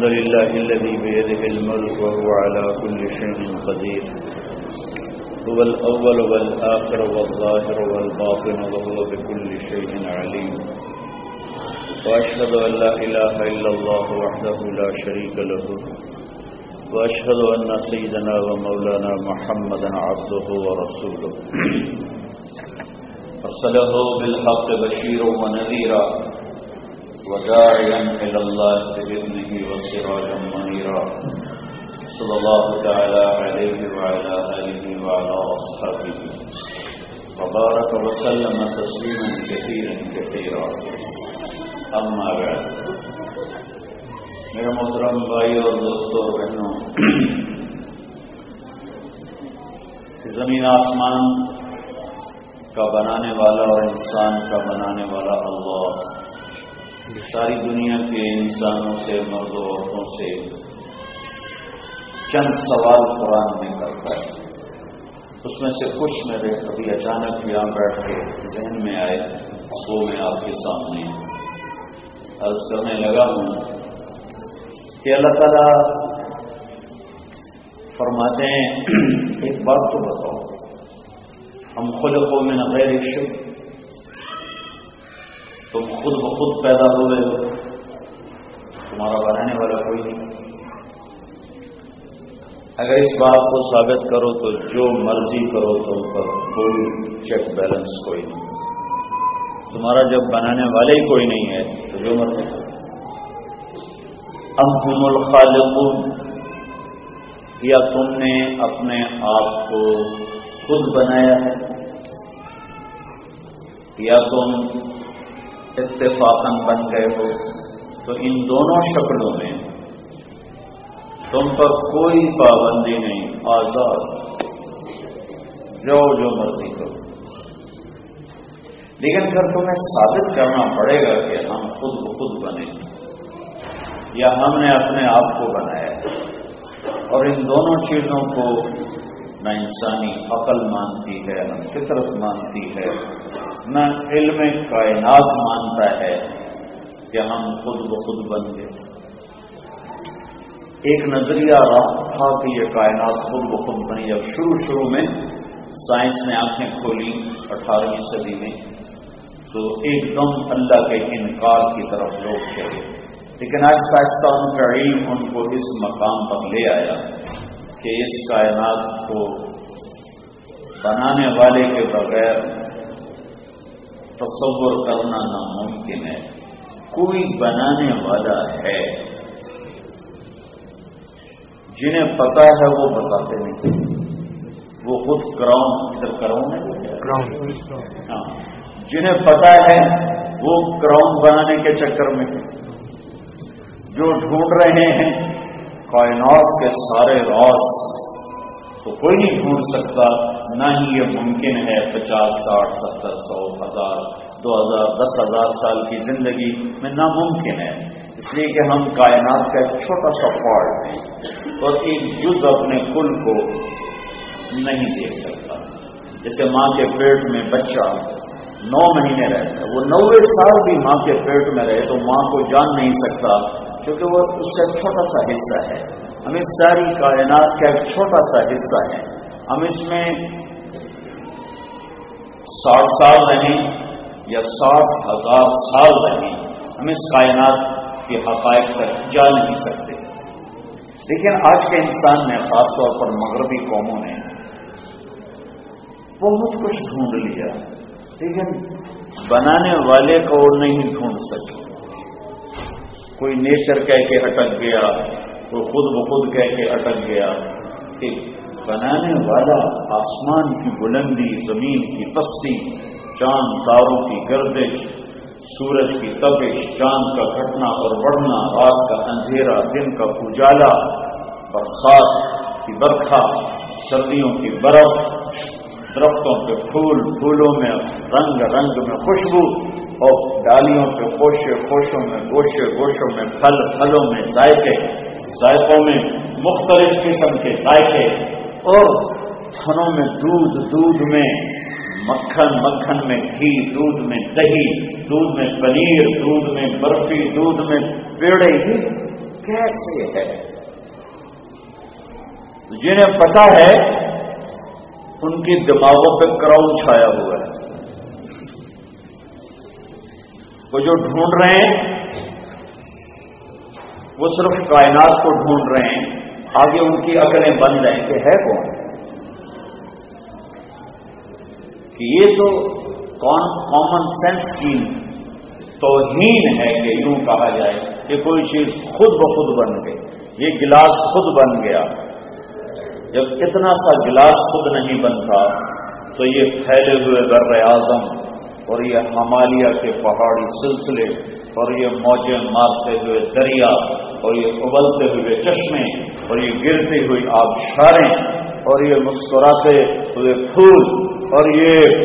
الحمد لله الذي بيده الملك وهو على كل شيء قدير. هو الأول والآخر والظاهر والباطن وهو بكل شيء عليم. وأشهد أن لا إله إلا الله وحده لا شريك له. وأشهد أن سيدنا ومولانا محمدا عبده ورسوله. أرسله بالحق بشير ونذيرا. وداعيا إلى الله بإذنه وسراجا منيرا. صلى الله تعالى عليه وعلى آله وعلى أصحابه. وبارك وسلم تسليما كثيرا كثيرا. أما بعد. میرے محترم بھائی اور دوستوں اور بہنوں، زمین آسمان کا بنانے والا اور انسان کا بنانے والا اللہ ساری دنیا کے انسانوں سے مرد و عورتوں سے چند سوال قرآن میں کرتا ہے۔ اس میں سے کچھ میرے ابھی اچانک یہاں بیٹھ کے ذہن میں آئے، وہ میں آپ کے سامنے۔ عرض کرنے لگا ہوں کہ اللہ تعالیٰ فرماتے ہیں، ایک بات تو بتاؤ۔ ہم خود کو میں غیر شب تم خود بخود پیدا ہوئے۔ ہو تمہارا بنانے والا کوئی نہیں۔ اگر اس بات کو ثابت کرو تو جو مرضی کرو تم پر کوئی چیک بیلنس کوئی نہیں۔ تمہارا جب بنانے والے ہی کوئی نہیں ہے تو جو مرضی کرو۔ ہم الخالقون۔ یا تم نے اپنے آپ کو خود بنایا ہے۔ یا تم اتفاقن بن گئے ہو، تو ان دونوں شکلوں میں تم پر کوئی پابندی نہیں، آزاد، جو جو مرضی کرو لیکن پھر تمہیں ثابت کرنا پڑے گا کہ ہم خود بخود بنے، یا ہم نے اپنے آپ کو بنایا، اور ان دونوں چیزوں کو نہ انسانی عقل مانتی ہے، نہ فطرت مانتی ہے، نہ علم کائنات مانتا ہے کہ ہم خود بخود بن گئے۔ ایک نظریہ رہا تھا کہ یہ کائنات خود بخود بنی۔ جب شروع شروع میں سائنس نے آنکھیں کھولی، اٹھارہویں صدی میں، تو ایک دم اللہ کے انکار کی طرف لوگ چلے لیکن آہستہ آہستہ ان کا علم ان کو اس مقام پر لے آیا۔ کہ اس کائنات کو بنانے والے کے بغیر تصور کرنا ناممکن ہے۔ کوئی بنانے والا ہے۔ جنہیں پتا ہے وہ بتاتے نہیں وہ خود کراؤن ادھر کراؤن ہاں۔ جنہیں پتا ہے وہ کراؤن بنانے کے چکر میں جو ڈھونڈ رہے ہیں کائنات کے سارے راز تو کوئی نہیں ڈھونڈ سکتا، نہ ہی یہ ممکن ہے پچاس، ساٹھ، ستر، سو، ہزار، دو ہزار، دس ہزار سال کی زندگی میں ناممکن ہے۔ اس لیے کہ ہم کائنات کا ایک چھوٹا سا پارٹ ہیں اور ایک جد اپنے کل کو نہیں دیکھ سکتا۔ جیسے ماں کے پیٹ میں بچہ نو مہینے رہتا ہے، وہ نوے سال بھی ماں کے پیٹ میں رہے تو ماں کو جان نہیں سکتا کیونکہ وہ اس سے چھوٹا سا حصہ ہے۔ ہم اس ساری کائنات کا ایک چھوٹا سا حصہ ہے۔ ہم اس میں ساٹھ سال رہیں یا ساٹھ ہزار سال رہیں، ہم اس کائنات کے حقائق تک جا نہیں سکتے۔ لیکن آج کے انسان نے خاص طور پر مغربی قوموں نے بہت کچھ ڈھونڈ لیا، لیکن بنانے والے کو نہیں ڈھونڈ سکے۔ کوئی نیچر کہہ کے اٹک گیا، کوئی خود بخود کہہ کے اٹک گیا کہ بنانے والا آسمان کی بلندی، زمین کی پستی چاند تاروں کی گردش، سورج کی تبش چاند کا گھٹنا اور بڑھنا، رات کا اندھیرا، دن کا اجالا، برسات کی برکھا، سردیوں کی برف، درختوں پہ پھول، پھولوں میں رنگ رنگ میں خوشبو اور ڈالیوں پہ خوشے خوشوں میں گوشے، گوشوں میں پھل، پھلوں میں ذائقے، ذائقوں میں مختلف قسم کے ذائقے اور تھنوں میں دودھ دودھ میں مکھن مکھن میں گھی، دودھ میں دہی، دودھ میں پنیر، دودھ میں برفی، دودھ میں پیڑے ہی کیسے ہے جنہیں پتا ہے، ان کی دماغوں پہ کراؤن چھایا ہوا ہے۔ وہ جو ڈھونڈ رہے ہیں، وہ صرف کائنات کو ڈھونڈ رہے ہیں، آگے ان کی عقلیں بن رہے ہیں کہ ہے کون؟ کہ یہ تو کامن سینس کی توہین ہے کہ یوں کہا جائے کہ کوئی چیز خود بخود بن گئی۔ یہ گلاس خود بن گیا۔ جب اتنا سا گلاس خود نہیں بنتا، تو یہ پھیلے ہوئے گر اعظم اور یہ ہمالیہ کے پہاڑی سلسلے اور یہ موجیں مارتے ہوئے دریا اور یہ ابلتے ہوئے چشمے اور یہ گرتی ہوئی آبشاریں اور یہ مسکراتے ہوئے پھول اور یہ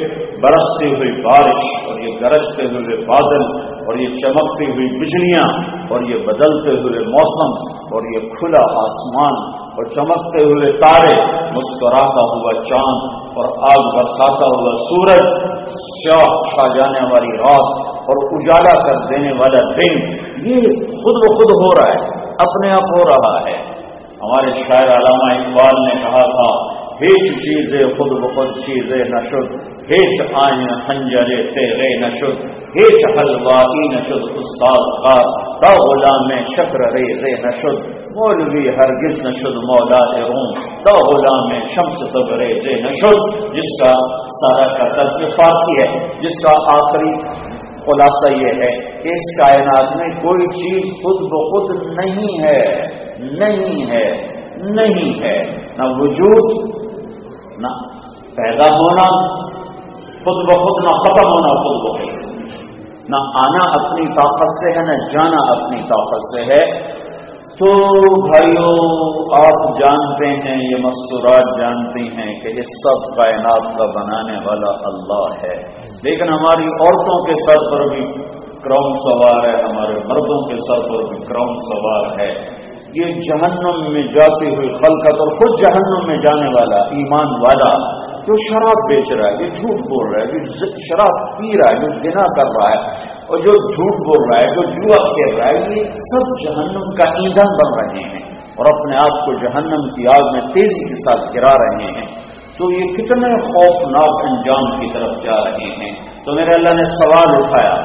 برستی ہوئی بارش اور یہ گرجتے ہوئے بادل اور یہ چمکتی ہوئی بجلیاں اور یہ بدلتے ہوئے موسم اور یہ کھلا آسمان اور چمکتے ہوئے تارے مسکراتا ہوا چاند اور آگ برساتا ہوا سورج، شاہ چھا جانے والی رات اور اجالا کر دینے والا دن، یہ خود بخود ہو رہا ہے، اپنے آپ ہو رہا ہے۔ ہمارے شاعر علامہ اقبال نے کہا تھا ہیچ چیزیں خود بخود چیزیں نہ شد، ہیچ آئیں ہنجرے تیرے نہ شد، ہیچ حلوائی نہ شد استاد خار تا غلام شکر رے رے نہ شد، مولوی ہرگز نہ شد مولا روم، تا غلام شمس تبرے رے نہ جس کا سارا کا طرف فارسی ہے، جس کا آخری خلاصہ یہ ہے کہ اس کائنات میں کوئی چیز خود بخود نہیں ہے نہیں ہے نہیں ہے، نہ وجود نہ پیدا ہونا، خود بخود نہ ختم ہونا خود بخود۔ نہ آنا اپنی طاقت سے ہے، نہ جانا اپنی طاقت سے ہے۔ تو بھائیوں آپ جانتے ہیں، یہ مستورات جانتی ہیں کہ یہ سب کائنات کا بنانے والا اللہ ہے۔ لیکن ہماری عورتوں کے سر پر بھی کراؤن سوار ہے، ہمارے مردوں کے سر پر بھی کراؤن سوار ہے۔ یہ جہنم میں جاتی ہوئی خلقت اور خود جہنم میں جانے والا ایمان والا جو شراب بیچ رہا ہے، جو جھوٹ بول رہا ہے، جو شراب پی رہا ہے، جو جنا کر رہا ہے اور جو جھوٹ بول رہا ہے، جو جوا کھیل رہا ہے، یہ سب جہنم کا ایندھن بن رہے ہیں اور اپنے آپ کو جہنم کی آگ میں تیزی کے ساتھ گرا رہے ہیں۔ تو یہ کتنے خوفناک انجام کی طرف جا رہے ہیں۔ تو میرے اللہ نے سوال اٹھایا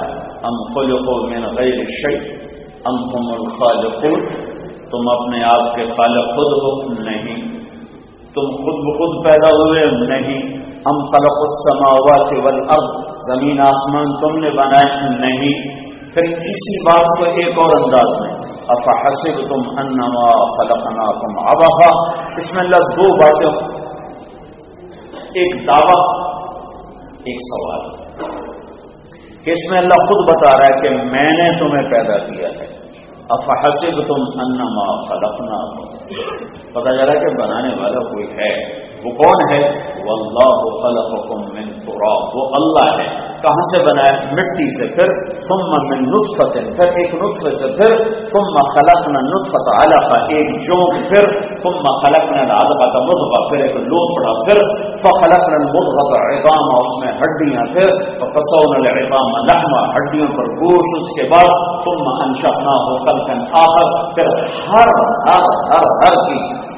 ہم خلقو من غیر شیخ ہم ہم الخالقون؟ تم اپنے آپ کے خالق خود ہو؟ نہیں. تم خود بخود پیدا ہوئے؟ نہیں. ہم خلق السماوات والارض، زمین آسمان تم نے بنائے؟ نہیں. پھر اسی بات کو ایک اور انداز میں افحسب تم انما خلقنا تم ابا اس میں اللہ دو باتیں ایک دعوی، ایک سوال. کہ اس میں اللہ خود بتا رہا ہے کہ میں نے تمہیں پیدا کیا ہے۔ افحسب تم انما خلقنا پتا چلا کہ بنانے والا کوئی ہے، وہ کون ہے؟ واللہ خلقکم من تراب، وہ اللہ ہے۔ کہاں سے بنایا؟ مٹی سے. پھر ثم من نطفت پھر ایک نطفے سے. پھر ثم خلقنا نطفت علقہ ایک جوک پھر ثم خلقنا العلقہ مضغہ پھر ایک لوپڑا پھر فخلقنا المضغة عظام اس میں ہڈیاں. پھر فقصونا العظام لحمہ ہڈیوں پر گوشت. اس کے بعد ثم انشأناه خلقا آخر. پھر ہر ہر ہر ہر کی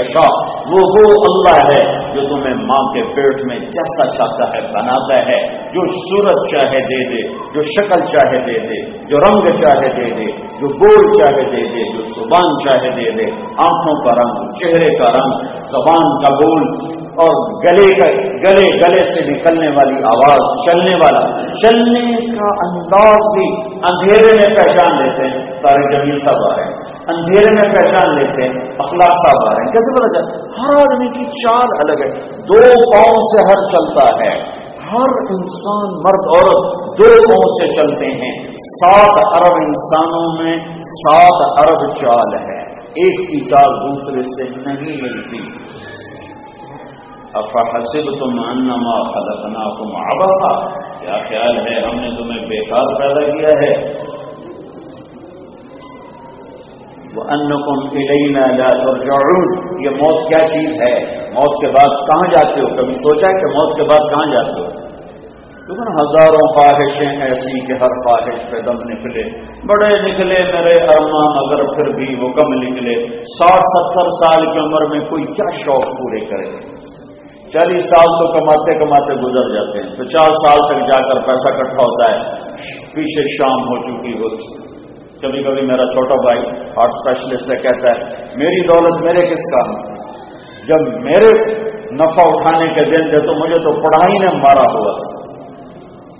یشا وہ وہ اللہ ہے جو تمہیں ماں کے پیٹ میں جیسا چاہتا ہے بناتا ہے، جو صورت چاہے دے دے، جو شکل چاہے دے دے، جو رنگ چاہے دے دے، جو گول چاہے دے دے، جو زبان چاہے دے دے۔ آنکھوں کا رنگ، چہرے کا رنگ، زبان کا بول اور گلے کا، گلے گلے سے نکلنے والی آواز، چلنے والا۔ چلنے کا انداز بھی اندھیرے میں پہچان لیتے ہیں۔ سارے جمیل سب آ رہے ہیں۔ اندھیرے میں پہچان لیتے ہیں، اخلاق صاحب آ رہے ہیں۔ کیسے پتا چلتا ہر آدمی کی چال الگ ہے۔ دو پاؤں سے ہر چلتا ہے۔ ہر انسان، مرد، عورت دو پاؤں سے چلتے ہیں۔ سات ارب انسانوں میں سات ارب چال ہے۔ ایک کی چال دوسرے سے نہیں ملتی۔ افحسب تم انما خلقناکم عبثا۔ کیا خیال ہے؟ ہم نے تمہیں بیکار پیدا کیا ہے۔ لا ترجعون یہ موت کیا چیز ہے؟ موت کے بعد کہاں جاتے ہو؟ کبھی سوچا کہ موت کے بعد کہاں جاتے ہو؟ لیکن ہزاروں خواہشیں ایسی کہ ہر خواہش پہ دم نکلے۔ بڑے نکلے میرے ارمان اگر پھر بھی وہ کم نکلے۔ ساٹھ، ستر سال کی عمر میں کوئی کیا شوق پورے کرے؟ چالیس سال تو کماتے کماتے گزر جاتے ہیں۔ پچاس سال تک جا کر پیسہ کٹھا ہوتا ہے۔ پیچھے شام ہو چکی ہوتی۔ کبھی کبھی میرا چھوٹا بھائی ہارٹ اسپیشلسٹ سے کہتا ہے، میری دولت میرے کس کا جب میرے نفع اٹھانے کے دن تھے تو مجھے تو پڑھائی نے مارا ہوا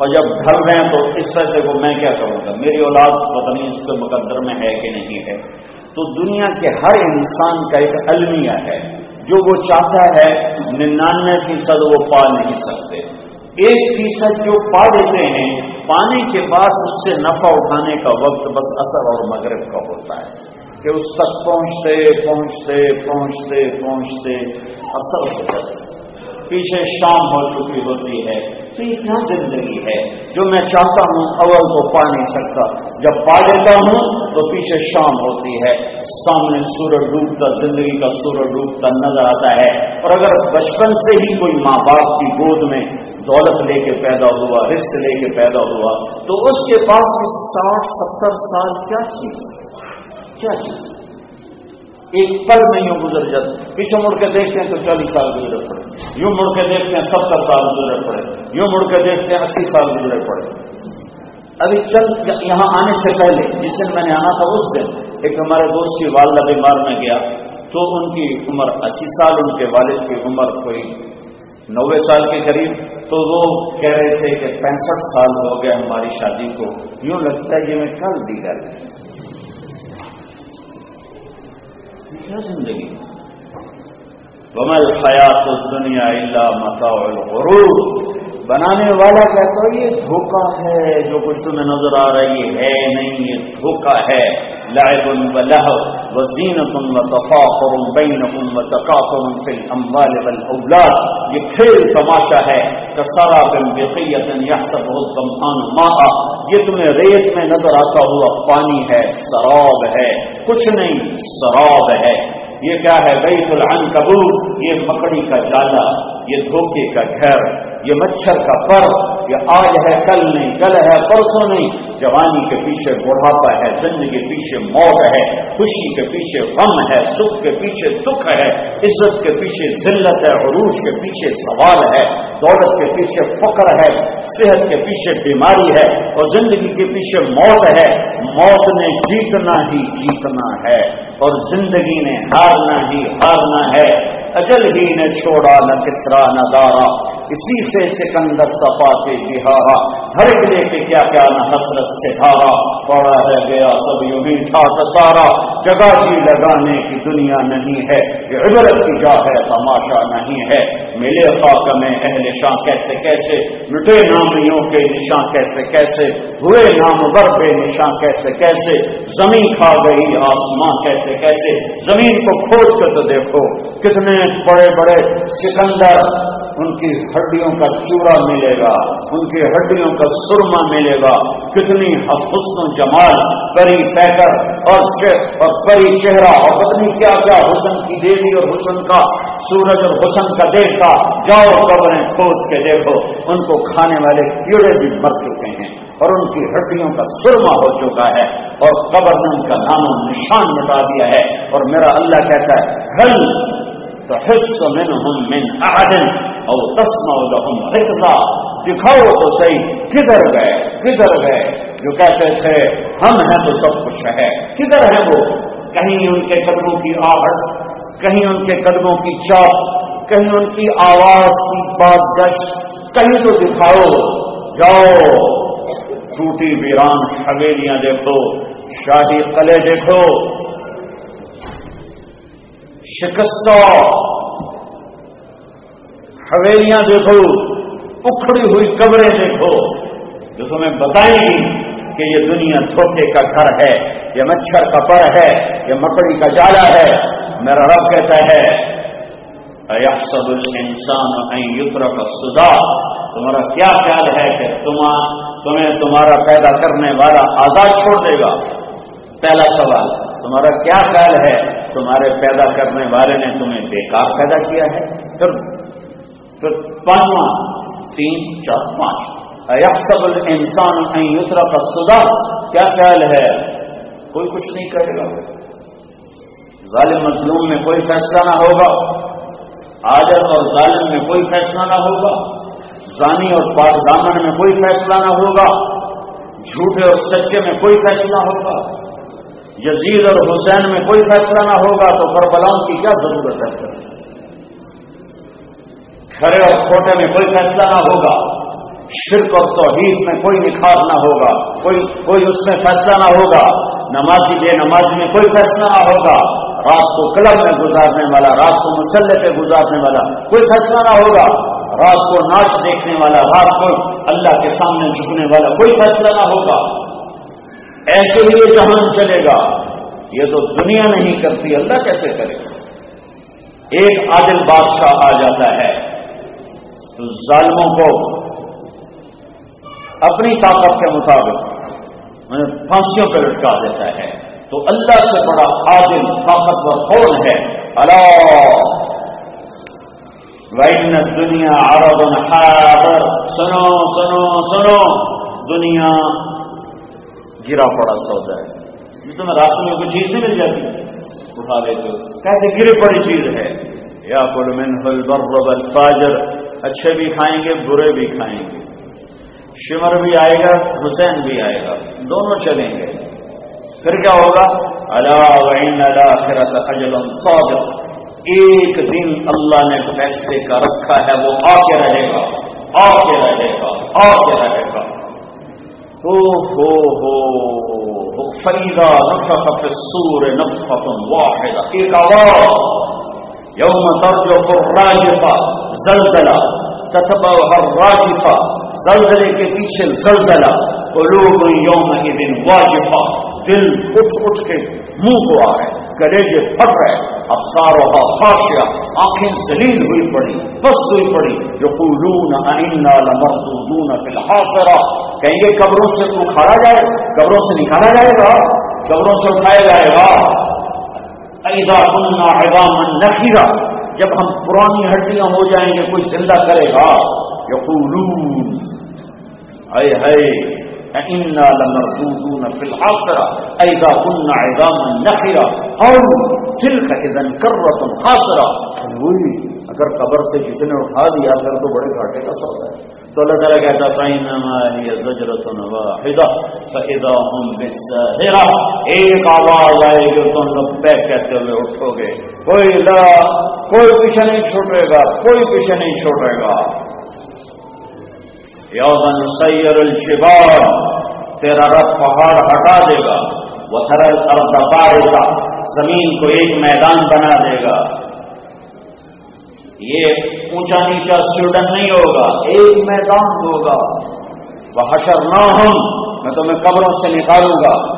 اور جب گھر میں تو اس طرح سے وہ میں کیا کروں گا؟ میری اولاد پتہ نہیں اس کے مقدر میں ہے کہ نہیں ہے۔ تو دنیا کے ہر انسان کا ایک المیہ ہے۔ جو وہ چاہتا ہے ننانوے فیصد وہ پا نہیں سکتے۔ ایک فیصد جو پا دیتے ہیں پانی کے بعد اس سے نفع اٹھانے کا وقت بس اثر اور مغرب کا ہوتا ہے کہ اس تک پہنچتے پہنچتے پہنچتے پہنچتے اثر ہو جاتا ہے۔ پیچھے شام ہو چکی ہوتی ہے۔ تو یہ کیا زندگی ہے جو میں چاہتا ہوں اول کو پا نہیں سکتا۔ جب پا لیتا ہوں تو پیچھے شام ہوتی ہے۔ سامنے سورج ڈوبتا، زندگی کا سورج ڈوبتا، نظر آتا ہے۔ اور اگر بچپن سے ہی کوئی ماں باپ کی گود میں دولت لے کے پیدا ہوا رسک لے کے پیدا ہوا، تو اس کے پاس ساٹھ، ستر سال کیا چیز؟ کیا چیز؟ ایک پل میں یوں گزر جاتے پیچھے مڑ کے دیکھتے ہیں تو چالیس سال گزرے پڑے۔ یوں مڑ کے دیکھتے ہیں ستر سال گزرے پڑے۔ یوں مڑ کے دیکھتے ہیں اسی سال گزرے پڑے۔ ابھی چل یہاں آنے سے پہلے جس دن میں نے آنا تھا اس دن ایک ہمارے دوست کی والدہ بیمار میں گیا۔ تو ان کی عمر اسی سال، ان کے والد کی عمر کوئی نوے سال کے قریب۔ تو وہ کہہ رہے تھے کہ پینسٹھ سال ہو گئے ہماری شادی کو۔ یوں لگتا ہے یہ میں کل دی گئی کیا زندگی؟ بمل حیات دنیا اللہ متا الغرور۔ بنانے والا کہتا یہ دھوکہ ہے، جو کچھ تمہیں نظر آ رہی ہے، نہیں، یہ دھوکہ ہے۔ لعب و وزینت وتفاخر بینکم وتکاثر فی الاموال والاولاد یہ کھیل تماشا ہے کسرا بن بقیت یحسبه الظمآن ماء یہ تمہیں ریت میں نظر آتا ہوا پانی ہے سراب ہے۔ کچھ نہیں سراب ہے۔ یہ کیا ہے؟ بیت العنکبوت، یہ مکڑی کا جالا، یہ دھوکے کا گھر۔ یہ مچھر کا پر یہ آج ہے کل نہیں، کل ہے پرسوں نہیں۔ جوانی کے پیچھے بڑھاپا ہے زندگی کے پیچھے موت ہے، خوشی کے پیچھے غم ہے، سکھ کے پیچھے دکھ ہے، عزت کے پیچھے ذلت ہے، عروج کے پیچھے سوال ہے، دولت کے پیچھے فخر ہے، صحت کے پیچھے بیماری ہے اور زندگی کے پیچھے موت ہے۔ موت نے جیتنا ہی جیتنا ہے اور زندگی نے ہارنا ہی ہارنا ہے۔ اجل ہی نے چھوڑا، نہ کسرا، نہ دارا۔ اسی سے سکندر سپا کے بہارا ہر ایک لے کے کیا کیا نہ حسرت سے ہارا پڑا رہ گیا سب یوں بھی تھا سارا جگہ جی لگانے کی دنیا نہیں ہے، یہ عبرت کی جا ہے، تماشا نہیں ہے۔ ملے خاک میں اہل شاہ کیسے کیسے مٹے نامیوں کے نشان کیسے کیسے، ہوئے نام ور بے نشان کیسے کیسے، زمین کھا گئی آسمان کیسے کیسے، زمین کو کھود کر تو دیکھو، کتنے بڑے بڑے سکندر ان کی ہڈیوں کا چورا ملے گا، ان کی ہڈیوں کا سرما ملے گا، کتنی حسن و جمال پری پیکر اور اور پری چہرہ، اور پتنی کیا کیا حسن کی دیوی اور حسن کا سورج اور حسن کا دیکھتا جاؤ قبریں کھود کے دیکھو، ان کو کھانے والے کیڑے بھی مر چکے ہیں اور ان کی ہڈیوں کا سرما ہو چکا ہے اور قبر نے ان کا نام و نشان بتا دیا ہے۔ اور میرا اللہ کہتا ہے گھر تحس منهم من احد او تسمع لهم رقصا دکھاؤ تو صحیح، کدھر گئے کدھر گئے؟ جو کہتے تھے، ہم ہیں تو سب کچھ ہے کدھر ہے وہ؟ کہیں ان کے قدموں کی آہٹ کہیں ان کے قدموں کی چاپ کہیں ان کی آواز کی باز کہیں تو دکھاؤ، جاؤ ٹوٹی ویران حویلیاں دیکھو شادی قلعے دیکھو۔ شکستہ حویلیاں دیکھو، اکھڑی ہوئی قبریں دیکھو، جو تمہیں بتائیں گی۔ کہ یہ دنیا دھوکے کا گھر ہے، یہ مچھر کا پر ہے، یہ مکڑی کا جالا ہے۔ میرا رب کہتا ہے احسب الانسان ان یترک الصدا تمہارا کیا خیال ہے کہ تمہیں تمہارا پیدا کرنے والا آزاد چھوڑ دے گا؟ پہلا سوال، تمہارا کیا خیال ہے، تمہارے پیدا کرنے والے نے تمہیں بیکار پیدا کیا ہے؟ پھر پھر پانچواں، تین، چار، پانچ۔ احسب الانسان ان یترک الصدا کیا خیال ہے؟ کوئی کچھ نہیں کرے گا۔ ظالم مظلوم میں کوئی فیصلہ نہ ہوگا۔ آجر اور ظالم میں کوئی فیصلہ نہ ہوگا۔ زانی اور پاک دامن میں کوئی فیصلہ نہ ہوگا۔ جھوٹے اور سچے میں کوئی فیصلہ ہوگا۔ یزید اور حسین میں کوئی فیصلہ نہ ہوگا تو کربلاؤں کی کیا ضرورت ہے؟ کھڑے اور کھوٹے میں کوئی فیصلہ نہ ہوگا۔ شرک اور توحید میں کوئی نکھار نہ ہوگا، کوئی کوئی اس میں فیصلہ نہ ہوگا۔ نمازی بے نمازی میں کوئی فیصلہ نہ ہوگا۔ رات کو کلب میں گزارنے والا، رات کو مسلح پہ گزارنے والا کوئی فیصلہ نہ ہوگا۔ رات کو ناچ دیکھنے والا، رات کو اللہ کے سامنے جھکنے والا کوئی فیصلہ نہ ہوگا۔ ایسے ہی یہ جہان چلے گا۔ یہ تو دنیا نہیں کرتی، اللہ کیسے کرے گا؟ ایک عادل بادشاہ آ جاتا ہے۔ تو ظالموں کو اپنی طاقت کے مطابق پھانسیوں پہ لٹکا دیتا ہے۔ تو اللہ سے بڑا عادل، طاقتور کون ہے؟ اللہ وائن دنیا حاضر سنو سنو سنو۔ دنیا گرا پڑا سودا ہے۔ تمہیں راستے میں کوئی چیز نہیں مل جاتی۔ اٹھا لیتے کیسے گری پڑی چیز ہے؟ یا کل من بل فاجر اچھے بھی کھائیں گے، برے بھی کھائیں گے۔ شمر بھی آئے گا، حسین بھی آئے گا، دونوں چلیں گے۔ پھر کیا ہوگا؟ اللہ ایک دن اللہ نے فیصلے کا رکھا ہے، وہ آ کے رہے گا آ کے رہے گا آ کے رہے گا۔ ہو ہو ہو فریدا نفق سور نفق واحد ایک آواز۔ یوم درج راجفا زلزلہ تتبع ہر راجفا زلزلے کے پیچھے زلزلہ لوگ یوم کے دن واجفا دل اٹھ اٹھ کے منہ کو آ رہے گلیجے پھٹ رہے اب سارو خاشیا آنکھیں زلیل ہوئی پڑی، بس ہوئی پڑی۔ جو قلون اینا لمردودون فی الحافرہ۔ کہیں گے قبروں سے تو کھڑا جائے، قبروں سے نکالا جائے گا، قبروں سے اٹھایا جائے گا۔ ایدا کننا عظاما نخیرا جب ہم پرانی ہڈیاں ہو جائیں گے، کوئی زندہ کرے گا۔ یقولون اے ہے انا لمردودون فی الآخرہ ایدا کن عظاما نخرا اور تلک اذن کرت خاسرہ وہی اگر قبر سے کسی نے اٹھا دیا کر تو بڑے گھاٹے کا سودا ہے. تو اللہ تعالیٰ کہتا فَإِنَّمَا هِيَ زَجْرَةٌ وَاحِدَةٌ. فَإِذَا هُمْ بِالسَّاهِرَةِ. ایک آواز آئے گی تم لوگ بیک کہتے ہوئے اٹھو گے. کوئی لا، کوئی پیچھے نہیں چھوٹے گا، کوئی پیچھے نہیں چھوٹے گا. یومن سیر الجبال، تیرا رب پہاڑ ہٹا دے گا وہ تھرل ارد گا زمین کو ایک میدان بنا دے گا۔ یہ اونچا نیچا سیوڈن نہیں ہوگا، ایک میدان ہوگا۔ وہ حشر نہ ہوں میں تمہیں قبروں سے نکالوں گا۔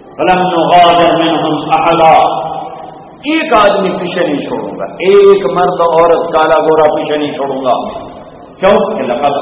فلم نغادر منہم احدا۔ ایک آدمی پیچھے نہیں چھوڑوں گا، ایک مرد عورت کالا گورا پیچھے نہیں چھوڑوں گا۔ کیوں کہ لقد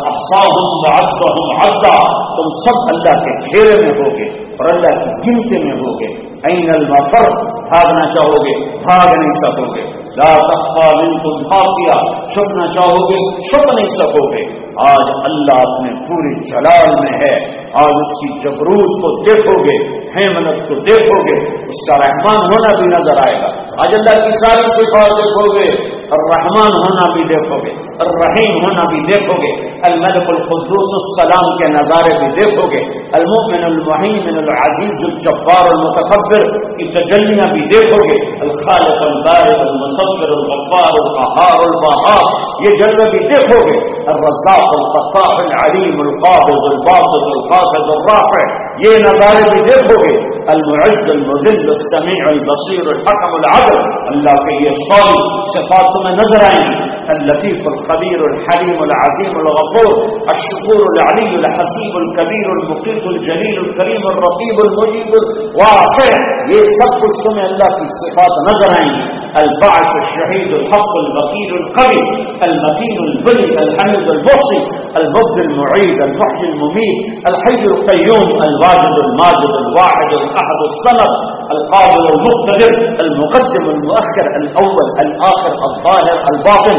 تم سب اللہ کے گھیرے میں ہوگے اور اللہ کی گنتے میں ہوگے۔ این المفر، بھاگنا چاہو گے بھاگ نہیں سکو گے لا تخفا منکم خافیا چھپنا چاہو گے چھپ نہیں سکو گے آج اللہ اپنے پوری جلال میں ہے۔ آج اس کی جبروت کو دیکھو گے حیمنت کو دیکھو گے اس کا رحمان ہونا بھی نظر آئے گا۔ آج اللہ کی ساری صفات دیکھو گے اور رحمان ہونا بھی دیکھو گے اور رحیم ہونا بھی دیکھو گے، الملک القدوس السلام کے نظارے بھی دیکھو گے، المؤمن المحیم العزیز الجبار المتکبر، کی تجلیاں بھی دیکھو گے، الخالق البارد المصور الغفار القہار البہار یہ جلوے بھی دیکھو گے، الرزاق الفتاح العلیم القابض الباسط القابض الرافع۔ یہ نظارے بھی دیکھو گے المعز المذل السمیع البصیر الحکم العدل اللہ کے یہ سوری صفات تمہیں نظر آئیں گی اللطیف الخبیر الحلیم العظیم الغفور الشکور العلی الحسیب الکبیر المقیت الجلیل الکریم الرقیب المجیب الواقع. یہ سب کچھ تمہیں اللہ کی صفات نظر آئیں البعث الشهيد الحق الوكيل القوي المتين البلي الحميد المحصي المبد المعيد المحيي المميت الحي القيوم الواجد الماجد الواحد الأحد الصمد. القادر المقتدر المقدم المؤخر الأول الآخر الظاهر الباطن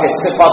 کے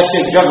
ایسے جگ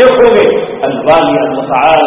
دیکھو گے الوالی المتعال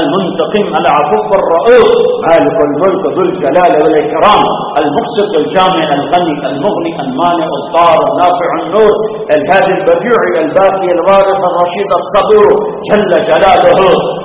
المنتقم العفو الرؤوس مالك الملك ذو الجلال والإكرام المقسط الجامع الغني المغني المانع الضار النافع النور الهادي البديع الباقي الوارث الرشيد الصبور جل جلاله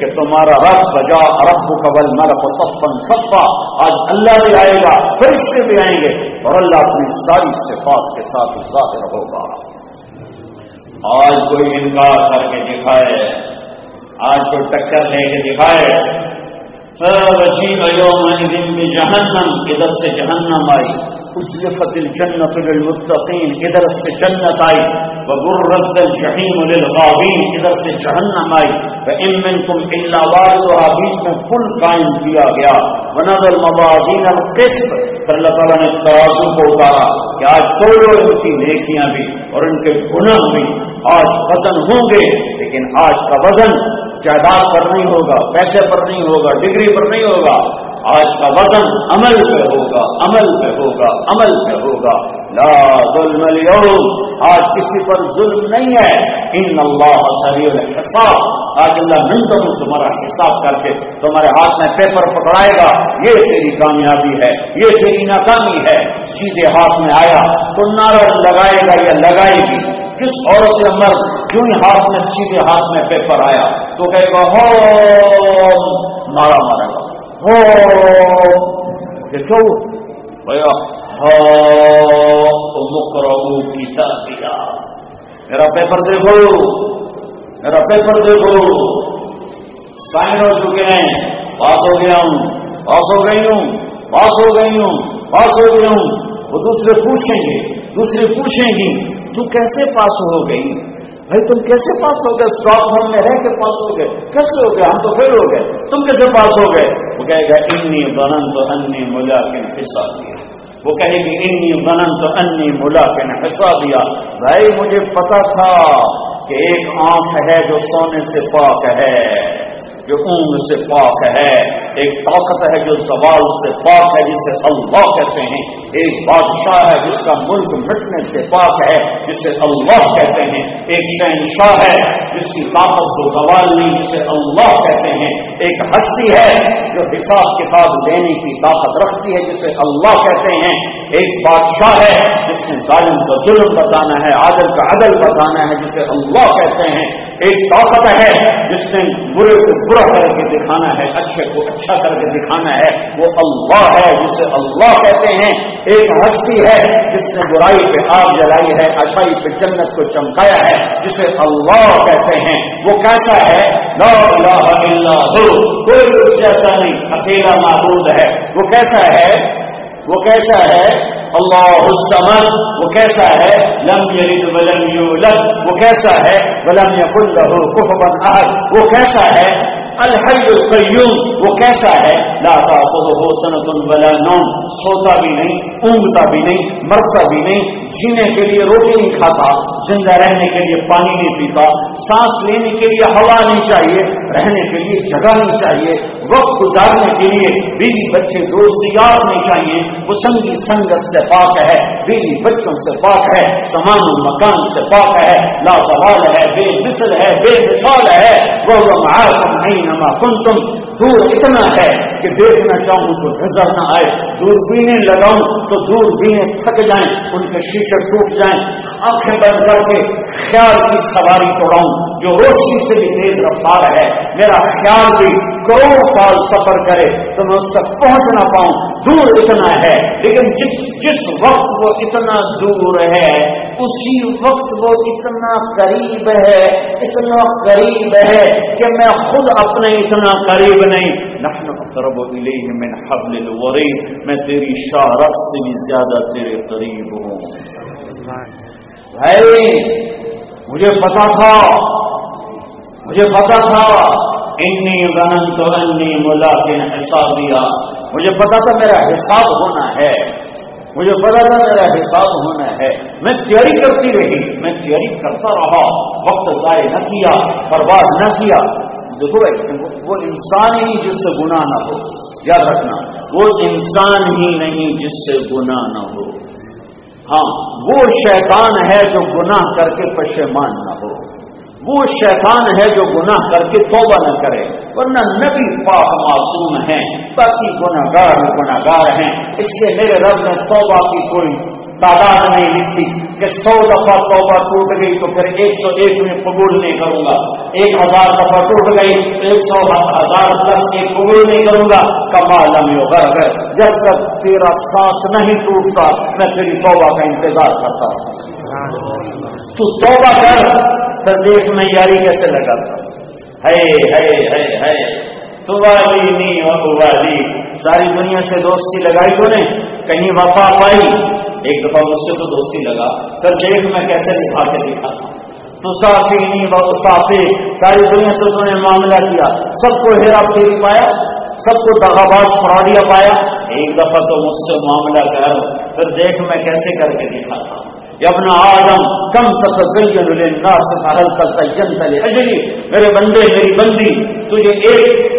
کہ تمہارا رب بجا رب قبل مرف صفن صفا۔ آج اللہ بھی آئے گا، فرشتے بھی آئیں گے اور اللہ اپنی ساری صفات کے ساتھ ظاہر ہوگا۔ آج کوئی انکار کر کے دکھائے، آج کوئی ٹکر لے کے دکھائے۔ دن میں جہنم ادھر سے جہنم آئی؟ اجلفت الجنت للمتقین ادھر سے جنت آئی وبرزت الجحیم للغاوین ادھر سے جہنم آئی فإن منكم إلا واردها بیچ میں پل قائم کیا گیا ونظر الموازین القسط پھر اللہ تعالیٰ نے ترازو کو اتارا کہ آج توڑو ان کی نیکیاں بھی اور ان کے گناہ بھی آج وزن ہوں گے، لیکن آج کا وزن جائیداد پر نہیں ہوگا، پیسے پر نہیں ہوگا، ڈگری پر نہیں ہوگا۔ آج کا وزن عمل پہ ہوگا، عمل پہ ہوگا، عمل پہ ہوگا۔ لا ظلم اليوم، آج کسی پر ظلم نہیں ہے۔ ان اللہ سریع الحساب۔ آج اللہ منتم تمہارا حساب کر کے تمہارے ہاتھ میں پیپر پکڑائے گا۔ یہ تیری کامیابی ہے، یہ تیری ناکامی ہے۔ سیدھے ہاتھ میں آیا، تو نعرہ لگائے گا یا لگائے گی؟ کس عورت یا مرد کیوں ہاتھ میں، سیدھے ہاتھ میں پیپر آیا، تو کہے گا، ہو، نعرہ مارے گا دیکھو بھیا دیا میرا پیپر دیکھو۔ میرا پیپر دیکھو۔ سائن ہو چکے ہیں۔ پاس ہو گیا ہوں۔ پاس ہو گئی ہوں۔ پاس ہو گئی ہوں۔ پاس ہو گئی ہوں۔ وہ دوسرے پوچھیں گے۔ دوسرے پوچھیں گی، تو کیسے پاس ہو گئی؟ بھائی تم کیسے پاس ہو گئے؟ اسٹاک ہوم میں رہ کے پاس ہو گئے۔ کیسے ہو گئے؟ ہم تو پھر ہو گئے۔ تم کیسے پاس ہو گئے؟ وہ کہے گا، انی بنن تو انی ملا کے حصہ دیا وہ کہے گی، انی بنن تو انی ملا کے حصہ دیا بھائی مجھے پتا تھا کہ ایک آنکھ ہے جو سونے سے پاک ہے۔ جو اونگ سے پاک ہے۔ ایک طاقت ہے جو زوال سے پاک ہے، جسے اللہ کہتے ہیں۔ ایک بادشاہ ہے جس کا ملک مٹنے سے پاک ہے، جسے اللہ کہتے ہیں۔ ایک شہنشاہ ہے جس کی طاقت کو زوال نہیں، جسے اللہ کہتے ہیں۔ ایک ہستی ہے جو حساب کتاب دینے کی طاقت رکھتی ہے، جسے اللہ کہتے ہیں۔ ایک بادشاہ ہے جس نے ظالم کا ظلم بتانا ہے، عادل کا عدل بتانا ہے، جسے اللہ کہتے ہیں۔ ایک طاقت ہے جس نے برے کو برا کر کے دکھانا ہے، اچھے کو اچھا کر کے دکھانا ہے۔ وہ اللہ ہے، جسے اللہ کہتے ہیں۔ ایک ہستی ہے جس نے برائی پہ آگ جلائی ہے، اچھائی پہ جنت کو چمکایا ہے، جسے اللہ کہتے ہیں۔ وہ کیسا ہے؟ لا الہ الا ہو۔ کوئی اس جیسا نہیں، اکیلا معبود ہے۔ وہ کیسا ہے؟ وہ کیسا ہے؟ اللہ السمد وہ کیسا ہے؟ لم یلد ولم یولد، وہ کیسا ہے؟ ولم یکن له کفوا احد، وہ کیسا ہے؟ الحی القیوم، وہ کیسا ہے؟ لا تاخذه سنه ولا نوم، سوتا بھی نہیں، اونگتا بھی نہیں، مرتا بھی نہیں، جینے کے لیے روٹی نہیں کھاتا، زندہ رہنے کے لیے پانی نہیں پیتا، سانس لینے کے لیے ہوا نہیں چاہیے، رہنے کے لیے جگہ نہیں چاہیے، وقت گزارنے کے لیے بیوی بچے دوست یاد نہیں چاہیے، وہ سنگی سنگت سے پاک ہے، بیوی بچوں سے پاک ہے سامان و مکان سے پاک ہے، لا سوال ہے، بے مثل ہے، بے مثال ہے، وہ نہیں نما کن تم دور اتنا ہے کہ دیکھنا چاہوں تو نظر نہ آئے۔ دور پینے لگاؤں تو دور پینے تھک جائیں۔ ان کے شیشے ٹوٹ جائیں۔ آنکھیں بند کر کے خیال کی سواری توڑاؤں۔ جو روشنی سے بھی تیز رفتار ہے، میرا خیال بھی کروڑ سال سفر کرے تو میں اس تک پہنچ نہ پاؤں۔ دور اتنا ہے، لیکن جس جس وقت وہ اتنا دور ہے، اسی وقت وہ اتنا قریب ہے۔ اتنا قریب ہے کہ میں خود اپنے اتنا قریب نہیں. نحن اقرب الیہ من حبل الورید میں تیری شہرت سے بھی زیادہ تیرے قریب ہوں. بھائی، مجھے پتا تھا. مجھے پتا تھا. انی بنن تو انی ملاقن حسابیا مجھے پتا تھا میرا حساب ہونا ہے. مجھے پتا تھا میرا حساب ہونا ہے. میں تیاری کرتی رہی. میں تیاری کرتا رہا. وقت ضائع نہ کیا. برباد نہ کیا. دیکھو بھائی وہ انسان ہی جس سے گناہ نہ ہو، یاد رکھنا، وہ انسان ہی نہیں جس سے گناہ نہ ہو۔ ہاں وہ شیطان ہے جو گناہ کر کے پشیمان نہ ہو۔ وہ شیطان ہے جو گناہ کر کے توبہ نہ کرے، ورنہ نبی پاک معصوم ہیں، باقی گناہ گار گناہ گار ہیں۔ اس لیے میرے رب نے توبہ کی کوئی تعداد نہیں لکھی کہ سو دفعہ توبہ ٹوٹ گئی تو پھر ایک سو ایک میں قبول نہیں کروں گا۔ ایک ہزار دفعہ ٹوٹ گئی تو ایک سو ہزار دس ایک قبول نہیں کروں گا۔ کما لمبی ہوگا جب تک تیرا سانس نہیں ٹوٹتا، میں تیری توبہ کا انتظار کرتا ہوں۔ تو توبہ کر، پھر دیکھ میں یاری کیسے لگاتا ہے ہے والی نہیں اور والی ساری دنیا سے دوستی لگائی تو نے؟ کہیں وفا پائی۔ ایک دفعہ مجھ سے تو دوستی لگا، پھر دیکھ میں کیسے نکھا کے دکھا تو صافی نہیں، بہت صافی ساری دنیا سے تو نے معاملہ کیا۔ سب کو ہیرا پھیری پایا، سب کو دغاباد فراڈیا پایا۔ ایک دفعہ تو مجھ سے معاملہ کر، پھر دیکھ میں کیسے کر کے دکھاتا ابن آدم، کم تسین الناس حل تسین تلے اجلی میرے بندے، میری بندی، تجھے ایک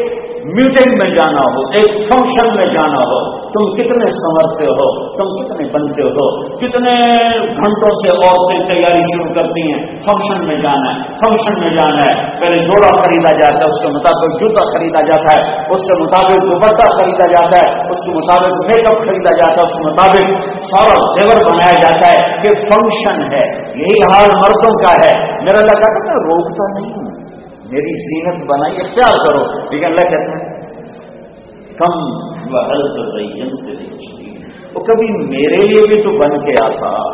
میٹنگ میں جانا ہو، ایک فنکشن میں جانا ہو۔ تم کتنے سمرتے ہو؟ تم کتنے بنتے ہو؟ کتنے گھنٹوں سے عورتیں تیاری شروع کرتی ہیں؟ فنکشن میں جانا ہے، فنکشن میں جانا ہے۔ پہلے جوڑا خریدا جاتا ہے، اس کے مطابق جوتا خریدا جاتا ہے۔ اس کے مطابق دوپٹہ خریدا جاتا ہے۔ اس کے مطابق میک اپ خریدا جاتا ہے۔ اس کے مطابق سارا زیور بنایا جاتا ہے۔ کہ فنکشن ہے۔ یہی حال مردوں کا ہے۔ میرا لگا کہ میں روکتا نہیں ہوں۔ میری زینت بنائی اختیار کرو؟ لیکن اللہ کہتے ہیں کم وہ کبھی میرے لیے بھی تو بن کے آتا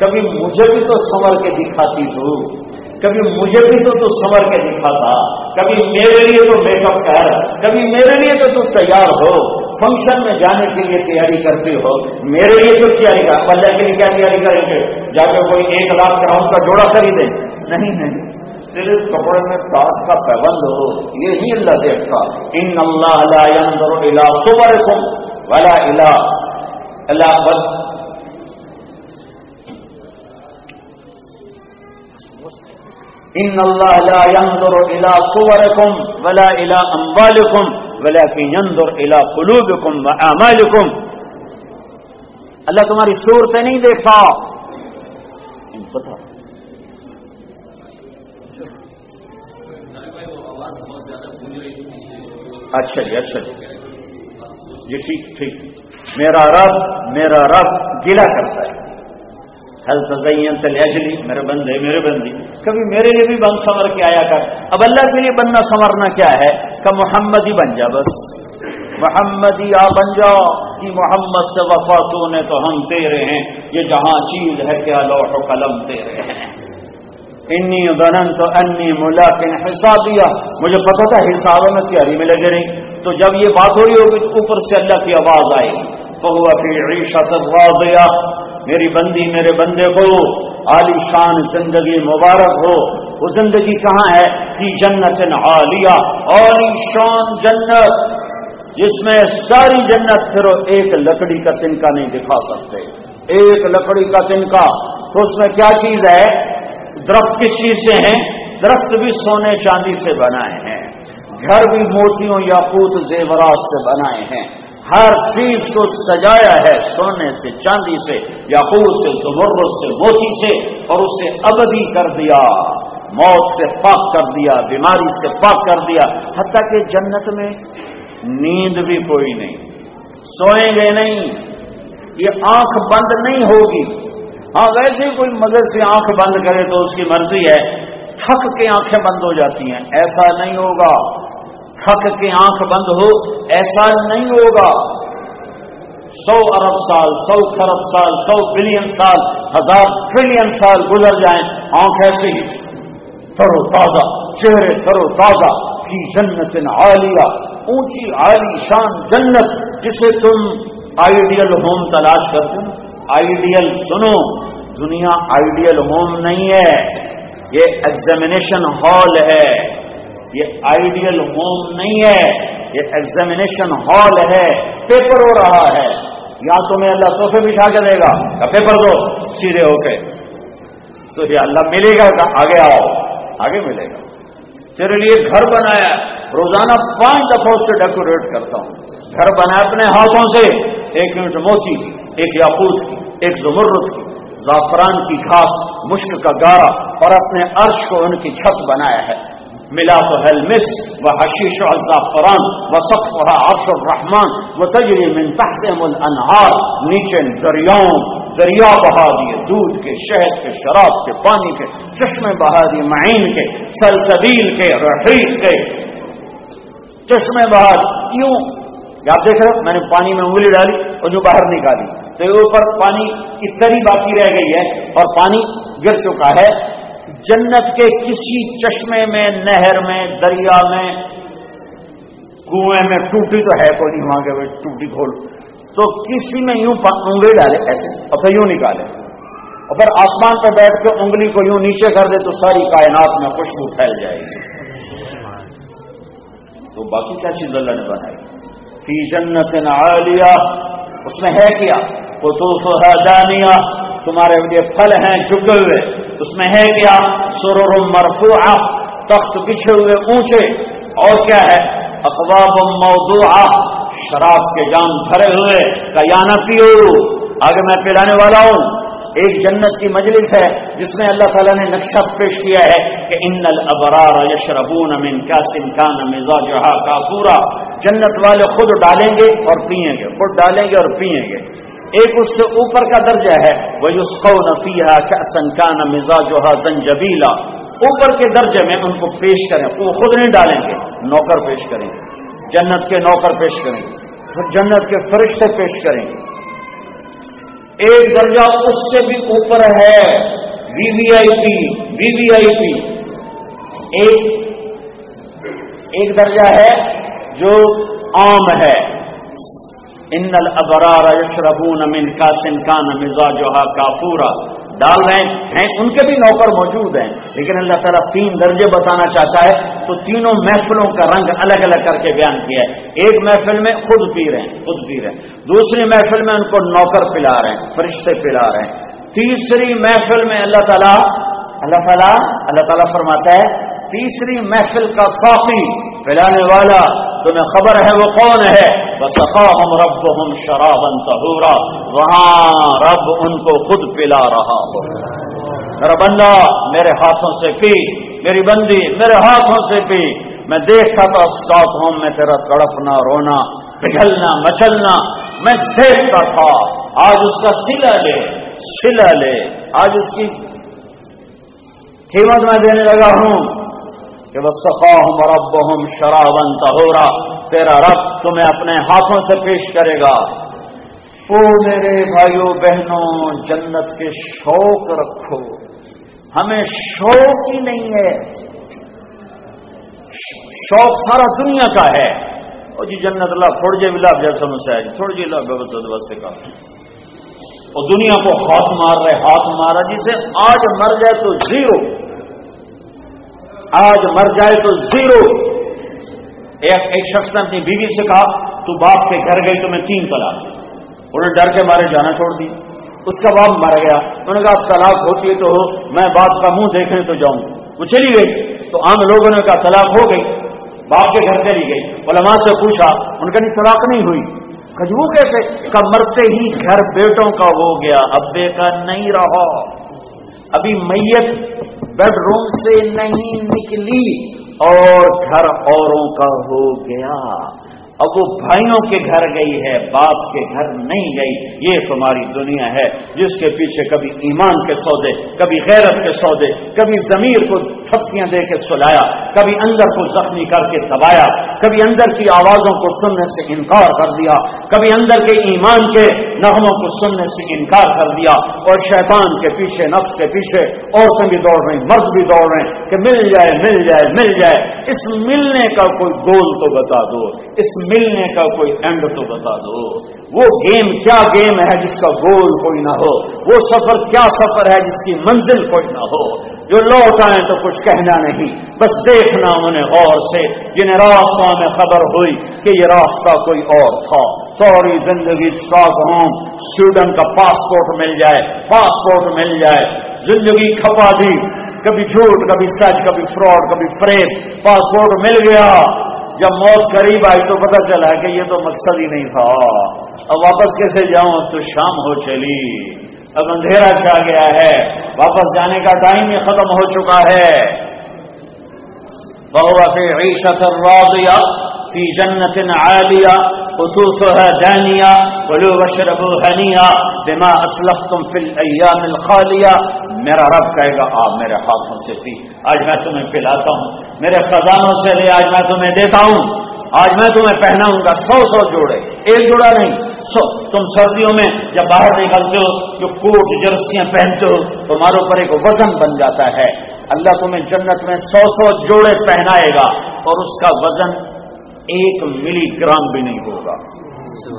کبھی مجھے بھی تو سمر کے دکھاتی تو، کبھی مجھے بھی تو تو سمر کے دکھاتا کبھی میرے لیے تو میک اپ کر، کبھی میرے لیے تو تو تیار ہو۔ فنکشن میں جانے کے لیے تیاری کرتے ہو۔ میرے لیے تو تیاری کر اللہ کے لیے کیا تیاری کریں گے؟ جا کے کوئی ایک لاکھ گراؤنڈ کا جوڑا خریدے۔ نہیں نہیں۔ صرف کپڑے میں تاج کا پیبند ہو، یہی اللہ دیکھتا ان اللہ الا صبرکم ولا الا اللہ بد ان اللہ لا ينظر الى صوركم ولا الى اموالكم ولكن ينظر الى قلوبكم واعمالكم اللہ تمہاری صورتیں نہیں دیکھتا پتہ اچھا جی اچھا جی۔ جی ٹھیک ٹھیک۔ میرا رب میرا رب گلا کرتا ہے۔ ہل تزین اجلی میرے بندے، میرے بندی۔ کبھی میرے لیے بھی بند سنور کے آیا کر۔ اب اللہ کے لیے بننا سنورنا کیا ہے؟ کہ محمد ہی بن جا بس۔ محمد ہی آ بن جاؤ کہ محمد سے وفاتوں نے تو ہم تیرے ہیں۔ یہ جہاں چیز ہے، کیا لوح و قلم تیرے ہیں۔ انی غنن تو انی ملاقن حساب مجھے پتا تھا حساب میں تیاری میں لگے رہی تو جب یہ بات ہو رہی ہوگی تو اوپر سے اللہ کی آواز آئے۔ تو ہوا پھر دیا میری بندی میرے بندے کو، عالی شان زندگی مبارک ہو۔ وہ زندگی کہاں ہے؟ کہ جنت عالیہ۔ عالی شان جنت۔ جس میں ساری جنت پھر ایک لکڑی کا تنکا نہیں دکھا سکتے۔ ایک لکڑی کا تنکا۔ تو اس میں کیا چیز ہے؟ درخت کس چیز سے ہیں؟ درخت بھی سونے چاندی سے بنائے ہیں۔ گھر بھی موتیوں یا پوت زیورات سے بنائے ہیں۔ ہر چیز کو سجایا ہے سونے سے، چاندی سے یا سے زبر سے، موتی سے، اور اسے ابدی کر دیا۔ موت سے پاک کر دیا، بیماری سے پاک کر دیا۔ حتیٰ کہ جنت میں نیند بھی کوئی نہیں۔ سوئیں گے نہیں۔ یہ آنکھ بند نہیں ہوگی۔ ہاں ویسے ہی کوئی مدد سے آنکھ بند کرے تو اس کی مرضی ہے۔ تھک کے آنکھیں بند ہو جاتی ہیں۔ ایسا نہیں ہوگا۔ تھک کے آنکھ بند ہو، ایسا نہیں ہوگا۔ سو ارب سال، سو خرب سال، سو بلین سال، ہزار ٹریلین سال گزر جائیں۔ آنکھ ایسی ترو تازہ۔ چہرے ترو تازہ۔ کی جنت عالیہ۔ اونچی عالی شان جنت جسے تم آئیڈیل ہوم تلاش کرتے آئیڈیل، سنو، دنیا آئیڈیل ہوم نہیں ہے، یہ ایگزامینیشن ہال ہے۔ یہ آئیڈیل ہوم نہیں ہے، یہ ایگزامینیشن ہال ہے۔ پیپر ہو رہا ہے۔ یا تمہیں اللہ سوفے بچھا کے دے گا۔ یا پیپر دو، سیدھے ہو کے۔ تو یہ اللہ ملے گا آگے آؤ۔ آگے ملے گا۔ تیرے لیے گھر بنایا۔ روزانہ پانچ دفعہ سے ڈیکوریٹ کرتا ہوں۔ گھر بنایا اپنے ہاتھوں سے۔ ایک یونٹ موتی۔ کی ایک یاقوت کی، ایک زمرد کی، زعفران کی گھاس، مشک کا گارا اور اپنے عرش کو ان کی چھت بنایا ہے۔ ملا تو ہے مس و حشیش الزعفران و سخت عرش الرحمان و تجری من تحت الانہار، نیچے دریاؤں، دریا بہا دیے دودھ کے، شہد کے، شراب کے، پانی کے، چشمے بہا دیے معین کے، سلسبیل کے، رحیق کے۔ چشمے بہا کیوں؟ آپ دیکھ رہے میں نے پانی میں انگلی ڈالی اور جو باہر نکالی۔ تو یہ اوپر پانی اس طرح باقی رہ گئی ہے اور پانی گر چکا ہے۔ جنت کے کسی چشمے میں، نہر میں، دریا میں، کنویں میں ٹوٹی تو ہے کوئی نہیں، وہاں کے ٹوٹی کھول۔ تو کسی میں یوں انگلی ڈالے ایسے، اور پھر یوں نکالے۔ اور پھر آسمان پہ بیٹھ کے انگلی کو یوں نیچے کر دے تو ساری کائنات میں خوشبو پھیل جائے گی۔ تو باقی کیا چیز اللہ نے بنائی؟ فی جنت عالیہ۔ اس میں ہے کیا؟ قطوف ہے دانیہ، تمہارے لیے پھل ہیں جگے ہوئے۔ اس میں ہے کیا؟ سرور مرفوع تخت بچھے ہوئے اونچے۔ اور کیا ہے؟ اخباب موضوع شراب کے جام بھرے ہوئے۔ کا نہ پیو آگے میں پلانے والا ہوں۔ ایک جنت کی مجلس ہے، جس میں اللہ تعالیٰ نے نقشہ پیش کیا ہے کہ ان الابرار یشربون من کاسن کان مزاجها کافورا۔ جنت والے خود ڈالیں گے اور پیئیں گے، خود ڈالیں گے اور پیئیں گے۔ ایک اس سے اوپر کا درجہ ہے۔ وہ یسقون فیہا کاسن کان مزاجها زنجبیلا اوپر کے درجے میں ان کو پیش کریں۔ وہ خود نہیں ڈالیں گے، نوکر پیش کریں گے۔ جنت کے نوکر پیش کریں گے۔ پھر جنت کے فرشتے پیش کریں گے۔ ایک درجہ اس سے بھی اوپر ہے۔ وی وی آئی پی، وی وی آئی پی۔ ایک ایک درجہ ہے جو عام ہے۔ ان الابرار یشربون من کا سنکان مزاج کا پورا ڈال رہے ہیں ان کے بھی نوکر موجود ہیں، لیکن اللہ تعالیٰ تین درجے بتانا چاہتا ہے، تو تینوں محفلوں کا رنگ الگ الگ کر کے بیان کیا ہے۔ ایک محفل میں خود پی رہے ہیں، خود پی رہے ہیں۔ دوسری محفل میں ان کو نوکر پلا رہے ہیں، فرشتے پلا رہے ہیں۔ تیسری محفل میں اللہ تعالیٰ اللہ تعالیٰ اللہ تعالیٰ فرماتا ہے، تیسری محفل کا صافی پلانے والا، تمہیں خبر ہے وہ کون ہے؟ بس ہم رب ہم شراب وہاں رب ان کو خود پلا رہا ہو۔ میرا بندہ، میرے ہاتھوں سے پی۔ میری بندی، میرے ہاتھوں سے پی۔ میں دیکھتا تھا ساتھ ہوں، میں تیرا تڑپنا، رونا، پگھلنا مچلنا میں دیکھتا تھا، آج اس کا سلا لے سلا لے۔ آج اس کی قیمت میں دینے لگا ہوں کہ وہ سفا ہوں رب ہوں شرابن تہورا تیرا رب تمہیں اپنے ہاتھوں سے پیش کرے گا۔ او میرے بھائیوں بہنوں، جنت کے شوق رکھو۔ ہمیں شوق ہی نہیں ہے۔ شوق سارا دنیا کا ہے۔ اور جی جنت اللہ تھوڑی جی لاب جیسا مسئلہ ہے تھوڑی جی لاب وسطے کا۔ اور دنیا کو ہاتھ مار رہے، ہاتھ مارا، جسے آج مر جائے تو زیرو۔ آج مر جائے تو زیرو۔ ایک ایک شخص نے اپنی بیوی سے کہا، تو باپ کے گھر گئی تو میں تین طلاق انہوں نے ڈر کے مارے جانا چھوڑ دی۔ اس کا باپ مر گیا۔ انہوں نے کہا طلاق ہوتی ہے تو ہو، میں باپ کا منہ دیکھنے تو جاؤں۔ وہ چلی گئی۔ تو عام لوگوں نے کہا، طلاق ہو گئی۔ باپ کے گھر چلی گئی۔ علماء سے پوچھا، ان کا نہیں، طلاق نہیں ہوئی۔ کجبو جی، کیسے؟ کا مرتے ہی گھر بیٹوں کا ہو گیا، ابے کا نہیں رہا۔ ابھی میت بیڈ روم سے نہیں نکلی۔ اور گھر اوروں کا ہو گیا۔ اب وہ بھائیوں کے گھر گئی ہے، باپ کے گھر نہیں گئی۔ یہ تمہاری دنیا ہے، جس کے پیچھے کبھی ایمان کے سودے، کبھی غیرت کے سودے، کبھی ضمیر کو تھپکیاں دے کے سلایا، کبھی اندر کو زخمی کر کے دبایا، کبھی اندر کی آوازوں کو سننے سے انکار کر دیا۔ کبھی اندر کے ایمان کے نغموں کو سننے سے انکار کر دیا اور شیطان کے پیچھے، نفس کے پیچھے، عورتیں بھی دوڑ رہی مرد بھی دوڑ رہے ہیں کہ مل جائے مل جائے مل جائے۔ اس ملنے کا کوئی گول تو بتا دو، اس ملنے کا کوئی اینڈ تو بتا دو۔ وہ گیم کیا گیم ہے جس کا گول کوئی نہ ہو؟ وہ سفر کیا سفر ہے جس کی منزل کوئی نہ ہو؟ جو لوٹ آئے تو کچھ کہنا نہیں۔ بس دیکھنا انہیں غور سے۔ جنہیں راستوں میں خبر ہوئی کہ یہ راستہ کوئی اور تھا۔ سوری زندگی اسٹاک ہوم اسٹوڈنٹ کا پاسپورٹ مل جائے، پاسپورٹ مل جائے۔ زندگی کھپا دی۔ کبھی جھوٹ، کبھی سچ، کبھی فراڈ، کبھی فریب۔ پاسپورٹ مل گیا۔ جب موت قریب آئی تو پتہ چلا کہ یہ تو مقصد ہی نہیں تھا۔ اب واپس کیسے جاؤں؟ تو شام ہو چلی۔ اب اندھیرا چھا گیا ہے۔ واپس جانے کا ٹائم ہی ختم ہو چکا ہے۔ بہت عیشت راضیہ، فی جنت عالیہ، خصوصها دانیہ، ولو وشربوا ہنیہ، بما اسلفتم فی الایام الخالیہ۔ میرا رب کہے گا آپ میرے ہاتھوں سے پی۔ آج میں تمہیں پلاتا ہوں۔ میرے خزانوں سے لے آج میں تمہیں دیتا ہوں۔ آج میں تمہیں پہناؤں گا سو سو جوڑے۔ ایک جوڑا نہیں تم سردیوں میں جب باہر نکلتے ہو، جو کوٹ، جرسیاں پہنتے ہو، تمہارے اوپر ایک وزن بن جاتا ہے۔ اللہ تمہیں جنت میں سو سو جوڑے پہنائے گا اور اس کا وزن ایک ملی گرام بھی نہیں ہوگا۔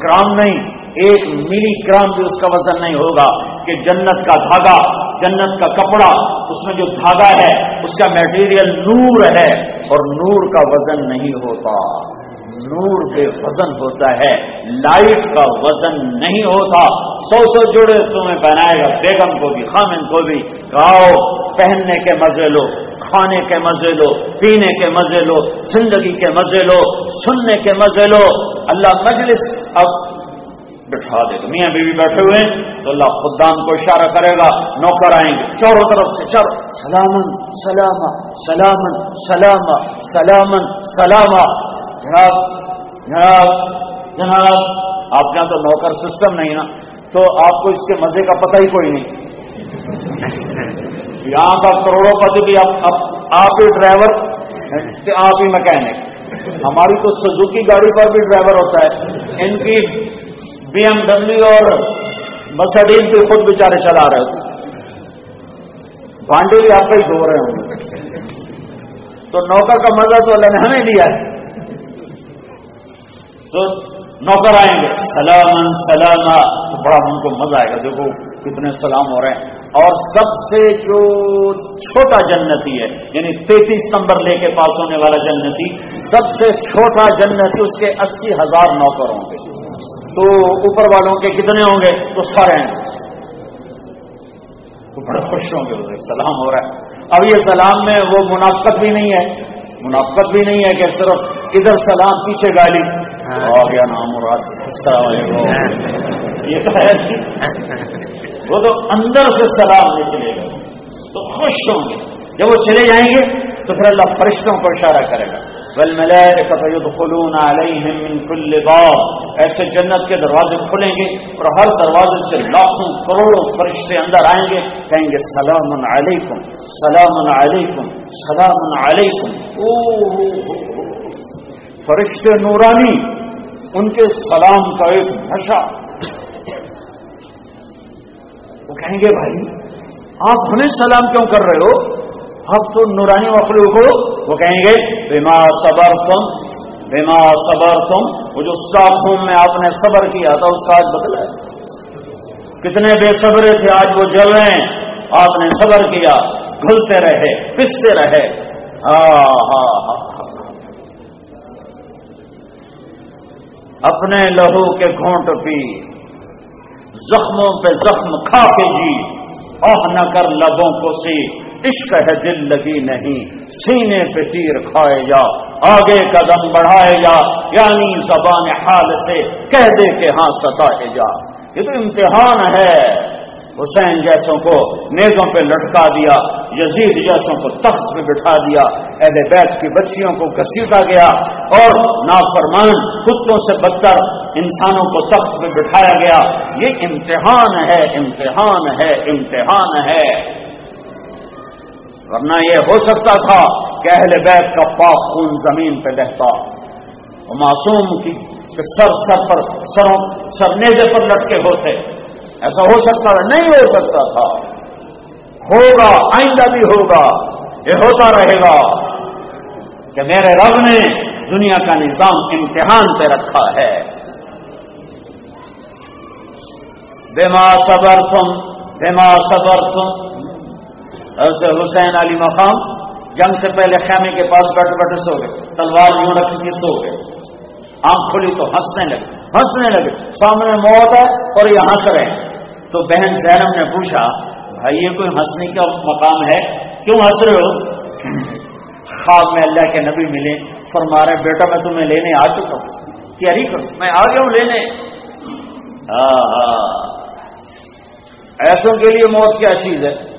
گرام نہیں، ایک ملی گرام بھی اس کا وزن نہیں ہوگا کہ جنت کا دھاگا، جنت کا کپڑا، اس میں جو دھاگا ہے، اس کا میٹیریل نور ہے اور نور کا وزن نہیں ہوتا۔ نور بے وزن ہوتا ہے۔ لائٹ کا وزن نہیں ہوتا۔ سو سو جوڑے تمہیں پہنائے گا۔ بیگم کو بھی، خامن کو بھی۔ گاؤ پہننے کے مزے لو، کھانے کے مزے لو، پینے کے مزے لو، زندگی کے مزے لو، سننے کے مزے لو۔ اللہ مجلس اب بٹھا دے۔ تو میاں بیوی بیٹھے ہوئے تو اللہ خدام کو اشارہ کرے گا۔ نوکر آئیں گے۔ چاروں طرف سے چلو سلامن سلامہ سلامن سلامہ سلامن سلامہ جناب جناب جناب، آپ کے یہاں تو نوکر سسٹم نہیں نا، تو آپ کو اس کے مزے کا پتہ ہی کوئی نہیں۔ یہاں کا کروڑوں پتی بھی آپ ہی ڈرائیور آپ ہی مکینک۔ ہماری تو سزوکی گاڑی پر بھی ڈرائیور ہوتا ہے۔ ان کی بی ایم ڈبلو اور مسڈین بھی خود بیچارے چلا رہے ہوتے بانڈی بھی آپ کا ہی دھو رہے ہوں۔ تو نوکر کا مزہ تو اللہ نے ہمیں لیا ہے۔ تو نوکر آئیں گے۔ سلام سلام تو بڑا ان کو مزہ آئے گا۔ دیکھو کتنے سلام ہو رہے ہیں۔ اور سب سے جو چھوٹا جنتی ہے یعنی تینتیس نمبر لے کے پاس ہونے والا جنتی، سب سے چھوٹا جنتی اس کے اسی ہزار نوکر ہوں گے۔ تو اوپر والوں کے کتنے ہوں گے؟ تو سارے ہیں۔ تو بڑے خوش ہوں گے۔ سلام ہو رہا ہے۔ اب یہ سلام میں وہ منافقت بھی نہیں ہے۔ منافقت بھی نہیں ہے کہ صرف ادھر سلام، پیچھے گالی۔ آ گیا نام مراد السلام علیکم. یہ تو ہے وہ تو اندر سے سلام نکلے گا. تو خوش ہوں گے. جب وہ چلے جائیں گے تو پھر اللہ فرشتوں کو اشارہ کرے گا. بل کل باب ایسے جنت کے دروازے کھلیں گے اور ہر دروازے سے لاکھوں کروڑوں فرشتے اندر آئیں گے. کہیں گے سلام علیکم سلام علیکم سلام علیکم. فرشتے نورانی ان کے سلام کا ایک نشہ۔ وہ کہیں گے بھائی، آپ ہمیں سلام کیوں کر رہے ہو؟ آپ تو نورانی مخلوق ہو۔ وہ کہیں گے بیما صبر تم بیما صبر تم وہ جو خون میں آپ نے صبر کیا تھا، اس کا آج بدلا ہے۔ کتنے بے صبرے تھے، آج وہ جل رہے ہیں۔ آپ نے صبر کیا، گھلتے رہے، پستے رہے۔ ہاں ہاں ہاں اپنے لہو کے گھونٹ پی، زخموں پہ زخم کھا کے جی اوہ نہ کر لبوں کو سی عشق ہے دل لگی نہیں، سینے پہ تیر کھائے جا آگے قدم بڑھائے جا یعنی زبان حال سے کہہ دے کہ ہاں ستائے جا یہ تو امتحان ہے۔ حسین جیسوں کو نیزوں پہ لٹکا دیا، یزید جیسوں کو تخت پہ بٹھا دیا، اہل بیت کی بچیوں کو گھسیٹا گیا اور نافرمان کتوں سے بدتر انسانوں کو تخت پہ بٹھایا گیا۔ یہ امتحان ہے امتحان ہے امتحان ہے۔ ورنہ یہ ہو سکتا تھا کہ اہل بیت کا پاک خون زمین پہ رہتا معصوم کی سر سر پر، سروں سر نیزے پر لٹکے ہوتے۔ ایسا ہو سکتا تھا نہیں ہو سکتا تھا۔ ہوگا، آئندہ بھی ہوگا، یہ ہوتا رہے گا۔ کہ میرے رب نے دنیا کا نظام امتحان پہ رکھا ہے۔ بیما صبر تم بیما صبر تم حسین علی مقام جنگ سے پہلے خیمے کے پاس بیٹھے بیٹھے سو گئے۔ تلوار یوں رکھ کے سو گئے۔ آنکھ کھلی تو ہنسنے لگے ہنسنے لگے۔ سامنے موت ہے اور یہ ہنس رہے۔ تو بہن زینب نے پوچھا، بھائی، یہ کوئی ہنسنے کا مقام ہے؟ کیوں ہنس رہے ہو؟ خواب میں اللہ کے نبی ملے، فرما رہے، بیٹا، میں تمہیں لینے آ چکا ہوں۔ تیاری کر میں آ گیا ہوں لینے۔ ہاں،, ہاں۔ ایسوں کے لیے موت کیا چیز ہے؟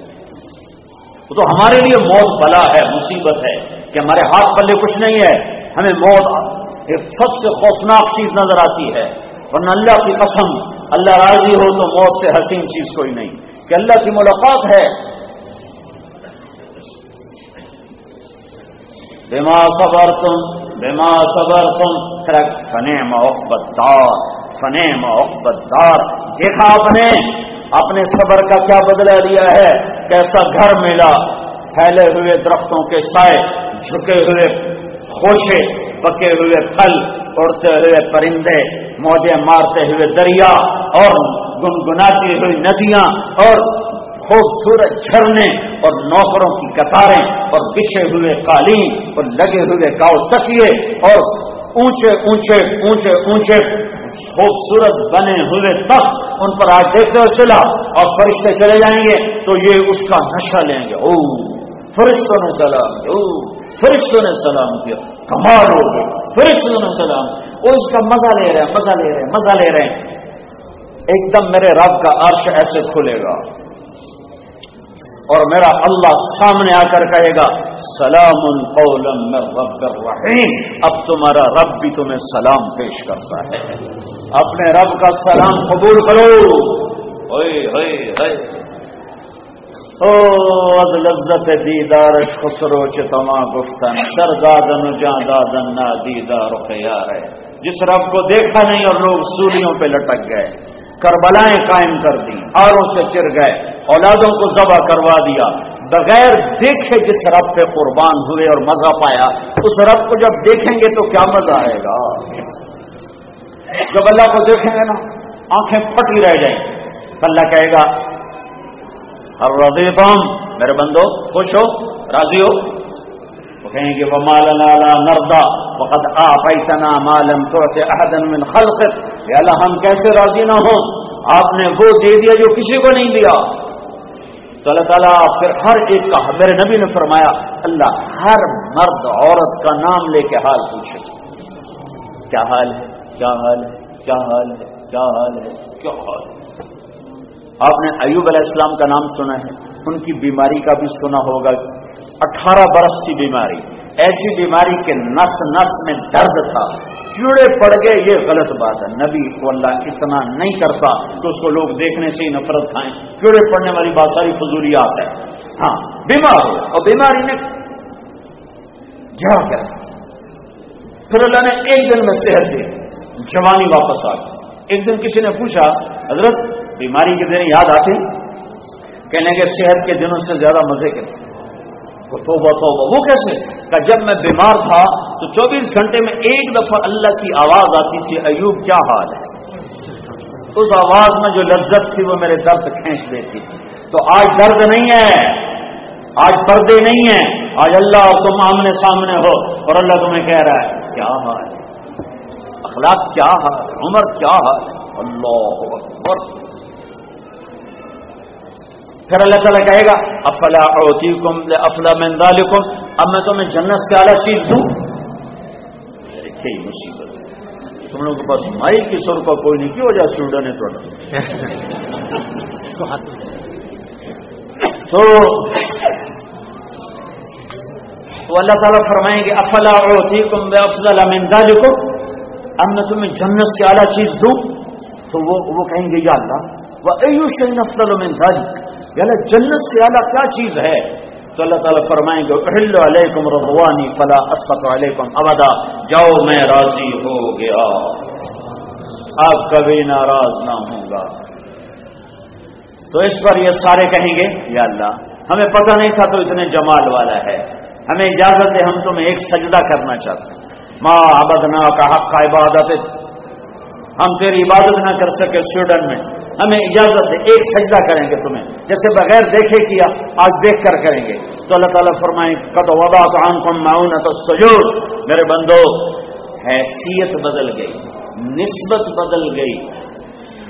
وہ تو ہمارے لیے موت بلا ہے، مصیبت ہے کہ ہمارے ہاتھ پلے کچھ نہیں ہے۔ ہمیں موت ایک سب سے خوفناک چیز نظر آتی ہے، ورنہ اللہ کی قسم اللہ راضی ہو تو موت سے حسین چیز کوئی نہیں۔ کہ اللہ کی ملاقات ہے۔ بیما صبر تم بیما صبر تم فنے محبت دار، فنے محبت دار۔ دیکھا آپ نے، اپنے صبر کا کیا بدلا دیا ہے؟ کیسا گھر ملا، پھیلے ہوئے درختوں کے سائے جھکے ہوئے خوشے۔ پکے ہوئے پھل، اڑتے ہوئے پرندے، موجے مارتے ہوئے دریا، اور گنگناتی ہوئی ندیاں، اور خوبصورت جھرنے، اور نوکروں کی قطاریں، اور بچھے ہوئے قالین، اور لگے ہوئے گاؤ تکیے، اور اونچے اونچے اونچے اونچے خوبصورت بنے ہوئے تخت ان پر آج دیکھتے ہوئے چلا اور فرشتے چلے جائیں گے، تو یہ اس کا نشہ لیں گے۔ او فرشتوں نے سلام او فرشتوں نے سلام کیا۔ کمال ہو گئے۔ فرشتوں نے سلام۔ وہ اس کا مزہ لے رہے ہیں، مزہ لے رہے ہیں، مزہ لے رہے ہیں۔ ایک دم میرے رب کا عرش ایسے کھلے گا۔ اور میرا اللہ سامنے آ کر کہے گا، سلام من رب الرحیم۔ اب تمہارا رب بھی تمہیں سلام پیش کرتا ہے۔ اپنے رب کا سلام قبول کرو۔ از لذت دیدار خسرو چتما گفتن، سر دادن جا دادن نا دیدار خیار ہے۔ جس رب کو دیکھا نہیں اور لوگ سولیوں پہ لٹک گئے۔ کربلائیں قائم کر دی، آروں سے چر گئے، اولادوں کو ذبح کروا دیا۔ بغیر دیکھے جس رب پہ قربان ہوئے اور مزہ پایا، اس رب کو جب دیکھیں گے تو کیا مزہ آئے گا؟ جب اللہ کو دیکھیں گے نا، آنکھیں پھٹی رہ جائیں۔ اللہ کہے گا ہر رضی میرے بندو، خوش ہو؟ راضی ہو؟ وہ کہیں گے وہ مالا لالا نردا وقت آ پیسنا مالم تو من خلق اللہ، ہم کیسے راضی نہ ہوں؟ آپ نے وہ دے دیا جو کسی کو نہیں دیا۔ تو اللہ تعالیٰ پھر ہر ایک کا، میرے نبی نے فرمایا، اللہ ہر مرد، عورت کا نام لے کے حال پوچھے۔ کیا حال ہے؟ کیا حال ہے؟ کیا حال ہے؟ کیا حال ہے؟ کیا حال ہے؟ آپ نے ایوب علیہ السلام کا نام سنا ہے، ان کی بیماری کا بھی سنا ہوگا۔ اٹھارہ برس کی بیماری، ایسی بیماری کے نس نس میں درد تھا۔ کیڑے پڑ گئے، یہ غلط بات ہے۔ نبی کو اللہ اتنا نہیں کرتا تو اس کو لوگ دیکھنے سے ہی نفرت کھائیں۔ کیڑے پڑنے والی بات ساری فضولیات ہے۔ ہاں بیمار ہو۔ اور بیماری نے کیا۔ کر پھر اللہ نے ایک دن میں صحت دی۔ جوانی واپس آ گئی۔ ایک دن کسی نے پوچھا، حضرت بیماری کے دن یاد آتے کہنے کے صحت کے دنوں سے زیادہ مزے کے توبہ توبہ۔ وہ کیسے؟ کہ جب میں بیمار تھا تو چوبیس گھنٹے میں ایک دفعہ اللہ کی آواز آتی تھی، ایوب، کیا حال ہے؟ اس آواز میں جو لذت تھی وہ میرے درد کھینچ دیتی تھی۔ تو آج درد نہیں ہے، آج پردے نہیں ہیں۔ آج اللہ اور تم آمنے سامنے ہو اور اللہ تمہیں کہہ رہا ہے، کیا حال ہے؟ اخلاق کیا حال ہے؟ عمر کیا حال ہے؟ اللہ اکبر۔ پھر اللہ تعالیٰ کہے گا، افلا اوتی کم افلا مندالکم اب میں تمہیں جنت سے اعلیٰ چیز دوں؟ کئی مصیبت تم لوگوں کے پاس مائی کی سر کا کوئی نہیں کی وجہ سوڈن ہے تو تو اللہ تعالیٰ فرمائیں گے، افلا اوتی کم افضل مندالکم اب میں تمہیں جنت سے اعلیٰ چیز دوں؟ تو وہ وہ کہیں گے، یا اللہ وہ ایوش افضل مندالک یعنی جنت سے اعلیٰ کیا چیز ہے؟ تو اللہ تعالیٰ فرمائیں گے علیکم رضوانی فلا اسفت علیکم ابدا، جاؤ میں راضی ہو گیا۔ آپ کبھی ناراض نہ ہوں گا۔ تو اس پر یہ سارے کہیں گے، یا اللہ، ہمیں پتہ نہیں تھا تو اتنے جمال والا ہے۔ ہمیں اجازت ہے، ہم تمہیں ایک سجدہ کرنا چاہتے ہیں۔ ماں ابدنا کا حق کا عبادت ہم تیری عبادت نہ کر سکے سویڈن میں۔ ہمیں اجازت ہے ایک سجدہ کریں گے تمہیں۔ جیسے بغیر دیکھے کیا، آج دیکھ کر کریں گے۔ تو اللہ تعالیٰ فرمائیں کد وبا کام کم معاون تو سجور میرے بندو، حیثیت بدل گئی، نسبت بدل گئی۔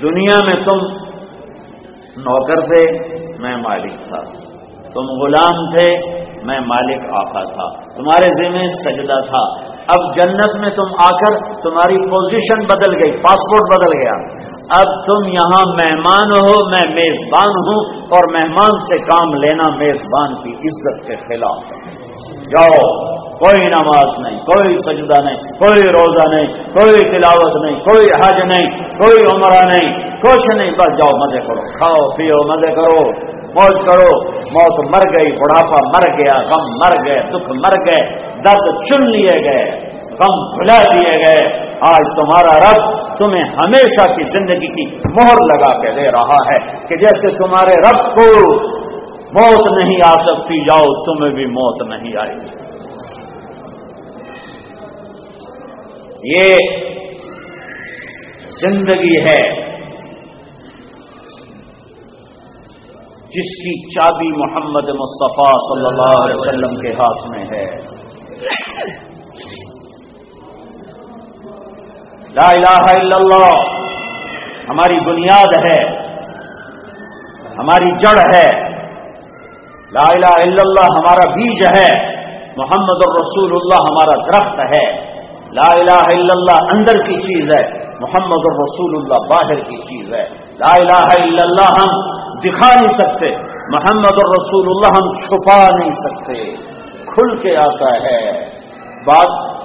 دنیا میں تم نوکر تھے، میں مالک تھا۔ تم غلام تھے میں مالک آقا تھا، تمہارے ذمہ سجدہ تھا۔ اب جنت میں تم آ کر تمہاری پوزیشن بدل گئی پاسپورٹ بدل گیا۔ اب تم یہاں مہمان ہو، میں میزبان ہوں اور مہمان سے کام لینا میزبان کی عزت کے خلاف۔ جاؤ، کوئی نماز نہیں، کوئی سجدہ نہیں، کوئی روزہ نہیں، کوئی تلاوت نہیں، کوئی حج نہیں، کوئی عمرہ نہیں، کچھ نہیں، بس جاؤ، مزے کرو۔ کھاؤ، پیو، مزے کرو۔ موج کرو۔ موت مر گئی، بڑھاپا مر گیا، غم مر گئے، دکھ مر گئے، درد چن لیے گئے، غم بھلا دیے گئے۔ آج تمہارا رب تمہیں ہمیشہ کی زندگی کی مہر لگا کے دے رہا ہے کہ جیسے تمہارے رب کو موت نہیں آ سکتی، جاؤ، تمہیں بھی موت نہیں آئے گی۔ یہ زندگی ہے۔ جس کی چابی محمد مصطفیٰ صلی اللہ علیہ وسلم کے ہاتھ میں ہے۔ لا الہ الا اللہ۔ ہماری بنیاد ہے۔ ہماری جڑ ہے۔ لا الہ الا اللہ ہمارا بیج ہے۔ محمد الرسول اللہ ہمارا درخت ہے۔ لا الہ الا اللہ اندر کی چیز ہے۔ محمد الرسول اللہ باہر کی چیز ہے۔ لا الہ الا اللہ ہم دکھا نہیں سکتے۔ محمد اور رسول اللہ ہم چھپا نہیں سکتے۔ کھل کے آتا ہے۔ بات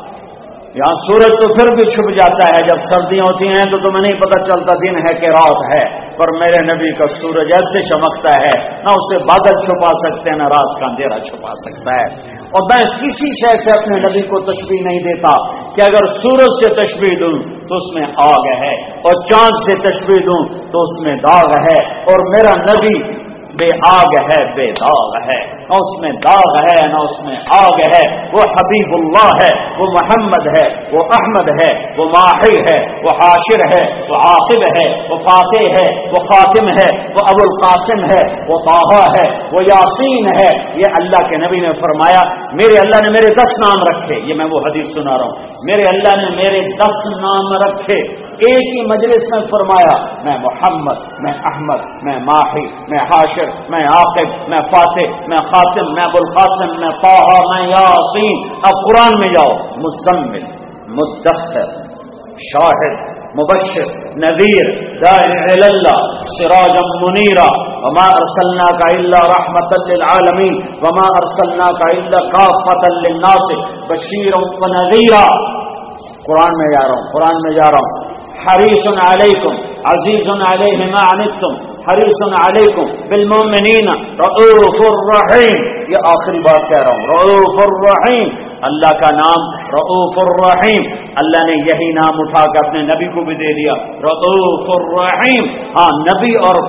یہاں سورج تو پھر بھی چھپ جاتا ہے، جب سردیاں ہوتی ہیں تو تمہیں نہیں پتہ چلتا دن ہے کہ رات ہے، پر میرے نبی کا سورج ایسے چمکتا ہے، نہ اسے بادل چھپا سکتے ہیں، نہ رات کا اندھیرا چھپا سکتا ہے۔ اور میں کسی شے سے اپنے نبی کو تشبیح نہیں دیتا کہ اگر سورج سے تشبیح دوں تو اس میں آگ ہے، اور چاند سے تشبیح دوں تو اس میں داغ ہے، اور میرا نبی بے آگ ہے، بے داغ ہے۔ نہ اس میں داغ ہے نہ اس میں آگ ہے وہ حبیب اللہ ہے وہ محمد ہے وہ احمد ہے وہ ماہر ہے وہ حاشر ہے وہ عاقب ہے وہ فاتح ہے وہ خاتم ہے وہ ابو القاسم ہے وہ طاہا ہے وہ یاسین ہے یہ اللہ کے نبی نے فرمایا میرے اللہ نے میرے دس نام رکھے یہ میں وہ حدیث سنا رہا ہوں میرے اللہ نے میرے دس نام رکھے ایک ہی مجلس میں فرمایا میں محمد میں احمد میں ماہی میں حاشر میں عاقب میں فاتح میں خاتم، میں ابوالقاسم میں پاہا میں یاسین۔ اب قرآن میں جاؤ۔ مزمل، مدثر، شاہد، مبشر، نذیر اللہ سراج منیرا۔ وما ارسلنا کا اللہ رحمت للعالمین۔ وما ارسلنا کا اللہ کافت للناس بشیر و نذیرا۔ قرآن میں جا رہا ہوں، قرآن میں جا رہا ہوں۔ حریص علیکم، عزیز علیہ ما عنتم۔ حریص علیکم بالمؤمنین رؤوف الرحیم یہ آخری بات کہہ رہا ہوں. رؤوف الرحیم اللہ کا نام رؤوف الرحیم اللہ نے یہی نام اٹھا کے اپنے نبی کو بھی دے دیا. رؤوف الرحیم ہاں نبی اور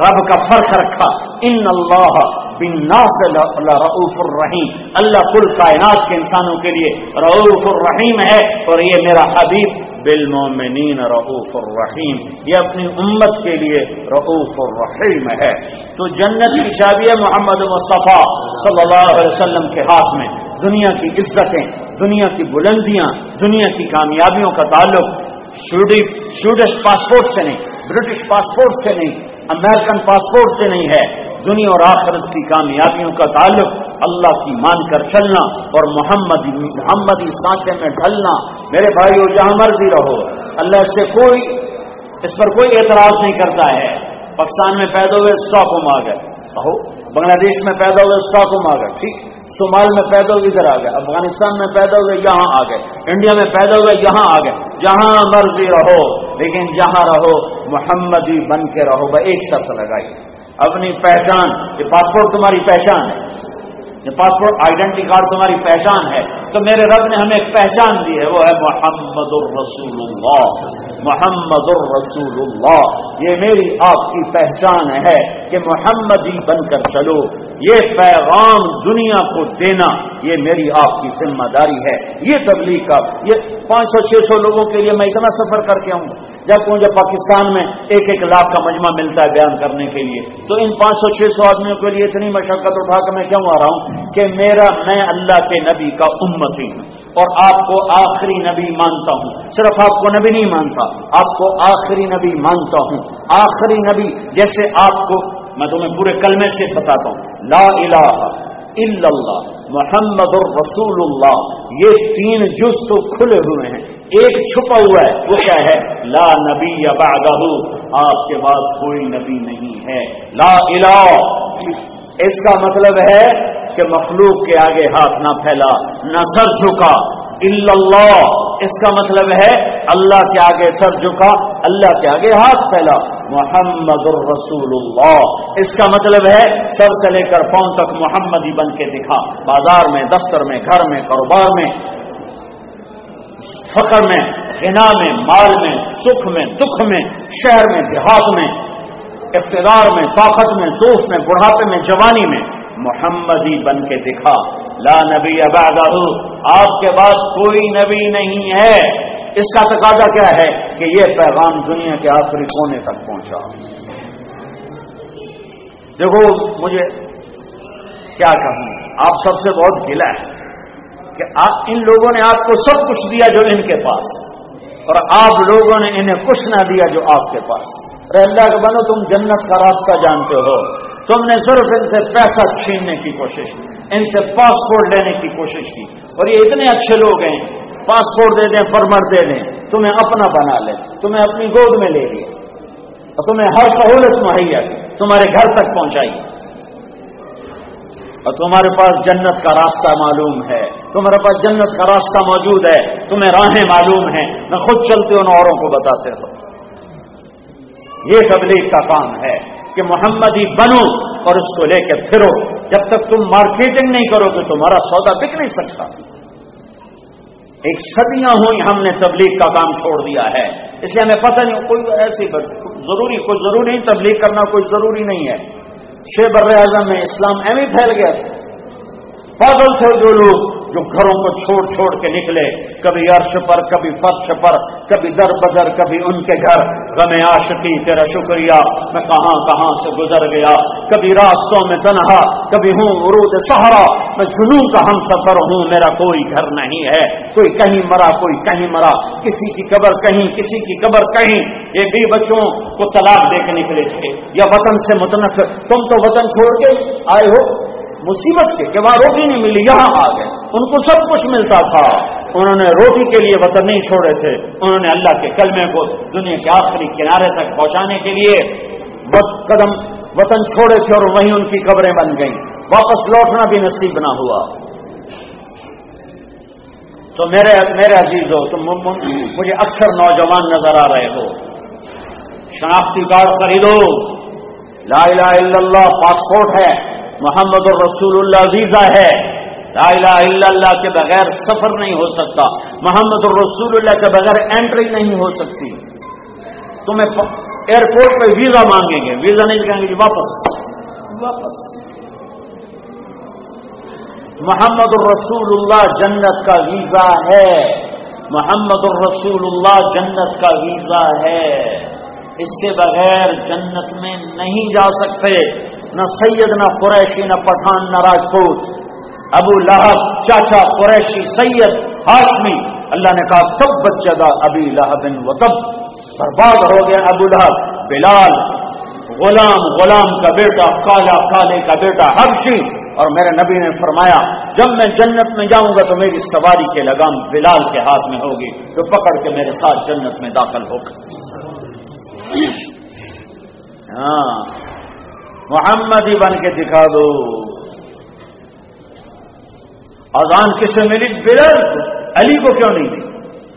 رب کا فرق رکھا. ان اللہ بناس رعوف الرحیم اللہ کل کائنات کے انسانوں کے لیے رعوف الرحیم ہے اور یہ میرا حبیب بالمومنین رعوف الرحیم۔ یہ اپنی امت کے لیے رعوف الرحیم ہے۔ تو جنت کی شادی محمد مصطفیٰ صلی اللہ علیہ وسلم کے ہاتھ میں۔ دنیا کی عزتیں، دنیا کی بلندیاں، دنیا کی کامیابیوں کا تعلق۔ سویڈش پاسپورٹ سے نہیں، برٹش پاسپورٹ سے نہیں، امریکن پاسپورٹ سے نہیں ہے۔ دنیا اور آخرت کی کامیابیوں کا تعلق۔ اللہ کی مان کر چلنا اور محمد محمدی سانچے میں ڈھلنا۔ میرے بھائیو، جہاں مرضی رہو۔ اللہ سے کوئی اس پر کوئی اعتراض نہیں کرتا ہے۔ پاکستان میں پیدا ہوئے اسٹاک آ گئے۔ بنگلہ دیش میں پیدا ہوئے اسٹاک آ گئے۔ ٹھیک۔ صومال میں پیدا ہوئے، ادھر آ گئے۔ افغانستان میں پیدا ہوئے، یہاں آ گئے۔ انڈیا میں پیدا ہوئے، یہاں آ گئے۔ جہاں مرضی رہو، لیکن جہاں رہو محمدی بن کے رہو بھائی ایک شرط لگائی۔ اپنی پہچان، یہ پاسپورٹ تمہاری پہچان ہے۔ یہ پاسپورٹ آئیڈینٹی کارڈ تمہاری پہچان ہے، تو میرے رب نے ہمیں ایک پہچان دی ہے، وہ ہے محمد الرسول اللہ محمد الرسول اللہ یہ میری آپ کی پہچان ہے کہ محمدی بن کر چلو۔ یہ پیغام دنیا کو دینا یہ میری آپ کی ذمہ داری ہے۔ یہ تبلیغ کا یہ پانچ سو چھ سو لوگوں کے لیے میں اتنا سفر کر کے آؤں۔ جب مجھے پاکستان میں ایک ایک لاکھ کا مجمع ملتا ہے بیان کرنے کے لیے۔ تو ان پانچ سو چھ سو آدمیوں کے لیے اتنی مشقت اٹھا کر میں کیوں آ رہا ہوں کہ میرا میں اللہ کے نبی کا امتی ہوں۔ اور آپ کو آخری نبی مانتا ہوں۔ صرف آپ کو نبی نہیں مانتا، آپ کو آخری نبی مانتا ہوں۔ آخری نبی جیسے آپ کو میں تمہیں پورے کلمے سے بتاتا ہوں۔ لا الہ الا اللہ، محمد الرسول اللہ یہ تین جز تو کھلے ہوئے ہیں۔ ایک چھپا ہوا ہے، وہ کیا ہے؟ لا نبی بعدہ۔ آپ کے بعد کوئی نبی نہیں ہے۔ لا الہ۔ اس کا مطلب ہے کہ مخلوق کے آگے ہاتھ نہ پھیلا، نہ سر جھکا۔ اللہ۔ اس کا مطلب ہے اللہ کے آگے سر جھکا، اللہ کے آگے ہاتھ پھیلا۔ محمد الرسول اللہ اس کا مطلب ہے سر سے لے کر پاؤں تک محمد ہی بن کے دکھا۔ بازار میں، دفتر میں، گھر میں، کاروبار میں فخر میں، غنا میں، مال میں، سکھ میں، دکھ میں، شہر میں، دیہات میں، اقتدار میں، طاقت میں زوف میں، بڑھاپے میں، جوانی میں۔ محمدی بن کے دکھا، لا نبی اباد آپ کے بعد کوئی نبی نہیں ہے۔ اس کا تقاضا کیا ہے کہ یہ پیغام دنیا کے آخری کونے تک پہنچا۔ دیکھو، مجھے کیا کہوں؟ آپ سب سے بہت گلا ہے کہ ان لوگوں نے آپ کو سب کچھ دیا جو ان کے پاس، اور آپ لوگوں نے انہیں کچھ نہ دیا جو آپ کے پاس۔ اللہ کے بنو تم جنت کا راستہ جانتے ہو۔ تم نے صرف ان سے پیسہ چھیننے کی کوشش کی، ان سے پاسپورٹ لینے کی کوشش کی۔ اور یہ اتنے اچھے لوگ ہیں، پاسپورٹ دے دیں، فرمر دے دیں، تمہیں اپنا بنا لیں تمہیں اپنی گود میں لے لیا۔ اور تمہیں ہر سہولت مہیا تمہارے گھر تک پہنچائی۔ اور تمہارے پاس جنت کا راستہ معلوم ہے۔ تمہارے پاس جنت کا راستہ موجود ہے، تمہیں راہیں معلوم ہیں۔ میں خود چلتے ان اوروں کو بتاتے ہو۔ یہ تبلیغ کا کام ہے کہ محمد ہی بنو اور اس کو لے کے پھرو۔ جب تک تم مارکیٹنگ نہیں کرو گے تمہارا سودا بک نہیں سکتا۔ ایک صدیاں ہوئی ہم نے تبلیغ کا کام چھوڑ دیا ہے۔ اس لیے ہمیں پتہ نہیں کوئی ایسی ضروری کوئی ضروری نہیں، تبلیغ کرنا کوئی ضروری نہیں ہے۔ شیب بر اعظم میں اسلام ایویں پھیل گیا۔ تھا پاگل تھے جو لوگ۔ جو گھروں کو چھوڑ چھوڑ کے نکلے، کبھی عرش پر، کبھی فرش پر، کبھی در بدر، کبھی ان کے گھر۔ غم عاشقی، تیرا شکریہ، میں کہاں کہاں سے گزر گیا؟ کبھی راستوں میں تنہا، کبھی ہوں ارود سہارا میں جنون کا ہم سفر ہوں، میرا کوئی گھر نہیں ہے۔ کوئی کہیں مرا، کوئی کہیں مرا۔ کسی کی قبر کہیں، کسی کی قبر کہیں۔ یہ بھی بچوں کو طلاق دے کے نکلے تھے۔ یا وطن سے متنف تم تو وطن چھوڑ کے آئے ہو۔ مصیبت سے کہ وہاں روٹی نہیں ملی، یہاں آ گئے۔ ان کو سب کچھ ملتا تھا۔ انہوں نے روٹی کے لیے وطن نہیں چھوڑے تھے۔ انہوں نے اللہ کے کلمے کو دنیا کے آخری کنارے تک پہنچانے کے لیے بس قدم وطن چھوڑے تھے اور وہیں ان کی قبریں بن گئیں۔ واپس لوٹنا بھی نصیب نہ ہوا۔ تو میرے میرے عزیز ہو تم مجھے اکثر نوجوان نظر آ رہے ہو۔ شناختی کارڈ خریدو۔ لا الہ الا اللہ، پاسپورٹ ہے۔ محمد الرسول اللہ ویزا ہے۔ لا الہ الا اللہ کے بغیر سفر نہیں ہو سکتا۔ محمد الرسول اللہ کے بغیر انٹری نہیں ہو سکتی۔ تمہیں ایئرپورٹ پہ ویزا مانگیں گے۔ ویزا نہیں کہیں گے جی واپس۔ واپس۔ محمد الرسول اللہ جنت کا ویزا ہے۔ محمد الرسول اللہ جنت کا ویزا ہے۔ اس کے بغیر جنت میں نہیں جا سکتے، نہ سید، نہ قریشی، نہ پٹھان، نہ راجپوت۔ ابو لہب، چاچا قریشی، سید، ہاشمی۔ اللہ نے کہا سب بچہ ابھی لہب و تب برباد ہو گیا ابو لہب۔ بلال، غلام غلام کا بیٹا، کالا، کالے کا بیٹا، حبشی۔ اور میرے نبی نے فرمایا، جب میں جنت میں جاؤں گا تو میری سواری کے لگام بلال کے ہاتھ میں ہوگی تو پکڑ کے میرے ساتھ جنت میں داخل ہوگا۔ ہاں۔ محمد ہی بن کے دکھا دو۔ اذان کس سے ملی؟ بلال علی کو کیوں نہیں دی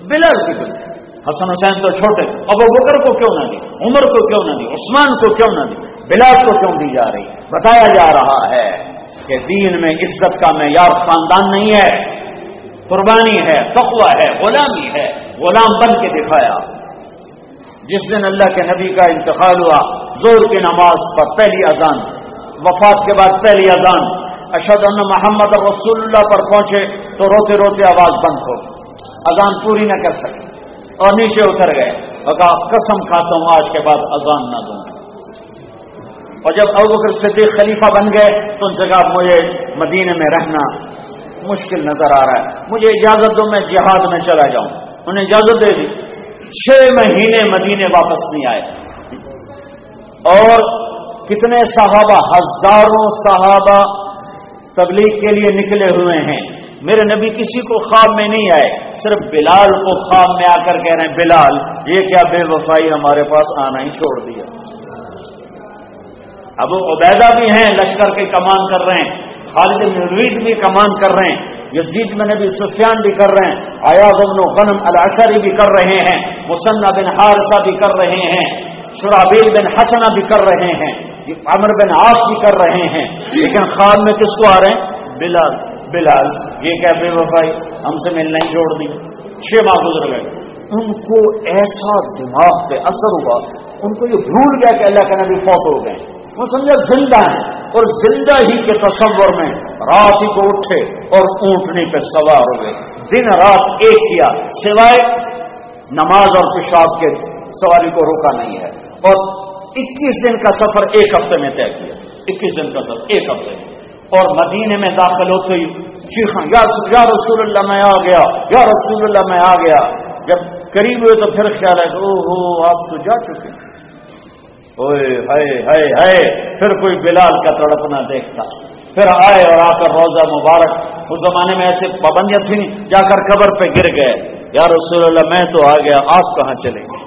بلال کی حسن حسین تو چھوٹے۔ ابو بکر کو کیوں نہ دی؟ عمر کو کیوں نہ دی؟ عثمان کو کیوں نہ دی؟ بلال کو کیوں دی جا رہی؟ بتایا جا رہا ہے کہ دین میں عزت کا معیار خاندان نہیں ہے۔ قربانی ہے، تقوی ہے، غلامی ہے۔ غلام بن کے دکھایا۔ جس دن اللہ کے نبی کا انتقال ہوا، زور کی نماز پر پہلی اذان، وفات کے بعد پہلی اذان اشد ان محمد رسول اللہ پر پہنچے تو روتے روتے آواز بند ہو۔ اذان پوری نہ کر سکے اور نیچے اتر گئے۔ اور کہا، قسم کھاتا ہوں، آج کے بعد اذان نہ دوں۔ اور جب ابوبکر صدیق خلیفہ بن گئے تو ان جگہ مجھے مدینے میں رہنا مشکل نظر آ رہا ہے۔ مجھے اجازت دو، میں جہاد میں چلا جاؤں۔ انہیں اجازت دے دی۔ چھ مہینے مدینے واپس نہیں آئے۔ اور کتنے صحابہ، ہزاروں صحابہ تبلیغ کے لیے نکلے ہوئے ہیں۔ میرے نبی کسی کو خواب میں نہیں آئے، صرف بلال کو خواب میں آ کر کہہ رہے ہیں، بلال، یہ کیا بے وفائی ہمارے پاس آنا ہی چھوڑ دیا۔ اب عبیدہ بھی ہیں، لشکر کے کمان کر رہے ہیں، خالد مرید بھی کمان کر رہے ہیں۔ یزید میں نبی سفیان بھی کر رہے ہیں آیاز ابن غنم الاشری بھی کر رہے ہیں، مسنہ بن حارثہ بھی کر رہے ہیں، شرابیل بن حسنہ بھی کر رہے ہیں، عمر بن آس بھی کر رہے ہیں۔ لیکن خواب میں کس کو آ رہے ہیں؟ بلال۔ بلال، یہ کیا بے وفائی؟ ہم سے ملنا ہی چھوڑ دی چھ ماہ گزر گئے ان کو ایسا دماغ پہ اثر ہوا، ان کو یہ بھول گیا کہ اللہ کے نبی فوت ہو گئے۔ سمجھا زندہ ہیں اور زندہ ہی کے تصور میں رات ہی کو اٹھے اور اونٹنے پہ سوار ہو گئے دن رات ایک کیا، سوائے نماز اور پیشاب کے سواری کو روکا نہیں ہے۔ اور اکیس دن کا سفر ایک ہفتے میں طے کیا۔ اکیس دن کا سفر ایک ہفتے میں۔ اور مدینے میں داخل ہوتے ہی چیخاں یا رسول اللہ میں آ گیا۔ یا رسول اللہ میں آ گیا۔ جب قریب ہوئے تو پھر خیال ہے کہ او ہو، آپ تو جا چکے ہائے پھر کوئی بلال کا تڑپنا دیکھتا۔ پھر آئے اور آ کر روزہ مبارک۔ اس زمانے میں ایسے پابندیاں تھیں، جا کر قبر پہ گر گئے۔ یا رسول اللہ، میں تو آ گیا، آپ کہاں چلیں گے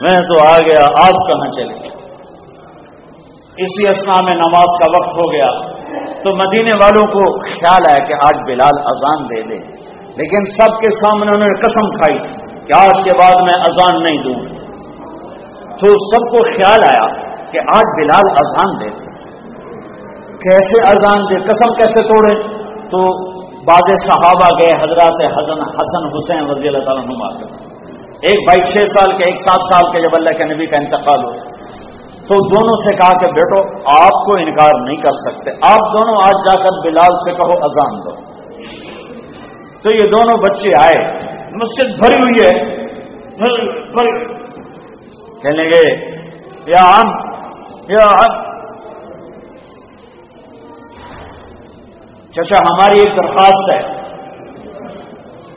میں تو آ گیا، آپ کہاں چلیں گے اسی اسنا میں نماز کا وقت ہو گیا۔ تو مدینے والوں کو خیال آیا کہ آج بلال اذان دے دے۔ لیکن سب کے سامنے انہوں نے قسم کھائی کہ آج کے بعد میں اذان نہیں دوں۔ تو سب کو خیال آیا کہ آج بلال اذان دے۔ کیسے اذان دے؟ قسم کیسے توڑے؟ تو بعض صحابہ گئے حضرات حسن حسن حسین رضی اللہ تعالیٰ نما کر ایک بھائی چھ سال کے، ایک سات سال کے جب اللہ کے نبی کا انتقال ہو تو دونوں سے کہا کہ بیٹو، آپ کو انکار نہیں کر سکتے۔ آپ دونوں آج جا کر بلال سے کہو اذان دو۔ تو یہ دونوں بچے آئے۔ مسجد بھری ہوئی ہے۔ کہنے گے یا ہم یا چچا ہماری ایک درخواست ہے۔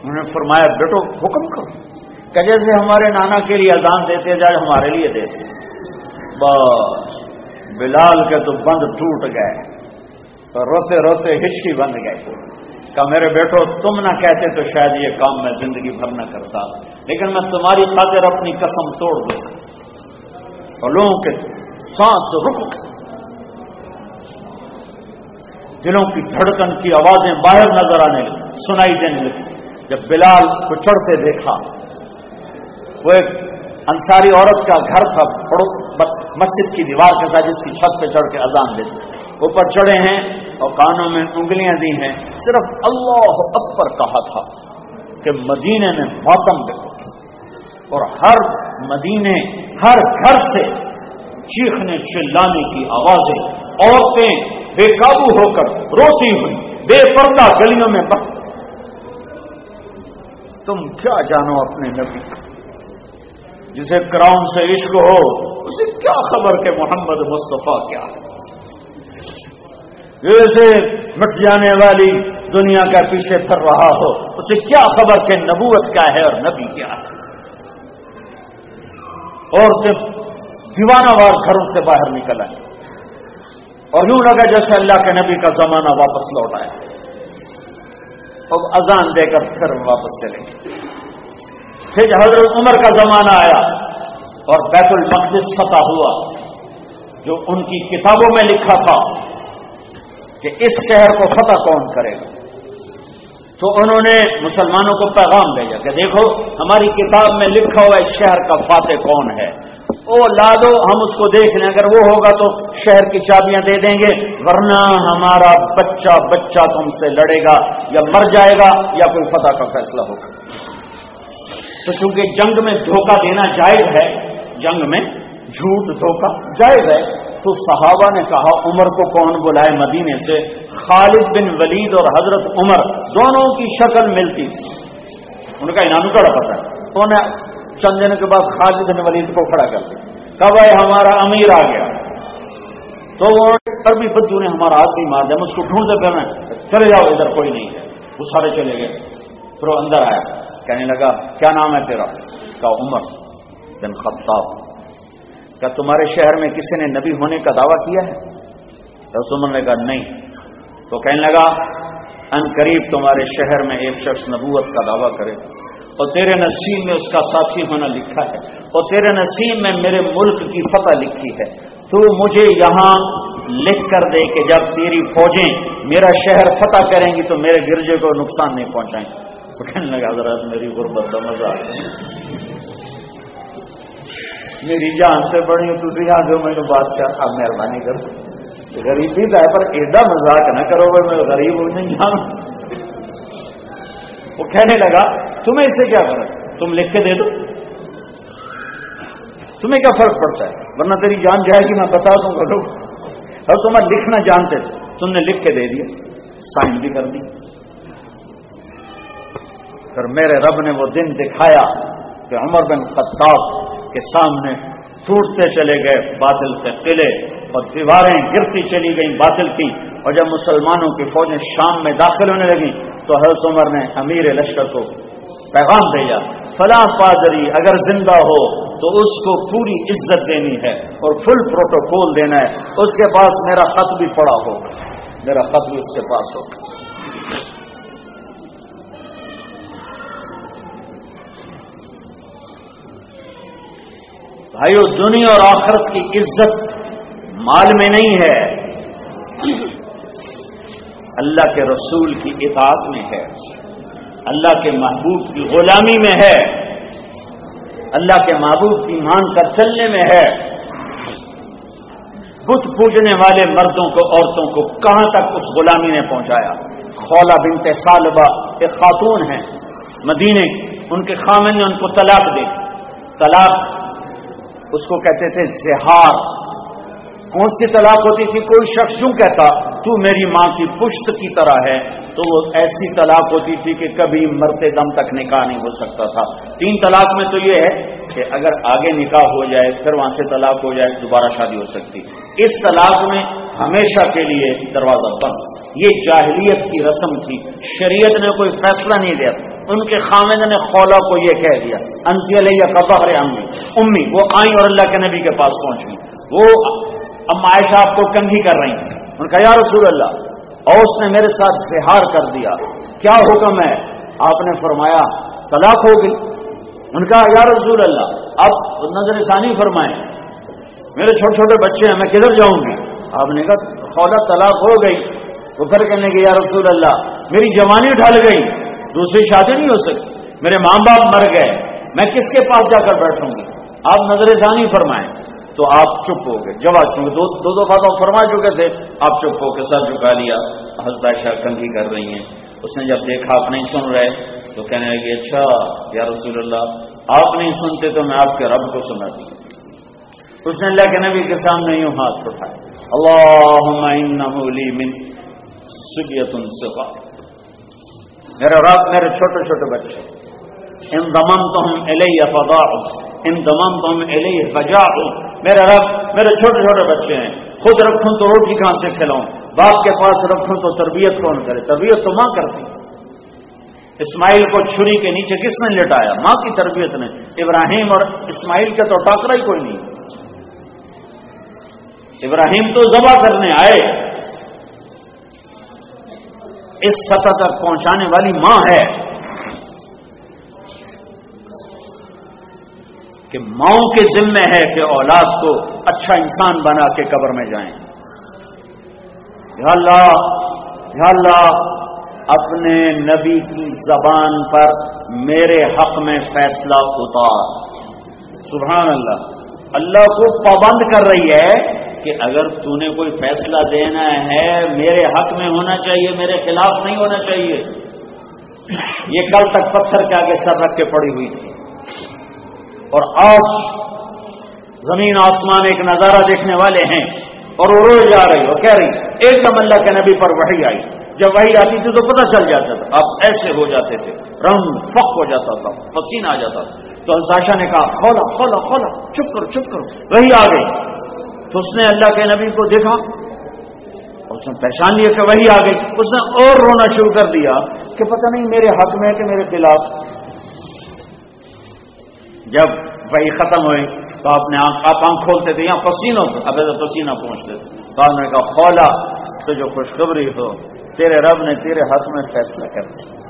انہوں نے فرمایا، بیٹو، حکم کرو۔ کہ جیسے ہمارے نانا کے لیے اذان دیتے جائے، ہمارے لیے دیتے بس، بلال کے تو بند ٹوٹ گئے۔ تو روتے روتے ہچکی بند گئے۔ کہ میرے بیٹو، تم نہ کہتے تو شاید یہ کام میں زندگی بھر نہ کرتا، لیکن میں تمہاری خاطر اپنی قسم توڑ دوں۔ اور لوگوں کے سانس رک دلوں کی دھڑکن کی آوازیں باہر نظر آنے لگی سنائی دینے لگی جب بلال کو چڑھتے دیکھا، وہ ایک انصاری عورت کا گھر تھا مسجد کی دیوار کے ساتھ جس کی چھت پہ چڑھ کے اذان دیتے اوپر چڑھے ہیں اور کانوں میں انگلیاں دی ہیں۔ صرف اللہ اکبر کہا تھا کہ مدینے میں موتم دیکھو۔ اور ہر مدینے، ہر گھر سے چیخنے، چلانے کی آوازیں عورتیں بے قابو ہو کر روتی ہوئی بے پردہ گلیوں میں بک تم کیا جانو اپنے نبی؟ جسے کراؤن سے عشق ہو، اسے کیا خبر کہ محمد مصطفیٰ کیا جیسے مٹ جانے والی دنیا کا پیچھے پھر رہا ہو، اسے کیا خبر کہ نبوت کیا ہے اور نبی کیا ہے؟ اور جب دیوانہ وار گھروں سے باہر نکل آئے اور یوں لگا جیسے اللہ کے نبی کا زمانہ واپس لوٹ آیا۔ اب اذان دے کر پھر واپس چلیں۔ گے پھر حضرت عمر کا زمانہ آیا اور بیت المقدس فتح ہوا، جو ان کی کتابوں میں لکھا تھا کہ اس شہر کو فتح کون کرے گا؟ تو انہوں نے مسلمانوں کو پیغام بھیجا کہ دیکھو، ہماری کتاب میں لکھا ہوا اس شہر کا فاتح کون ہے؟ وہ لا دو ہم اس کو دیکھ لیں، اگر وہ ہوگا تو شہر کی چابیاں دے دیں گے، ورنہ ہمارا بچہ بچہ تم سے لڑے گا یا مر جائے گا یا کوئی فتح کا فیصلہ ہوگا۔ تو چونکہ جنگ میں دھوکہ دینا جائز ہے، جنگ میں جھوٹ دھوکہ جائز ہے تو صحابہ نے کہا، عمر کو کون بلائے مدینے سے؟ خالد بن ولید اور حضرت عمر، دونوں کی شکل ملتی۔ تھی ان کا انعام کڑا پتا ہے؟ انہوں نے چند دن کے بعد خالد بن ولید کو کھڑا کر دیا۔ کب آئے ہمارا امیر آ گیا۔ تو وہ بھی بدو نے ہمارا آدمی مار دیا۔ اس کو ڈھونڈتے پھر چلے جاؤ، ادھر کوئی نہیں ہے۔ وہ سارے چلے گئے۔ پھر وہ اندر آیا۔ کہنے لگا، کیا نام ہے تیرا؟ کا عمر بن خطاب۔ کیا تمہارے شہر میں کسی نے نبی ہونے کا دعویٰ کیا ہے؟ تو عمر نے کہا نہیں۔ تو کہنے لگا، ان قریب تمہارے شہر میں ایک شخص نبوت کا دعویٰ کرے۔ اور تیرے نصیب میں اس کا ساتھی ہونا لکھا ہے۔ اور تیرے نصیب میں میرے ملک کی فتح لکھی ہے۔ تو مجھے یہاں لکھ کر دے کہ جب تیری فوجیں میرا شہر فتح کریں گی تو میرے گرجے کو نقصان نہیں پہنچائیں۔ تو کہنے لگا، حضرت، میری غربت کا مزہ میری جان سے بڑی تھی آ جو میں بادشاہ اب مہربانی کر غریبی ہے، پر ایڈا مزاق نہ کرو گے میں غریب ہوں نہیں جانوں وہ کہنے لگا، تمہیں اس سے کیا فرق؟ تم لکھ کے دے دو۔ تمہیں کیا فرق پڑتا ہے؟ ورنہ تیری جان جائے گی، میں بتا دوں گا۔ اور تم لکھنا جانتے تھے، تم نے لکھ کے دے دیا۔ سائن بھی کر دی۔ پھر میرے رب نے وہ دن دکھایا کہ عمر بن خطاب کے سامنے ٹوٹتے چلے گئے، باطل کے قلعے اور دیواریں گرتی چلی گئیں باطل کی اور جب مسلمانوں کی فوجیں شام میں داخل ہونے لگیں تو حضرت عمر نے امیر لشکر کو پیغام بھیجا فلاں پادری اگر زندہ ہو تو اس کو پوری عزت دینی ہے اور فل پروٹوکول دینا ہے، اس کے پاس میرا خط بھی پڑا ہو۔ میرا خط بھی اس کے پاس ہو۔ بھائیو دنیا اور آخرت کی عزت مال میں نہیں ہے۔ اللہ کے رسول کی اطاعت میں ہے۔ اللہ کے محبوب کی غلامی میں ہے۔ اللہ کے محبوب کی مان کر چلنے میں ہے۔ بت پوجنے والے مردوں کو، عورتوں کو کہاں تک اس غلامی نے پہنچایا؟ خولا بنت سالبہ ایک خاتون ہیں۔ مدینے، ان کے خامن نے ان کو طلاق دے۔ طلاق اس کو کہتے تھے زہار۔ کون سی طلاق ہوتی تھی؟ کوئی شخص یوں کہتا، تو میری ماں کی پشت کی طرح ہے۔ تو وہ ایسی طلاق ہوتی تھی کہ کبھی مرتے دم تک نکاح نہیں ہو سکتا تھا۔ تین طلاق میں تو یہ ہے کہ اگر آگے نکاح ہو جائے، پھر وہاں سے طلاق ہو جائے، دوبارہ شادی ہو سکتی۔ اس طلاق میں ہمیشہ کے لیے دروازہ بند۔ یہ جاہلیت کی رسم تھی۔ شریعت نے کوئی فیصلہ نہیں دیا ان کے خامد نے خولا کو یہ کہہ دیا، انتی علیہ قبر امی امی، وہ آئیں اور اللہ کے نبی کے پاس پہنچ گئی وہ اب عائشہ آپ کو کنگھی کر رہی تھی ان کا یا رسول اللہ اور اس نے میرے ساتھ زہار کر دیا۔ کیا حکم ہے؟ آپ نے فرمایا، طلاق ہو گئی۔ ان کا یا رسول اللہ اب نظر ثانی فرمائے میرے چھوٹے چھوٹے بچے ہیں، میں کدھر جاؤں گی؟ آپ نے کہا خودا طلاق ہو گئی وہ پھر کہنے کے یا رسول اللہ، میری جوانی ڈھل گئی، دوسری شادی نہیں ہو سکتی میرے ماں باپ مر گئے، میں کس کے پاس جا کر بیٹھوں گی؟ آپ نظر ثانی فرمائیں، تو آپ چپ ہو گئے۔ جواب چونکہ دو دو دفعہ فرما چکے تھے، آپ چپ ہو کے سر جھکا لیا شاہ کنگھی کر رہی ہیں۔ اس نے جب دیکھا، آپ نہیں سن رہے، تو کہنے لگے اچھا یا رسول اللہ، آپ نہیں سنتے تو میں آپ کے رب کو سنا دوں اس نے اللہ کے نبی کے سامنے یوں ہاتھ اٹھائے اللہ من سبیت صفا میرا رب، میرے چھوٹے چھوٹے بچے، ان دمم تو ہم الیہ فضا ان دمم تو ہم الیہ فجا میرا رب، میرے چھوٹے چھوٹے بچے ہیں، خود رکھوں تو روٹی کہاں سے کھلاؤں؟ باپ کے پاس رکھوں تو تربیت کون کرے؟ تربیت تو ماں کرتی۔ اسماعیل کو چھری کے نیچے کس نے لٹایا؟ ماں کی تربیت نے ابراہیم اور اسماعیل کے تو ٹاکرا ہی کوئی نہیں۔ ابراہیم تو ذبح کرنے آئے۔ اس سطح تک پہنچانے والی ماں ہے۔ کہ ماؤں کے ذمے ہے کہ اولاد کو اچھا انسان بنا کے قبر میں جائیں۔ یا اللہ یا اللہ، اپنے نبی کی زبان پر میرے حق میں فیصلہ اتار۔ سبحان اللہ۔ اللہ کو پابند کر رہی ہے کہ اگر تو نے کوئی فیصلہ دینا ہے، میرے حق میں ہونا چاہیے، میرے خلاف نہیں ہونا چاہیے۔ یہ کل تک پتھر کے آگے سر رکھ کے پڑی ہوئی تھی۔ اور آج زمین آسمان ایک نظارہ دیکھنے والے ہیں اور وہ روز جا رہی وہ کہہ رہی ایک دم اللہ کے نبی پر وہی آئی۔ جب وہی آتی تھی تو پتہ چل جاتا تھا۔ آپ ایسے ہو جاتے تھے رنگ فق ہو جاتا تھا، پسینہ آ جاتا تھا۔ تو ساشا نے کہا، کھولا کھولا کھولا، چپ کرو چپ کرو۔ وہی آ گئی۔ تو اس نے اللہ کے نبی کو دیکھا اس نے پہچان لیا کہ وہی آ گئی اس نے اور رونا شروع کر دیا کہ پتہ نہیں میرے حق میں کہ میرے خلاف۔ جب وہی ختم ہوئی تو آپ نے آپ آنکھ کھولتے تھے، یہاں پسینوں سے اب پسینہ پہنچتے تھے۔ تو آپ نے کہا، کھولا تو جو خوشخبری ہو۔ تیرے رب نے تیرے حق میں فیصلہ کر دیا۔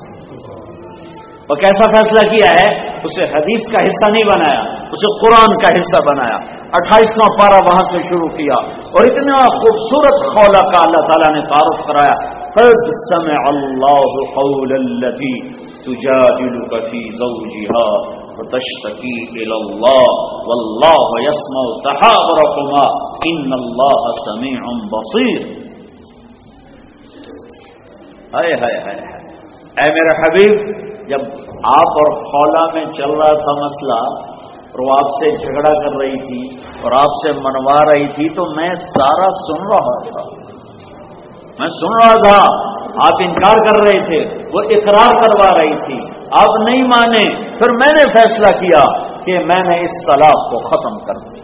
اور کیسا فیصلہ کیا ہے؟ اسے حدیث کا حصہ نہیں بنایا، اسے قرآن کا حصہ بنایا۔ اٹھائیسواں پارا وہاں سے شروع کیا اور اتنا خوبصورت خولا کا اللہ تعالیٰ نے تعارف کرایا فض سمع اللہ قول الذي تجادلك في زوجها وتشتكي الى الله والله يسمع تحاوركما ان الله سميع بصير ہائے ہائے ہائے اے میرا حبیب، جب آپ اور خولا میں چل رہا تھا مسئلہ اور وہ آپ سے جھگڑا کر رہی تھی اور آپ سے منوا رہی تھی، تو میں سارا سن رہا تھا۔ میں سن رہا تھا۔ آپ انکار کر رہے تھے، وہ اقرار کروا رہی تھی۔ آپ نہیں مانے۔ پھر میں نے فیصلہ کیا کہ میں نے اس طلاق کو ختم کر دیا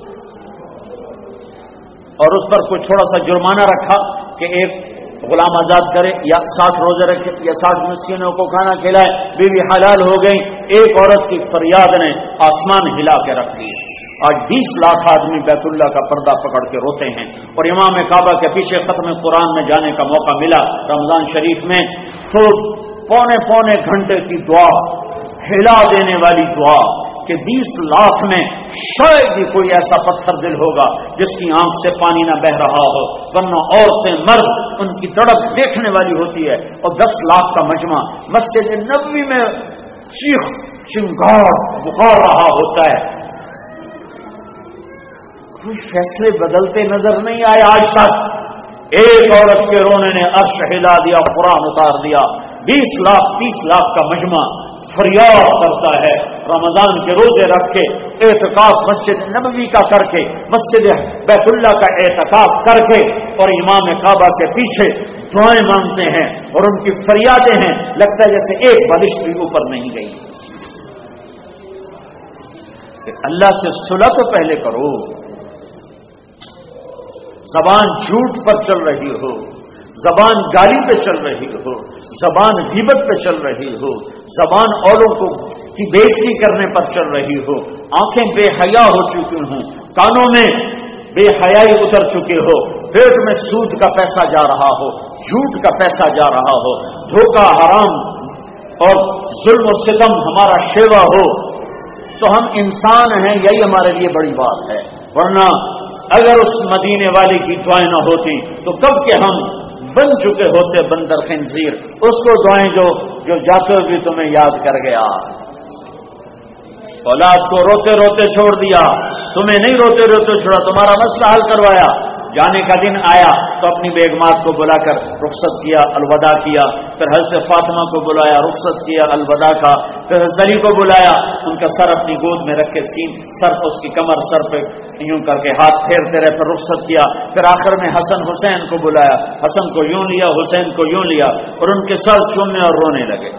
اور اس پر کوئی تھوڑا سا جرمانہ رکھا کہ ایک غلام آزاد کرے یا ساٹھ روزے رکھے یا ساٹھ مسکینوں کو کھانا کھلائے، بیوی حلال ہو گئی ایک عورت کی فریاد نے آسمان ہلا کے رکھ دی آج بیس لاکھ آدمی بیت اللہ کا پردہ پکڑ کے روتے ہیں۔ اور امام کعبہ کے پیچھے ختم قرآن میں جانے کا موقع ملا۔ رمضان شریف میں تو پونے پونے گھنٹے کی دعا، ہلا دینے والی دعا کہ بیس لاکھ میں شاید ہی کوئی ایسا پتھر دل ہوگا جس کی آنکھ سے پانی نہ بہ رہا ہو، ورنہ عورتیں مرد ان کی تڑپ دیکھنے والی ہوتی ہے۔ اور دس لاکھ کا مجمع مسجد نبوی میں چیخ چنگار بخار رہا ہوتا ہے۔ کوئی فیصلے بدلتے نظر نہیں آئے آج تک۔ ایک عورت کے رونے نے عرش ہلا دیا، قرآن اتار دیا۔ بیس لاکھ، تیس لاکھ کا مجمع فریاد کرتا ہے۔ رمضان کے روزے رکھ کے احتکاب مسجد نبوی کا کر کے، مسجد بیت اللہ کا احتکاب کر کے اور امام کعبہ کے پیچھے دعائیں مانگتے ہیں اور ان کی فریادیں ہیں، لگتا ہے جیسے ایک بارش بھی اوپر نہیں گئی۔ کہ اللہ سے صلح تو پہلے کرو۔ زبان جھوٹ پر چل رہی ہو۔ زبان گالی پہ چل رہی ہو۔ زبان غیبت پہ چل رہی ہو۔ زبان اوروں کو کی بےزتی کرنے پر چل رہی ہو۔ آنکھیں بے حیا ہو چکی ہوں۔ کانوں میں بے حیائی اتر چکے ہو۔ پیٹ میں سود کا پیسہ جا رہا ہو، جھوٹ کا پیسہ جا رہا ہو، دھوکہ حرام اور ظلم و ستم ہمارا شیوا ہو، تو ہم انسان ہیں، یہی ہمارے لیے بڑی بات ہے۔ ورنہ اگر اس مدینے والی کی دعائیں نہ ہوتی، تو کب کہ ہم بن چکے ہوتے بندر خنزیر؟ اس کو دعائیں جو جو جاتے بھی تمہیں یاد کر گیا۔ اولاد کو روتے روتے چھوڑ دیا، تمہیں نہیں روتے روتے چھوڑا، تمہارا مسئلہ حل کروایا۔ جانے کا دن آیا تو اپنی بیگمات کو بلا کر رخصت کیا، الوداع کیا۔ پھر حضرت فاطمہ کو بلایا، رخصت کیا، الوداع کا۔ پھر علی کو بلایا۔ ان کا سر اپنی گود میں رکھ کے سین سر اس کی کمر سر پہ یوں کر کے ہاتھ پھیرتے رہے، پھر رخصت کیا۔ پھر آخر میں حسن حسین کو بلایا۔ حسن کو یوں لیا، حسین کو یوں لیا اور ان کے سر چومنے اور رونے لگے۔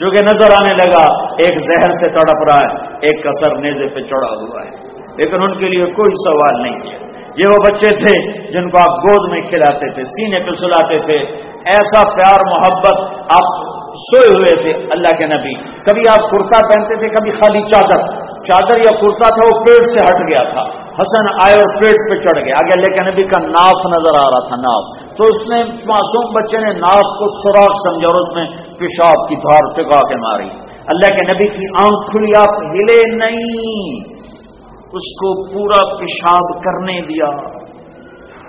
جو کہ نظر آنے لگا، ایک زہر سے تڑپ رہا ہے، ایک کا سر نیزے پہ چڑھا ہوا ہے۔ لیکن ان کے لیے کوئی سوال نہیں ہے۔ یہ وہ بچے تھے جن کو آپ گود میں کھلاتے تھے، سینے پہ سلاتے تھے۔ ایسا پیار، محبت آپ سوئے ہوئے تھے اللہ کے نبی۔ کبھی آپ کرتا پہنتے تھے، کبھی خالی چادر۔ چادر یا کرتا تھا، وہ پیٹ سے ہٹ گیا تھا۔ حسن آئے اور پیٹ پہ چڑھ گیا۔ آگے اللہ کے نبی کا ناف نظر آ رہا تھا، ناف۔ تو اس نے معصوم بچے نے ناف کو سوراخ سمجھا اور اس میں پیشاب کی دھار ٹکا کے ماری۔ اللہ کے نبی کی آنکھ کھلی، آپ ہلے نہیں۔ اس کو پورا پیشاب کرنے دیا۔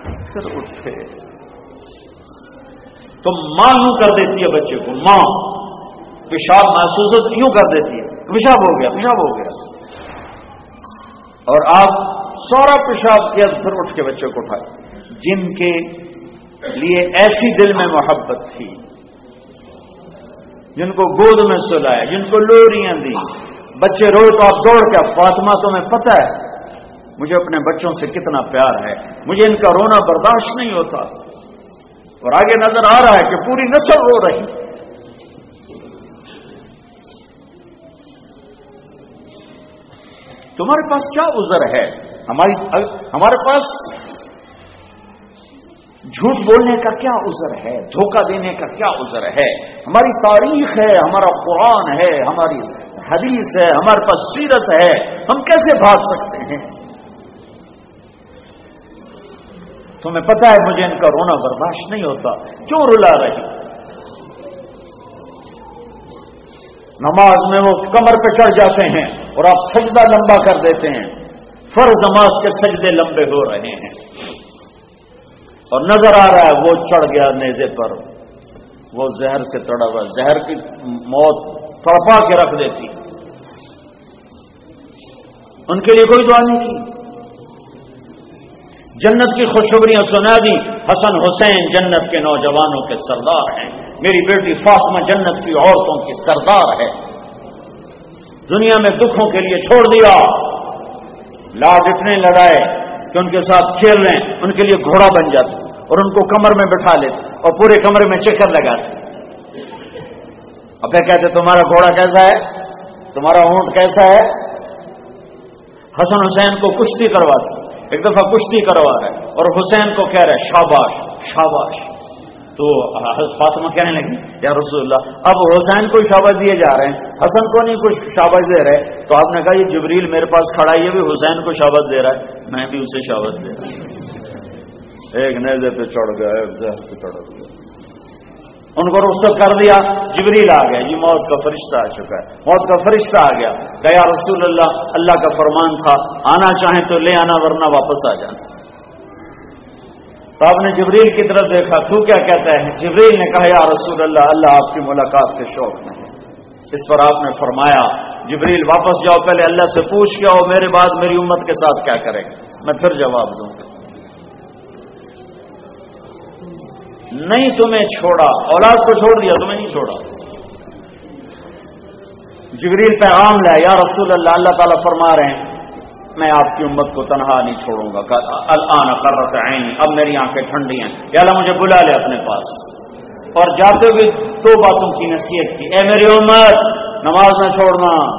پھر اٹھے۔ تو ماں یوں کر دیتی ہے بچے کو۔ ماں، پیشاب محسوس یوں کر دیتی ہے۔ پیشاب ہو گیا، پیشاب ہو گیا۔ اور آپ سورا پیشاب کیا، پھر اٹھ کے بچے کو اٹھائے۔ جن کے لیے ایسی دل میں محبت تھی، جن کو گود میں سلایا، جن کو لوریاں دی بچے روئے تو آپ دوڑ کے، فاطمہ تمہیں پتہ ہے، مجھے اپنے بچوں سے کتنا پیار ہے۔ مجھے ان کا رونا برداشت نہیں ہوتا۔ اور آگے نظر آ رہا ہے کہ پوری نسل رو رہی۔ تمہارے پاس کیا عذر ہے؟ ہماری، ہمارے پاس جھوٹ بولنے کا کیا عذر ہے؟ دھوکہ دینے کا کیا عذر ہے؟ ہماری تاریخ ہے، ہمارا قرآن ہے، ہماری حدیث ہے، ہمارے پاس سیرت ہے، ہم کیسے بھاگ سکتے ہیں؟ تمہیں پتا ہے، مجھے ان کا رونا برداشت نہیں ہوتا، کیوں رلا رہی؟ نماز میں وہ کمر پہ چڑھ جاتے ہیں اور آپ سجدہ لمبا کر دیتے ہیں۔ فرض نماز کے سجدے لمبے ہو رہے ہیں۔ اور نظر آ رہا ہے، وہ چڑھ گیا نیزے پر۔ وہ زہر سے تڑا ہوا، زہر کی موت تڑپا کے رکھ دیتی۔ ان کے لیے کوئی دعا نہیں کی۔ جنت کی خوشخبریاں سنا دی۔ حسن حسین جنت کے نوجوانوں کے سردار ہیں۔ میری بیٹی فاطمہ جنت کی عورتوں کی سردار ہے۔ دنیا میں دکھوں کے لیے چھوڑ دیا۔ لاڈ اتنے لڑائے کہ ان کے ساتھ کھیل رہے ہیں۔ ان کے لیے گھوڑا بن جاتے اور ان کو کمر میں بٹھا لیتے اور پورے کمرے میں چکر لگاتے اب کیا کہتے تمہارا گھوڑا کیسا ہے؟ تمہارا اونٹ کیسا ہے؟ حسن حسین کو کشتی کرواتے ایک دفعہ کشتی کروا رہے اور حسین کو کہہ رہے شاباش شاباش. تو فاطمہ کہنے لگی یا رسول اللہ، اب حسین کو شاباش دیے جا رہے ہیں، حسن کو نہیں کچھ شاباش دے رہے؟ تو آپ نے کہا، یہ جبریل میرے پاس کھڑا یہ بھی حسین کو شاباش دے رہا ہے، میں بھی اسے شاباش دے رہا ہوں. ایک نیزے پہ چڑھ گیا، ایک پہ چڑھ گیا۔ ان کو رخصت کر دیا، جبریل آ گیا، یہ موت کا فرشتہ آ چکا ہے۔ موت کا فرشتہ آ گیا۔ گیا رسول اللہ اللہ کا فرمان تھا، آنا چاہیں تو لے آنا، ورنہ واپس آ جانا۔ تو آپ نے جبریل کی طرف دیکھا، تو کیا کہتا ہے؟ جبریل نے کہا، یا رسول اللہ اللہ آپ کی ملاقات کے شوق میں ہے۔ اس پر آپ نے فرمایا، جبریل، واپس جاؤ، پہلے اللہ سے پوچھ کے آؤ، میرے بعد میری امت کے ساتھ کیا کرے میں پھر جواب دوں گا۔ نہیں تمہیں چھوڑا، اولاد کو چھوڑ دیا، تمہیں نہیں چھوڑا۔ جبریل پیغام لے، یا رسول اللہ اللہ تعالیٰ فرما رہے ہیں، میں آپ کی امت کو تنہا نہیں چھوڑوں گا۔ الان قرت عین اب میری آنکھیں ٹھنڈی ہیں۔ یا اللہ، مجھے بلا لے اپنے پاس۔ اور جاتے ہوئے دو باتوں کی نصیحت کی۔ اے میری امت، نماز نہ چھوڑنا،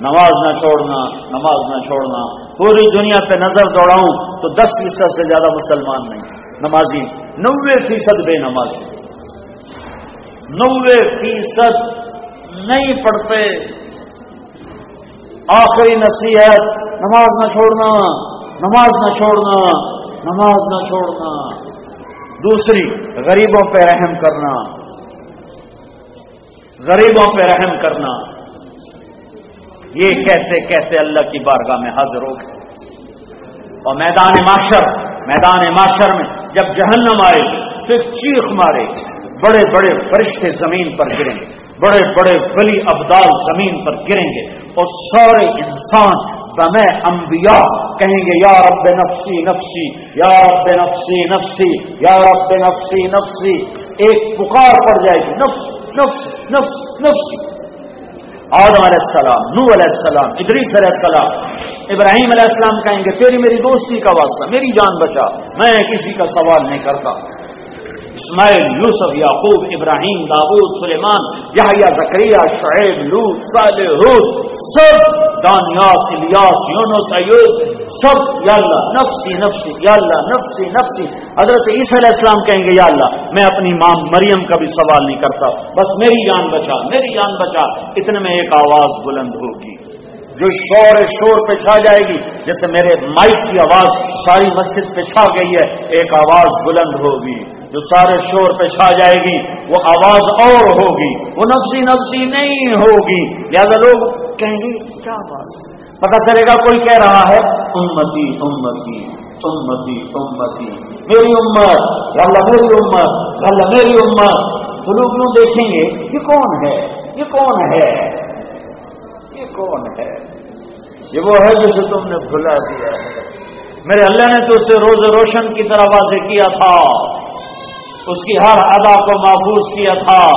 نماز نہ چھوڑنا، نماز نہ چھوڑنا۔ پوری دنیا پہ نظر دوڑاؤں تو دس فیصد سے زیادہ مسلمان نہیں۔ نمازی نوے فیصد بے نمازی نوے فیصد نہیں پڑھتے۔ آخری نصیحت، نماز نہ چھوڑنا، نماز نہ چھوڑنا، نماز نہ چھوڑنا۔ دوسری، غریبوں پہ رحم کرنا۔ غریبوں پہ رحم کرنا۔ یہ کہتے کہتے اللہ کی بارگاہ میں حاضر ہو گئے۔ اور میدان معاشر میدان معاشر میں جب جہنم آئے، پھر چیخ مارے، بڑے بڑے فرشتے زمین پر گریں گے، بڑے بڑے ولی ابدال زمین پر گریں گے اور سارے انسان دمے انبیاء کہیں گے، یا رب نفسی نفسی، یا رب نفسی نفسی، یا رب نفسی نفسی۔ ایک پکار پڑ جائے گی، نفس نفس نفس نفس۔ آدم علیہ السلام نو علیہ السلام، ادریس علیہ السلام ابراہیم علیہ السلام کہیں گے، تیری میری دوستی کا واسطہ، میری جان بچا، میں کسی کا سوال نہیں کرتا۔ اسماعیل یوسف، یعقوب، ابراہیم داود سلیمان، یحییٰ زکریہ شعیب لوت صالح حود سب دانیاس، الیاس، یونس، ایوب، سب یا اللہ، نفسی نفسی، یا اللہ، نفسی نفسی۔ حضرت عیسی علیہ السلام کہیں گے، یا اللہ، میں اپنی ماں مریم کا بھی سوال نہیں کرتا، بس میری جان بچا، میری جان بچا، اتنے میں ایک آواز بلند ہوگی۔ جو شور شور پہ چھا جائے گی، جیسے میرے مائک کی آواز ساری مسجد پہ چھا گئی ہے، ایک آواز بلند ہوگی، جو سارے شور پہ چھا جائے گی، وہ آواز اور ہوگی، وہ نفسی نفسی نہیں ہوگی۔ لہذا لوگ کہیں گے، کیا بات پتا چلے گا، کوئی کہہ رہا ہے، امتی امتی امتی امتی۔ میری امت اللہ میری امت اللہ میری امت۔ تو لوگ یوں دیکھیں گے، یہ کون ہے؟ یہ کون ہے؟ یہ کون ہے؟ یہ وہ ہے جسے تم نے بھلا دیا ہے۔ میرے اللہ نے تو اسے روز روشن کی طرح واضح کیا تھا۔ اس کی ہر ادا کو محفوظ کیا تھا۔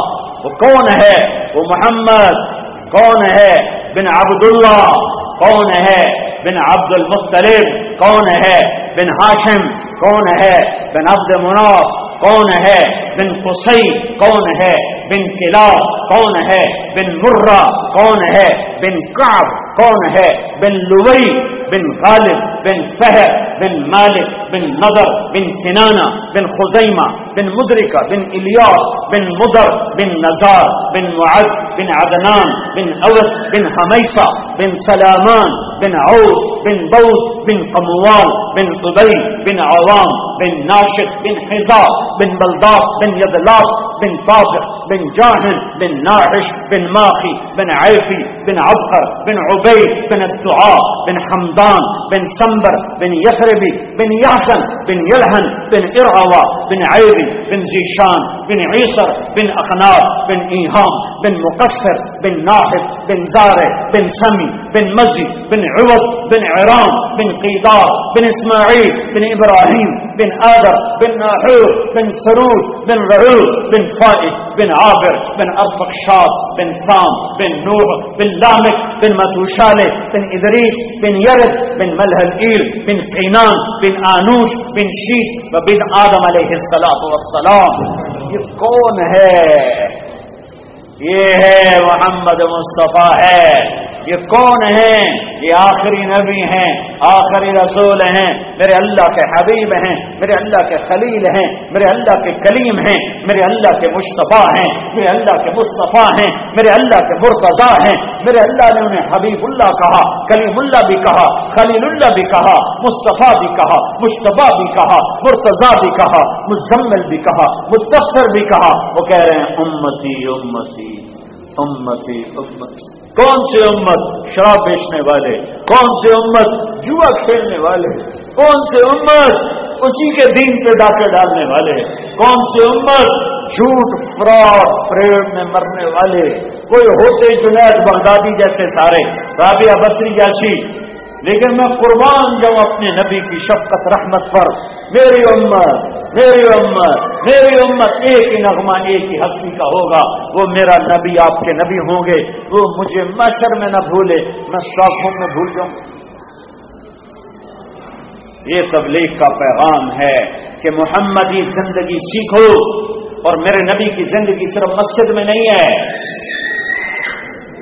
وہ کون ہے؟ وہ محمد۔ کون ہے؟ بن عبداللہ۔ کون ہے؟ بن عبد المختلف کون ہے؟ بن ہاشم کون ہے؟ بن عبد مناف کون ہے بن قصی کون ہے بن قلعہ کون ہے بن مرہ کون ہے بن کاب کون ہے بن لوئی بن غالب بن فہر بن مالک بن نظر بن کنانا بن خزیمہ بن مدرکہ بن الیاس بن مدر بن نزار بن معد بن عدنان بن اوس بن حمیسہ بن سلامان بن عوس بن بوس بن قموال بن قبئی بن عوام بن ناشق بن حضا بن بلداف بن یدلاف بن طافق بن جاهن بن ناعش بن ماخي بن عيفي بن عبقر بن عبيد بن الدعاء بن حمدان بن سنبر بن يثربي بن يحسن بن يلهن بن إرعوى بن عيبي بن زيشان بن عيسر بن أخنار بن إيهام بن مقصر بن ناحب بن زارع بن سمي بن مزي بن عوض بن عرام بن قيدار بن إسماعيل بن إبراهيم بن آدر بن ناحور بن سرود بن رعود بن فائد بن عابر بن أرفق شاد بن سام بن نوح بن لامك بن متوشالة بن إدريس بن يرد بن ملهل إيل بن قينان بن آنوش بن شيس وبن آدم عليه الصلاة والسلام. یہ کون ہے یہ ہے محمد مصطفیٰ ہے یہ کون ہیں؟ یہ آخری نبی ہیں، آخری رسول ہیں۔ میرے اللہ کے حبیب ہیں، میرے اللہ کے خلیل ہیں، میرے اللہ کے کلیم ہیں، میرے اللہ کے مصطفیٰ ہیں، میرے اللہ کے مصطفیٰ ہیں، میرے اللہ کے مرتضا ہیں۔ میرے اللہ نے انہیں حبیب اللہ کہا کلیم اللہ بھی کہا خلیل اللہ بھی کہا، مصطفیٰ بھی کہا مشتبہ بھی کہا مرتضا بھی کہا، مزمل بھی کہا متفر بھی کہا۔ وہ کہہ رہے ہیں، امتی امتی امتی امت کون سے امت شراب بیچنے والے؟ کون سے امت جوا کھیلنے والے؟ کون سے امت اسی کے دین پہ ڈاکے ڈالنے والے؟ کون سے امت جھوٹ، فراڈ، پریڈ میں مرنے والے؟ کوئی ہوتے جنید بغدادی جیسے سارے، رابعہ بصری جیسی لیکن میں قربان جاؤں اپنے نبی کی شفقت، رحمت پر میری امت میری امت میری امت، ایک ہی نغمہ، ایک ہی ہستی کا ہوگا۔ وہ میرا نبی، آپ کے نبی ہوں گے۔ وہ مجھے مشر میں نہ بھولے، میں شوقوں میں بھول جاؤں۔ یہ تبلیغ کا پیغام ہے کہ محمدی زندگی سیکھو اور میرے نبی کی زندگی صرف مسجد میں نہیں ہے،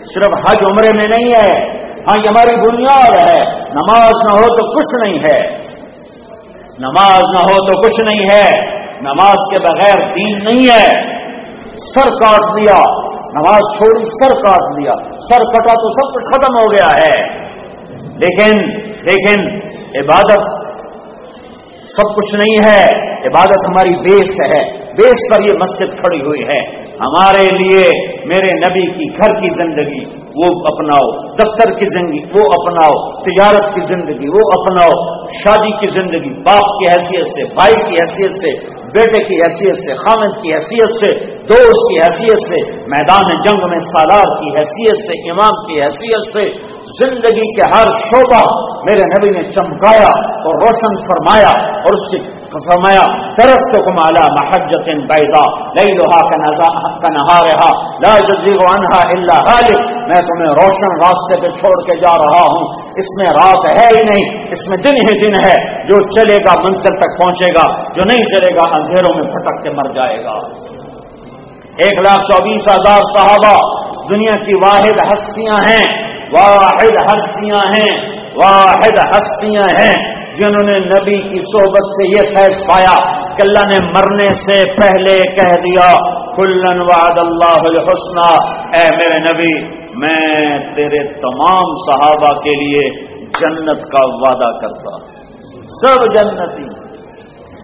صرف حج عمرے میں نہیں ہے۔ ہاں یہ ہماری بنیاد ہے۔ نماز نہ ہو تو کچھ نہیں ہے۔ نماز نہ ہو تو کچھ نہیں ہے، نماز کے بغیر دین نہیں ہے۔ سر کاٹ دیا نماز چھوڑی، سر کاٹ دیا سر کٹا تو سب کچھ ختم ہو گیا ہے۔ لیکن لیکن، عبادت سب کچھ نہیں ہے، عبادت ہماری بیس ہے۔ بیس پر یہ مسجد کھڑی ہوئی ہے۔ ہمارے لیے میرے نبی کی گھر کی زندگی، وہ اپناؤ۔ دفتر کی زندگی، وہ اپناؤ۔ تجارت کی زندگی، وہ اپناؤ۔ شادی کی زندگی، باپ کی حیثیت سے، بھائی کی حیثیت سے، بیٹے کی حیثیت سے، خامد کی حیثیت سے، دوست کی حیثیت سے، میدان جنگ میں سالار کی حیثیت سے، امام کی حیثیت سے زندگی کے ہر شعبہ میرے نبی نے چمکایا اور روشن فرمایا اور اس سے فرمایا طرف تو کمالا محجت بیدا لئی لوہا کا نہا رہا لا جزیغ عنہا الا غالب میں تمہیں روشن راستے پہ چھوڑ کے جا رہا ہوں۔ اس میں رات ہے ہی نہیں، اس میں دن ہی دن ہے۔ جو چلے گا منزل تک پہنچے گا، جو نہیں چلے گا اندھیروں میں پھٹک کے مر جائے گا۔ ایک لاکھ چوبیس ہزار صحابہ، دنیا کی واحد ہستیاں ہیں۔ واحد ہستیاں ہیں، واحد ہستیاں ہیں۔ جنہوں نے نبی کی صحبت سے یہ فیض پایا کہ اللہ نے مرنے سے پہلے کہہ دیا، کلن وعد اللہ الحسنہ، اے میرے نبی، میں تیرے تمام صحابہ کے لیے جنت کا وعدہ کرتا سب جنتی،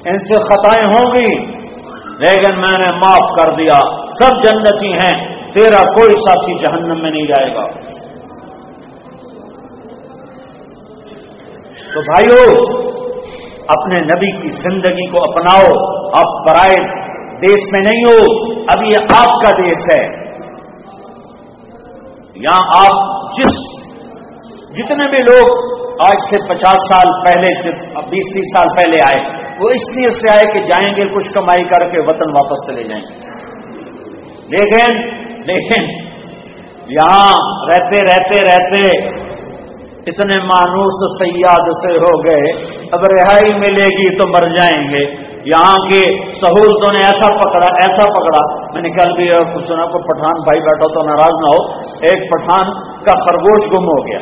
ان سے خطائیں ہوں گی۔ لیکن میں نے معاف کر دیا۔ سب جنتی ہیں، تیرا کوئی ساتھی جہنم میں نہیں جائے گا۔ تو بھائیو، اپنے نبی کی زندگی کو اپناؤ، آپ پرائے دیش میں نہیں ہو، اب یہ آپ کا دیش ہے۔ یہاں آپ جس، جتنے بھی لوگ آج سے پچاس سال پہلے سے بیس، تیس سال پہلے آئے، وہ اس لیے سے آئے کہ جائیں گے، کچھ کمائی کر کے وطن واپس چلے جائیں گے۔ لیکن لیکن، یہاں رہتے رہتے رہتے اتنے مانوس سیاد سے ہو گئے، اب رہائی ملے گی تو مر جائیں گے۔ یہاں کی سہولتوں نے ایسا پکڑا ایسا پکڑا۔ میں نے کل بھی سنا کو پٹھان، بھائی بیٹھا تو ناراض نہ ہو۔ ایک پٹھان کا خرگوش گم ہو گیا۔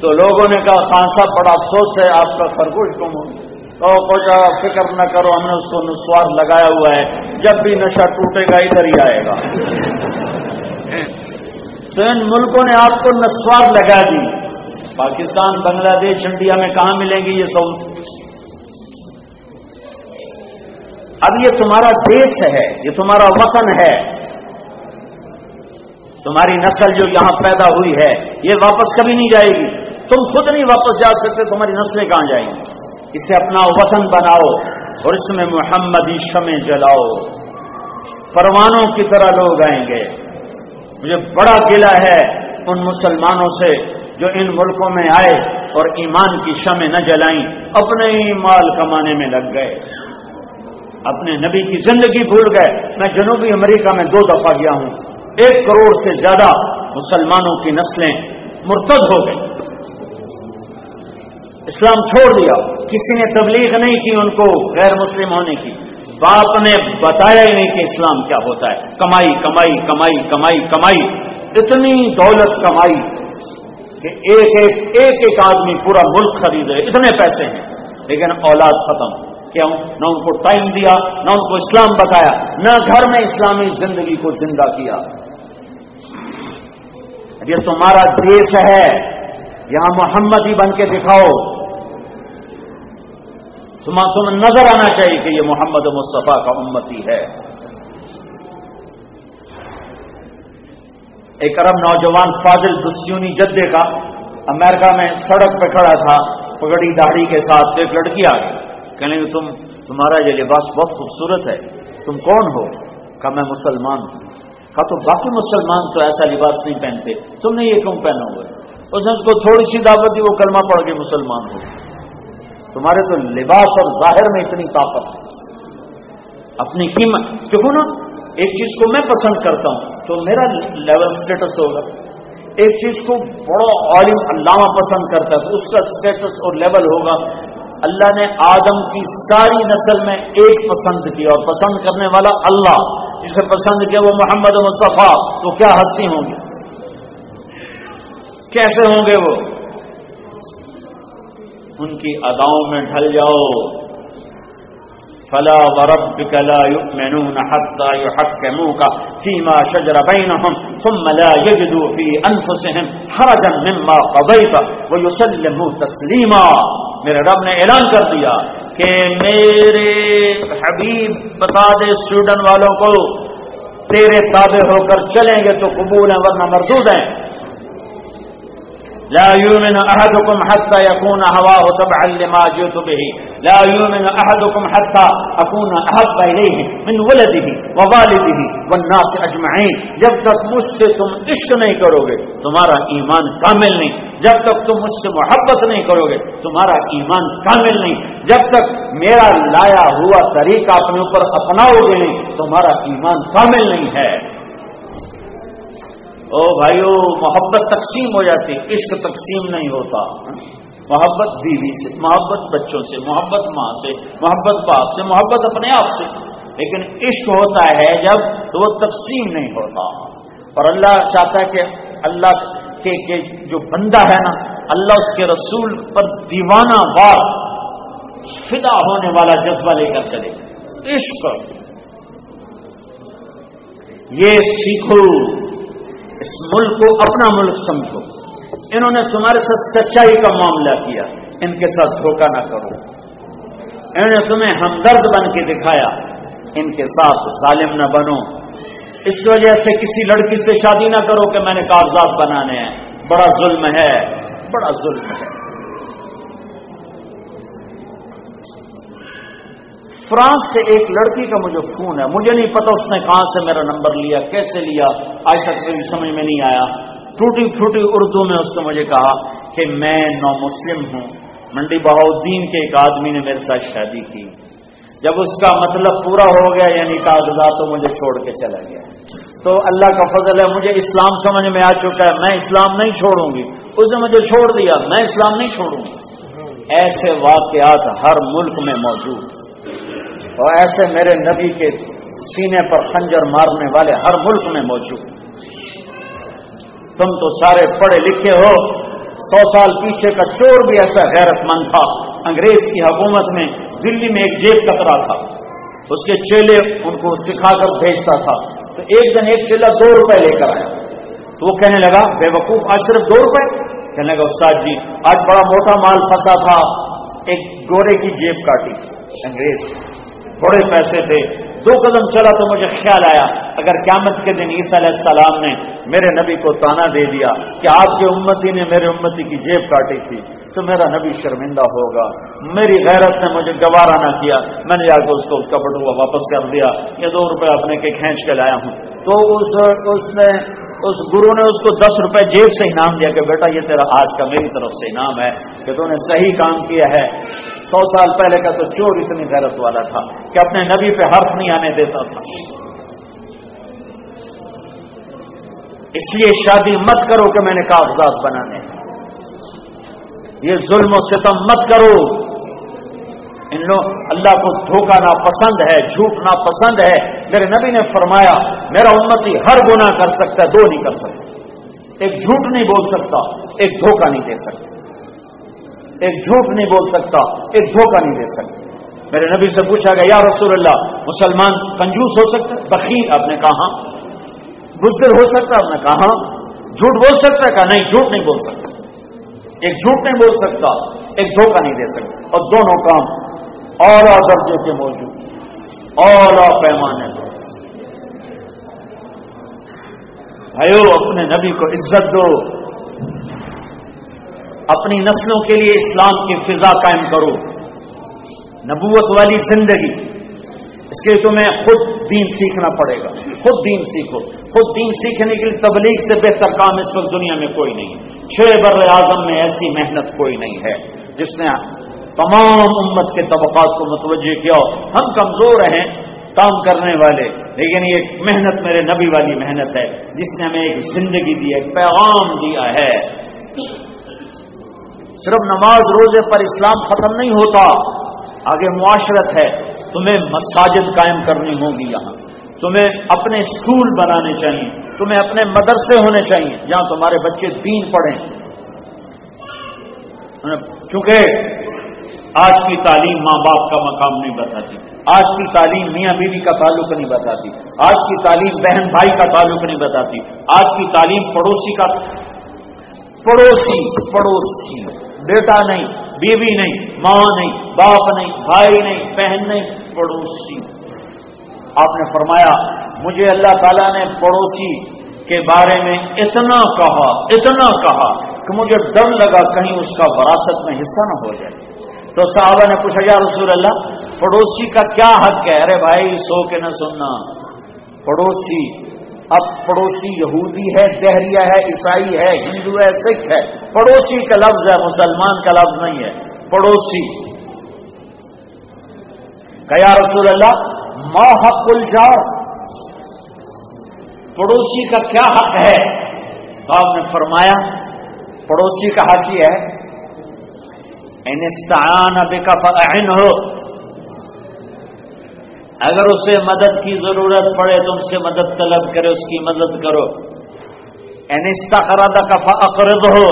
تو لوگوں نے کہا، خان صاحب، بڑا افسوس ہے، آپ کا خرگوش گم ہو تو کچھ فکر نہ کرو، ہم نے اس کو نسوار لگایا ہوا ہے۔ جب بھی نشہ ٹوٹے گا، ادھر ہی آئے گا۔ تو ان ملکوں نے آپ کو نسوار لگا دی۔ پاکستان، بنگلہ دیش، انڈیا میں کہاں ملیں گی یہ سب اب یہ تمہارا دیش ہے، یہ تمہارا وطن ہے۔ تمہاری نسل جو یہاں پیدا ہوئی ہے، یہ واپس کبھی نہیں جائے گی۔ تم خود نہیں واپس جا سکتے، تمہاری نسلیں کہاں جائیں گی؟ اسے اپنا وطن بناؤ اور اس میں محمدی شمیں جلاؤ۔ پروانوں کی طرح لوگ آئیں گے۔ مجھے بڑا گلا ہے ان مسلمانوں سے جو ان ملکوں میں آئے اور ایمان کی شمیں نہ جلائیں، اپنے ہی مال کمانے میں لگ گئے۔ اپنے نبی کی زندگی بھول گئے۔ میں جنوبی امریکہ میں دو دفعہ گیا ہوں۔ ایک کروڑ سے زیادہ مسلمانوں کی نسلیں مرتد ہو گئی اسلام چھوڑ دیا۔ کسی نے تبلیغ نہیں کی ان کو غیر مسلم ہونے کی۔ باپ نے بتایا ہی نہیں کہ اسلام کیا ہوتا ہے۔ کمائی کمائی کمائی کمائی کمائی۔ اتنی دولت کمائی۔ کہ ایک ایک ایک ایک آدمی پورا ملک خرید رہے اتنے پیسے ہیں۔ لیکن اولاد ختم۔ کیوں؟ نہ ان کو ٹائم دیا، نہ ان کو اسلام بتایا، نہ گھر میں اسلامی زندگی کو زندہ کیا۔ یہ تمہارا دیش ہے، یہاں محمد ہی بن کے دکھاؤ۔ تمہیں نظر آنا چاہیے کہ یہ محمد مصطفیٰ کا امتی ہے۔ ایک عرب نوجوان فاضل دسیونی جدے کا امریکہ میں سڑک پہ کھڑا تھا، پگڑی داڑھی کے ساتھ ایک لڑکی آ گئی۔ کہنے کہ تم، تمہارا یہ لباس بہت خوبصورت ہے، تم کون ہو؟ کہا، میں مسلمان ہوں۔ کہا تو باقی مسلمان تو ایسا لباس نہیں پہنتے۔ تم نے یہ کیوں پہنا ہوا اس نے اس کو تھوڑی سی دعوت دی، وہ کلمہ پڑھ کے مسلمان ہو تمہارے تو لباس اور ظاہر میں اتنی طاقت ہے۔ اپنی قیمت کیوں نا ایک چیز کو میں پسند کرتا ہوں تو میرا لیول اسٹیٹس ہوگا، ایک چیز کو بڑا عالم علامہ پسند کرتا ہے تو اس کا اسٹیٹس اور لیول ہوگا۔ اللہ نے آدم کی ساری نسل میں ایک پسند کیا اور پسند کرنے والا اللہ، جسے پسند کیا وہ محمد مصطفیٰ۔ تو کیا ہستی ہوں گی کیسے ہوں گے وہ؟ ان کی اداؤں میں ڈھل جاؤ۔ فلا وربك لا يؤمنون حتى يحكموك فيما شجر بينهم ثم لا يجدوا في أنفسهم حرجا مما قضيت ويسلموا تسليما. میرے رب نے اعلان کر دیا کہ میرے حبیب بتا دے اسٹوڈنٹ والوں کو، تیرے تابع ہو کر چلیں گے تو قبول ہیں ورنہ مردود ہیں۔ لا يؤمن احدكم حتى يكون هواه تبعا لما جئت به. لا يؤمن احدكم حتى اكون احب اليه من ولده ووالده والناس اجمعين جب تک مجھ سے تم عشق نہیں کرو گے تمہارا ایمان کامل نہیں. جب تک تم مجھ سے محبت نہیں کرو گے تمہارا ایمان کامل نہیں. جب تک میرا لایا ہوا طریقہ اپنے اوپر اپناؤ گے نہیں، تمہارا ایمان کامل نہیں ہے. او بھائیو، محبت تقسیم ہو جاتی، عشق تقسیم نہیں ہوتا۔ محبت بیوی سے، محبت بچوں سے، محبت ماں سے، محبت باپ سے، محبت اپنے آپ سے۔ لیکن عشق ہوتا ہے جب تو وہ تقسیم نہیں ہوتا۔ اور اللہ چاہتا ہے کہ اللہ کے کہ جو بندہ ہے نا، اللہ اس کے رسول پر دیوانہ وار، فدا ہونے والا جذبہ لے کر چلے۔ عشق۔ یہ سیکھو۔ اس ملک کو اپنا ملک سمجھو۔ انہوں نے تمہارے ساتھ سچائی کا معاملہ کیا۔ ان کے ساتھ دھوکہ نہ کرو۔ انہوں نے تمہیں ہمدرد بن کے دکھایا۔ ان کے ساتھ ظالم نہ بنو۔ اس وجہ سے کسی لڑکی سے شادی نہ کرو کہ میں نے کاغذات بنانے ہیں۔ بڑا ظلم ہے۔ بڑا ظلم ہے۔ فرانس سے ایک لڑکی کا مجھے فون ہے۔ مجھے نہیں پتا اس نے کہاں سے میرا نمبر لیا، کیسے لیا، آج تک میری سمجھ میں نہیں آیا۔ ٹوٹی پھوٹی اردو میں اس نے مجھے کہا کہ میں نو مسلم ہوں۔ منڈی بہاؤدین کے ایک آدمی نے میرے ساتھ شادی کی۔ جب اس کا مطلب پورا ہو گیا یعنی کاغذات تو مجھے چھوڑ کے چلا گیا۔ تو اللہ کا فضل ہے، مجھے اسلام سمجھ میں آ چکا ہے۔ میں اسلام نہیں چھوڑوں گی۔ اس نے مجھے چھوڑ دیا، میں اسلام نہیں چھوڑوں گی۔ ایسے واقعات ہر ملک میں موجود۔ اور ایسے میرے نبی کے سینے پر خنجر مارنے والے ہر ملک میں موجود تم تو سارے پڑھے لکھے ہو۔ سو سال پیچھے کا چور بھی ایسا غیرت مند تھا۔ انگریز کی حکومت میں دلی میں ایک جیب کترا تھا۔ اس کے چیلے ان کو دکھا کر بھیجتا تھا۔ تو ایک دن ایک چیلا دو روپے لے کر آیا۔ تو وہ کہنے لگا، بے وقوف، آج صرف دو روپے؟ کہنے لگا، استاد جی آج بڑا موٹا مال پھنسا تھا۔ ایک گورے کی جیب کاٹی۔ انگریز بڑے پیسے تھے، دو قدم چلا تو مجھے خیال آیا، اگر قیامت کے دن عیسیٰ علیہ السلام نے میرے نبی کو تانا دے دیا کہ آپ کے امتی نے میرے امتی کی جیب کاٹی تھی، تو میرا نبی شرمندہ ہوگا۔ میری غیرت نے مجھے گوارا نہ کیا۔ میں نے جا کے اس کو اس کا بٹوا واپس کر دیا۔ یہ دو روپے اپنے کے کھینچ کے لایا ہوں۔ تو اس اس نے اس گرو نے اس کو دس روپے جیب سے انعام دیا کہ بیٹا یہ تیرا آج کا میری طرف سے انعام ہے کہ تو نے صحیح کام کیا ہے۔ سو سال پہلے کا تو چور اتنی غیرت والا تھا کہ اپنے نبی پہ حرف نہیں آنے دیتا تھا۔ اس لیے شادی مت کرو کہ میں نے کاغذات بنانے۔ یہ ظلم و ستم مت کرو۔ ان لوگ اللہ کو دھوکہ نا پسند ہے، جھوٹ نا پسند ہے۔ میرے نبی نے فرمایا، میرا امتی ہر گناہ کر سکتا ہے، دو نہیں کر سکتا۔ ایک جھوٹ نہیں بول سکتا، ایک دھوکہ نہیں دے سکتا۔ ایک جھوٹ نہیں بول سکتا، ایک دھوکہ نہیں دے سکتا۔ میرے نبی سے پوچھا گیا، یا رسول اللہ، مسلمان کنجوس ہو سکتا ہے؟ بخیر آپ نے کہا ہاں۔ بزدل ہو سکتا آپ نے کہا ہاں۔ جھوٹ بول سکتا ہے؟ کہا نہیں، جھوٹ نہیں بول سکتا۔ ایک جھوٹ نہیں بول سکتا، ایک دھوکہ نہیں دے سکتا۔ اور دونوں کام اولا درجے کے موجود اولا پیمانے پر۔ بھائیو، اپنے نبی کو عزت دو۔ اپنی نسلوں کے لیے اسلام کی فضا قائم کرو۔ نبوت والی زندگی۔ اس کے لیے تمہیں خود دین سیکھنا پڑے گا۔ خود دین سیکھو۔ خود دین سیکھنے کے لیے تبلیغ سے بہتر کام اس وقت دنیا میں کوئی نہیں۔ چھ بر اعظم میں ایسی محنت کوئی نہیں ہے جس نے تمام امت کے طبقات کو متوجہ کیا۔ ہم کمزور ہیں، کام کرنے والے، لیکن یہ محنت میرے نبی والی محنت ہے، جس نے ہمیں ایک زندگی دی، ایک پیغام دیا ہے۔ صرف نماز روزے پر اسلام ختم نہیں ہوتا، آگے معاشرت ہے، تمہیں مساجد قائم کرنی ہوگی یہاں۔ تمہیں اپنے اسکول بنانے چاہیے، تمہیں اپنے مدرسے ہونے چاہیے، جہاں تمہارے بچے دین پڑھیں۔ چونکہ آج کی تعلیم ماں باپ کا مقام نہیں بتاتی۔ آج کی تعلیم میاں بیوی کا تعلق نہیں بتاتی۔ آج کی تعلیم بہن بھائی کا تعلق نہیں بتاتی۔ آج کی تعلیم پڑوسی کا پڑوسی پڑوسی۔ بیٹا نہیں، بیوی نہیں، ماں نہیں، باپ نہیں، بھائی نہیں، بہن نہیں، پڑوسی۔ آپ نے فرمایا، مجھے اللہ تعالیٰ نے پڑوسی کے بارے میں اتنا کہا اتنا کہا کہ مجھے ڈر لگا کہیں اس کا وراثت میں حصہ نہ ہو جائے۔ تو صحابہ نے پوچھا، یا رسول اللہ، پڑوسی کا کیا حق ہے؟ ارے بھائی، سو کے نہ سننا۔ پڑوسی، اب پڑوسی یہودی ہے، دہریا ہے، عیسائی ہے، ہندو ہے، سکھ ہے۔ پڑوسی کا لفظ ہے، مسلمان کا لفظ نہیں ہے۔ پڑوسی۔ کیا رسول اللہ، ما حق الجار۔ پڑوسی کا کیا حق ہے؟ تو آپ نے فرمایا، پڑوسی کا حق یہ ہے انستعان بک فاعن ہو اگر اسے مدد کی ضرورت پڑے تو ان سے مدد طلب کرے، اس کی مدد کرو. انستخرد کا فاقرض ہو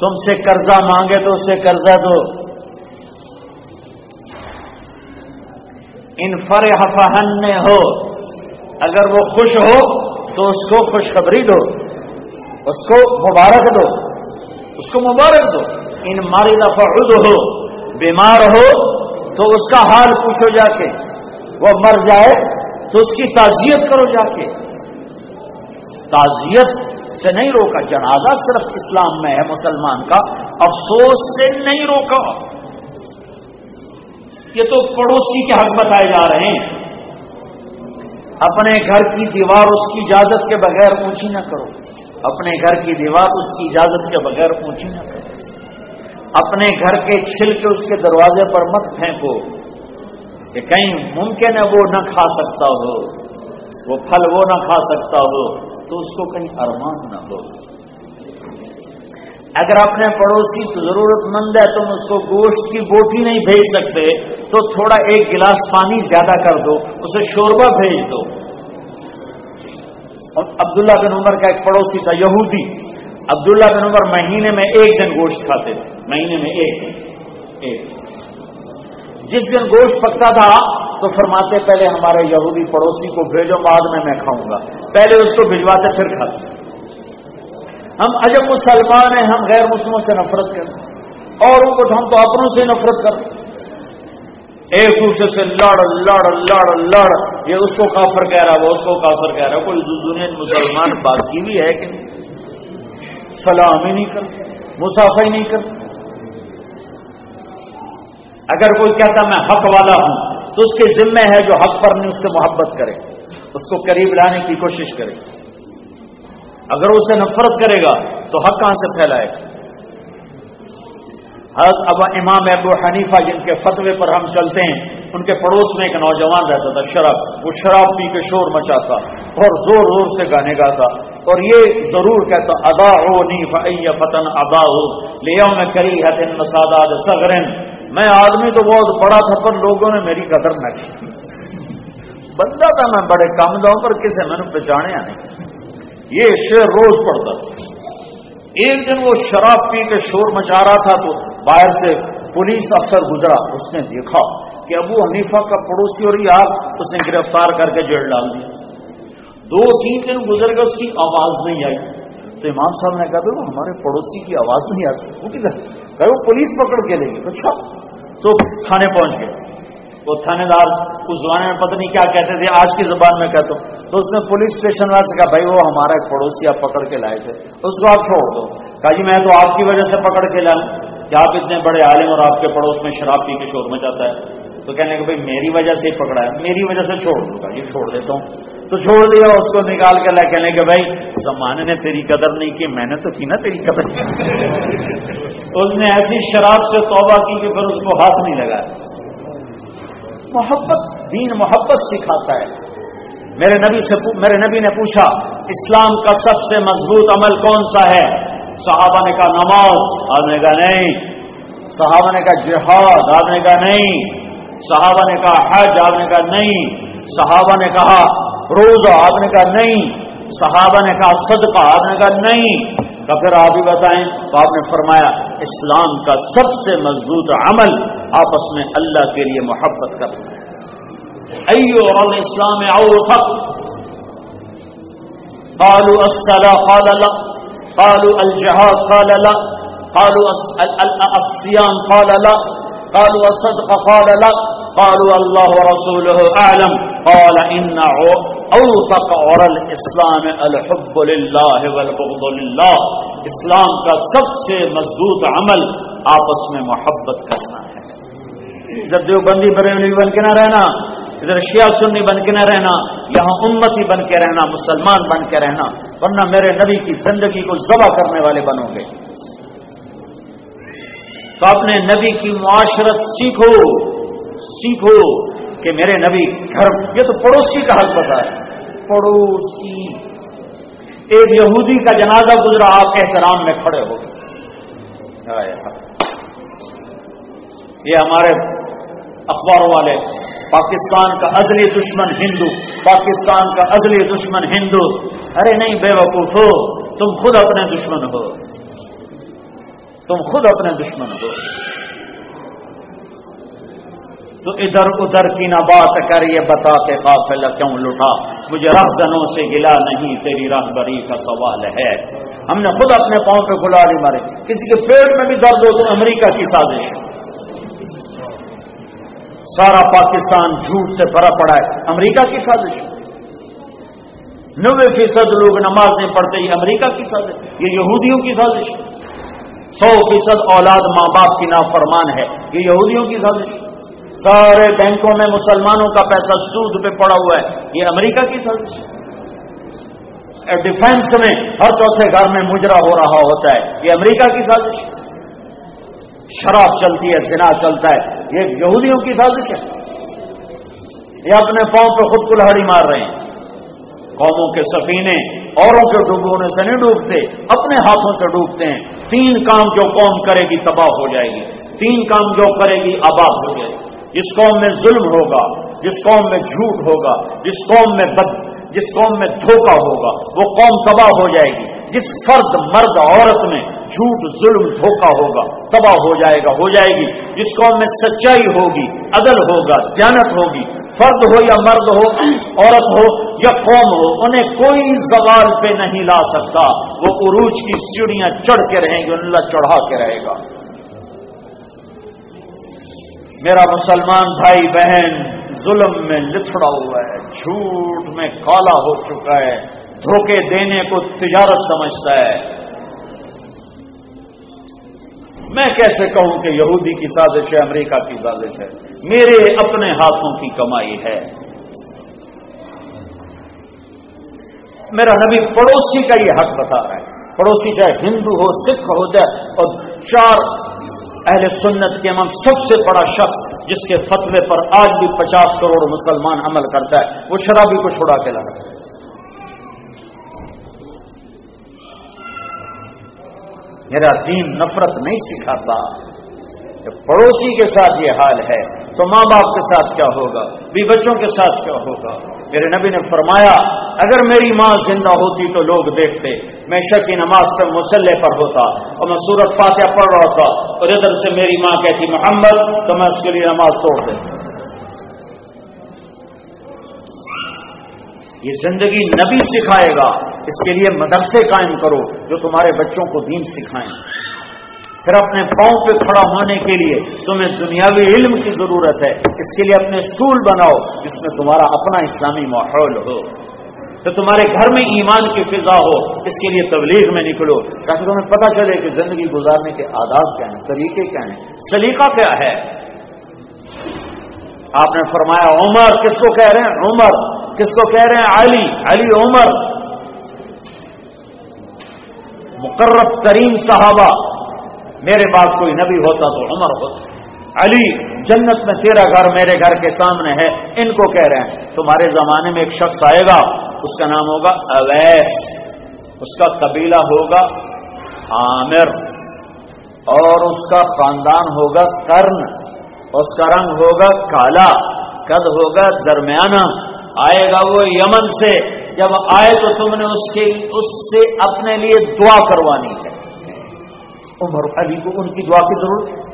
تم سے قرضہ مانگے تو اسے قرضہ دو. ان فرح فہن ہو، اگر وہ خوش ہو تو اس کو خوشخبری دو، اس کو مبارک دو. اس کو مبارک دو۔ ان ماری فعود ہو بیمار ہو تو اس کا حال پوچھو جا کے۔ وہ مر جائے تو اس کی تعزیت کرو جا کے۔ تعزیت سے نہیں روکا، جنازہ صرف اسلام میں ہے مسلمان کا، افسوس سے نہیں روکا۔ یہ تو پڑوسی کے حق بتائے جا رہے ہیں۔ اپنے گھر کی دیوار اس کی اجازت کے بغیر اونچی نہ کرو۔ اپنے گھر کی دیوار اس کی اجازت کے بغیر اونچی نہ کرو اپنے گھر کے چھل کے اس کے دروازے پر مت پھینکو۔ کہ کہیں ممکن ہے وہ نہ کھا سکتا ہو۔ وہ پھل وہ نہ کھا سکتا ہو۔ تو اس کو کہیں ارمان نہ ہو اگر اپنے پڑوسی ضرورت مند ہے تم اس کو گوشت کی بوٹی نہیں بھیج سکتے، تو تھوڑا ایک گلاس پانی زیادہ کر دو، اسے شوربہ بھیج دو۔ اور عبداللہ بن عمر کا ایک پڑوسی تھا یہودی۔ عبداللہ بن عمر مہینے میں ایک دن گوشت کھاتے تھے۔ مہینے میں ایک دن۔ ایک جس دن گوشت پکتا تھا تو فرماتے پہلے ہمارے یہودی پڑوسی کو بھیجو، بعد میں میں کھاؤں گا۔ پہلے اس کو بھجواتے، پھر کھاتے۔ ہم عجب مسلمان ہیں، ہم غیر مسلموں سے نفرت کریں اور ان کو ہم تو اپنوں سے نفرت کریں ایک دوسرے سے لڑ لڑ لڑ لڑ۔ یہ اس کو کافر کہہ رہا، وہ اس کو کافر کہہ رہا۔ کوئی دنیا مسلمان باقی بھی ہے کہ سلام ہی نہیں کرتے مسافہ ہی نہیں کرتے اگر کوئی کہتا میں حق والا ہوں، تو اس کے ذمہ ہے جو حق پر نہیں، اس سے محبت کرے۔ اس کو قریب لانے کی کوشش کرے۔ اگر اسے نفرت کرے گا، تو حق کہاں سے پھیلائے گا؟ حضرت اب امام ابو حنیفہ جن کے فتوے پر ہم چلتے ہیں، ان کے پڑوس میں ایک نوجوان رہتا تھا، شراب، وہ شراب پی کے شور مچاتا اور زور زور سے گانے گاتا۔ اور یہ ضرور کہتا ادا ہو نی فتن ادا ہو لیا میں کری ہے دن مساداد سگرن میں آدمی تو بہت بڑا تھا، پر لوگوں نے میری قدر نہ کی۔ بندہ تھا، میں بڑے کم دوں پر، کسے میں نے پہچانے نہیں۔ یہ شیر روز پڑتا ایک دن وہ شراب پی کے شور مچا رہا تھا تو باہر سے پولیس افسر گزرا۔ اس نے دیکھا کہ ابو حنیفہ کا پڑوسی اور یہ اس نے گرفتار کر کے جیل ڈال دیا۔ دو تین دن گزر گئے، اس کی آواز نہیں آئی۔ تو امام صاحب نے کہا وہ ہمارے پڑوسی کی آواز نہیں آتی۔ وہ کدھر؟ کہ وہ پولیس پکڑ کے لے گی اچھا تو تھانے پہنچ گئے۔ وہ تھانے دار اس زمانے میں پتہ نہیں کیا کہتے تھے، آج کی زبان میں کہتا ہوں۔ تو اس نے پولیس اسٹیشن والے سے کہا، بھائی، وہ ہمارا ایک پڑوسی آپ پکڑ کے لائے تھے۔ اس کو آپ چھوڑ دو۔ کہا جی میں تو آپ کی وجہ سے پکڑ کے لاؤں کہ آپ اتنے بڑے عالم اور آپ کے پڑوس میں شراب پی کے شور میں جاتا ہے۔ تو کہنے کہ بھائی، میری وجہ سے ہی پکڑا ہے۔ میری وجہ سے چھوڑ دوں گا یہ جی، چھوڑ دیتا ہوں۔ تو چھوڑ دیا۔ اس کو نکال کے لائے کہنے کہ بھائی، زمانے نے تیری قدر نہیں کی، میں نے تو کی نا تیری قدر۔ اس نے ایسی شراب سے توبہ کی کہ پھر اس کو ہاتھ نہیں لگایا۔ محبت دین محبت سکھاتا ہے میرے نبی سے میرے نبی نے پوچھا اسلام کا سب سے مضبوط عمل کون سا ہے صحابہ نے کہا نماز آدمی کا نہیں صحابہ نے کہا جہاد آدمی کا نہیں صحابہ نے کہا حج آدمی کا نہیں صحابہ نے کہا روزہ آپ نے کہا نہیں صحابہ نے کہا صدقہ آپ نے کہا نہیں تو پھر آپ ہی بتائیں تو آپ نے فرمایا اسلام کا سب سے مضبوط عمل آپس میں اللہ کے لیے محبت کرنا ہے۔ ایو اور اسلام او تھک قالوا الصلاة قال لا۔ قالوا الجهاد قال لا۔ قالوا الصيام قال لا۔ قالوا الصدق قال لا۔ قالوا الله ورسوله أعلم۔ قال إن اوثق اور الاسلام الحب للہ والبغض للہ اسلام کا سب سے مضبوط عمل آپس میں محبت کرنا ہے۔ ادھر دیوبندی بریلی بن کے نہ رہنا، ادھر شیعہ سنی بن کے نہ رہنا، یہاں امتی بن کے رہنا، مسلمان بن کے رہنا، ورنہ میرے نبی کی زندگی کو ذبح کرنے والے بنو گے۔ تو اپنے نبی کی معاشرت سیکھو سیکھو۔ کہ میرے نبی گھر یہ تو پڑوسی کا حل پتا ہے پڑوسی۔ ایک یہودی کا جنازہ گزرا آپ کے احترام میں کھڑے ہو یہ ہمارے اخباروں والے پاکستان کا ازلی دشمن ہندو پاکستان کا ازلی دشمن ہندو۔ ارے نہیں بے وقوف ہو۔ تم خود اپنے دشمن ہو۔ تم خود اپنے دشمن ہو۔ تو ادھر ادھر کی نہ بات کر یہ بتا کے قافلہ کیوں لٹا؟ مجھے رہزنوں سے گلا نہیں، تیری راہبری کا سوال ہے۔ ہم نے خود اپنے پاؤں پہ گلاری مارے کسی کے پیٹ میں بھی درد ہو تو امریکہ کی سازش۔ سارا پاکستان جھوٹ سے بھرا پڑا ہے۔ امریکہ کی سازش۔ نوے فیصد لوگ نماز نہیں پڑھتے، یہ امریکہ کی سازش۔ یہ یہودیوں کی سازش۔ سو فیصد اولاد ماں باپ کی نافرمان ہے، یہ یہودیوں کی سازش۔ سارے بینکوں میں مسلمانوں کا پیسہ سود پہ پڑا ہوا ہے۔ یہ امریکہ کی سازش ڈیفینس میں ہر چوتھے گھر میں مجرا ہو رہا ہوتا ہے۔ یہ امریکہ کی سازش شراب چلتی ہے، زنا چلتا ہے۔ یہ یہودیوں کی سازش ہے۔ یہ اپنے پاؤں پہ خود کلہڑی مار رہے ہیں۔ قوموں کے سفینے، اوروں کے ڈوبونے سے نہیں ڈوبتے، اپنے ہاتھوں سے ڈوبتے ہیں۔ تین کام جو قوم کرے گی تباہ ہو جائے گی۔ تین کام جو کرے گی آباد ہو جائے گی۔ جس قوم میں ظلم ہوگا، جس قوم میں جھوٹ ہوگا، جس قوم میں بد، جس قوم میں دھوکہ ہوگا، وہ قوم تباہ ہو جائے گی۔ جس فرد، مرد، عورت میں جھوٹ، ظلم، دھوکہ ہوگا، تباہ ہو جائے گا، ہو جائے گی۔ جس قوم میں سچائی ہوگی، عدل ہوگا جانت ہوگی، فرد ہو یا مرد ہو، عورت ہو یا قوم ہو، انہیں کوئی زوال پہ نہیں لا سکتا۔ وہ عروج کی سیڑھیاں چڑھ کے رہیں گے اللہ چڑھا کے رہے گا۔ میرا مسلمان بھائی بہن ظلم میں لتڑا ہوا ہے، جھوٹ میں کالا ہو چکا ہے، دھوکے دینے کو تجارت سمجھتا ہے۔ میں کیسے کہوں کہ یہودی کی سازش ہے، امریکہ کی سازش ہے؟ میرے اپنے ہاتھوں کی کمائی ہے۔ میرا نبی پڑوسی کا یہ حق بتا رہا ہے۔ پڑوسی چاہے ہندو ہو، سکھ ہو جائے اور چار اہل سنت کے امام سب سے بڑا شخص جس کے فتوے پر آج بھی پچاس کروڑ مسلمان عمل کرتا ہے، وہ شرابی کو چھڑا کے لگا میرا دین نفرت نہیں سکھاتا۔ پڑوسی کے ساتھ یہ حال ہے، تو ماں باپ کے ساتھ کیا ہوگا؟ بھی بچوں کے ساتھ کیا ہوگا؟ میرے نبی نے فرمایا، اگر میری ماں زندہ ہوتی تو لوگ دیکھتے، میں شکی نماز سے مسلح پر ہوتا اور میں سورت فاتحہ پڑھ رہا تھا اور ادھر سے میری ماں کہتی، محمد، تو میں اس کے لیے نماز توڑ دیتا یہ زندگی نبی سکھائے گا، اس کے لیے مدرسے قائم کرو جو تمہارے بچوں کو دین سکھائیں۔ پھر اپنے پاؤں پہ کھڑا ہونے کے لیے تمہیں دنیاوی علم کی ضرورت ہے، اس کے لیے اپنے اسکول بناؤ جس میں تمہارا اپنا اسلامی ماحول ہو۔ تو تمہارے گھر میں ایمان کی فضا ہو، اس کے لیے تبلیغ میں نکلو، تاکہ تمہیں پتہ چلے کہ زندگی گزارنے کے آداب کیا ہیں، طریقے کیا ہیں۔ سلیقہ کیا ہے؟ آپ نے فرمایا، عمر، کس کو کہہ رہے ہیں؟ عمر۔ کس کو کہہ رہے ہیں؟ علی۔ علی عمر۔ مقرب ترین صحابہ۔ میرے بعد کوئی نبی ہوتا تو عمر ہوتا۔ علی، جنت میں تیرا گھر میرے گھر کے سامنے ہے، ان کو کہہ رہے ہیں۔ تمہارے زمانے میں ایک شخص آئے گا، اس کا نام ہوگا اویس۔ اس کا قبیلہ ہوگا عامر۔ اور اس کا خاندان ہوگا کرن اس کا رنگ ہوگا کالا۔ قد ہوگا درمیانہ۔ آئے گا وہ یمن سے۔ جب آئے تو تم نے اس کے، اس سے اپنے لیے دعا کروانی ہے۔ عمر علی کو ان کی دعا کی ضرورت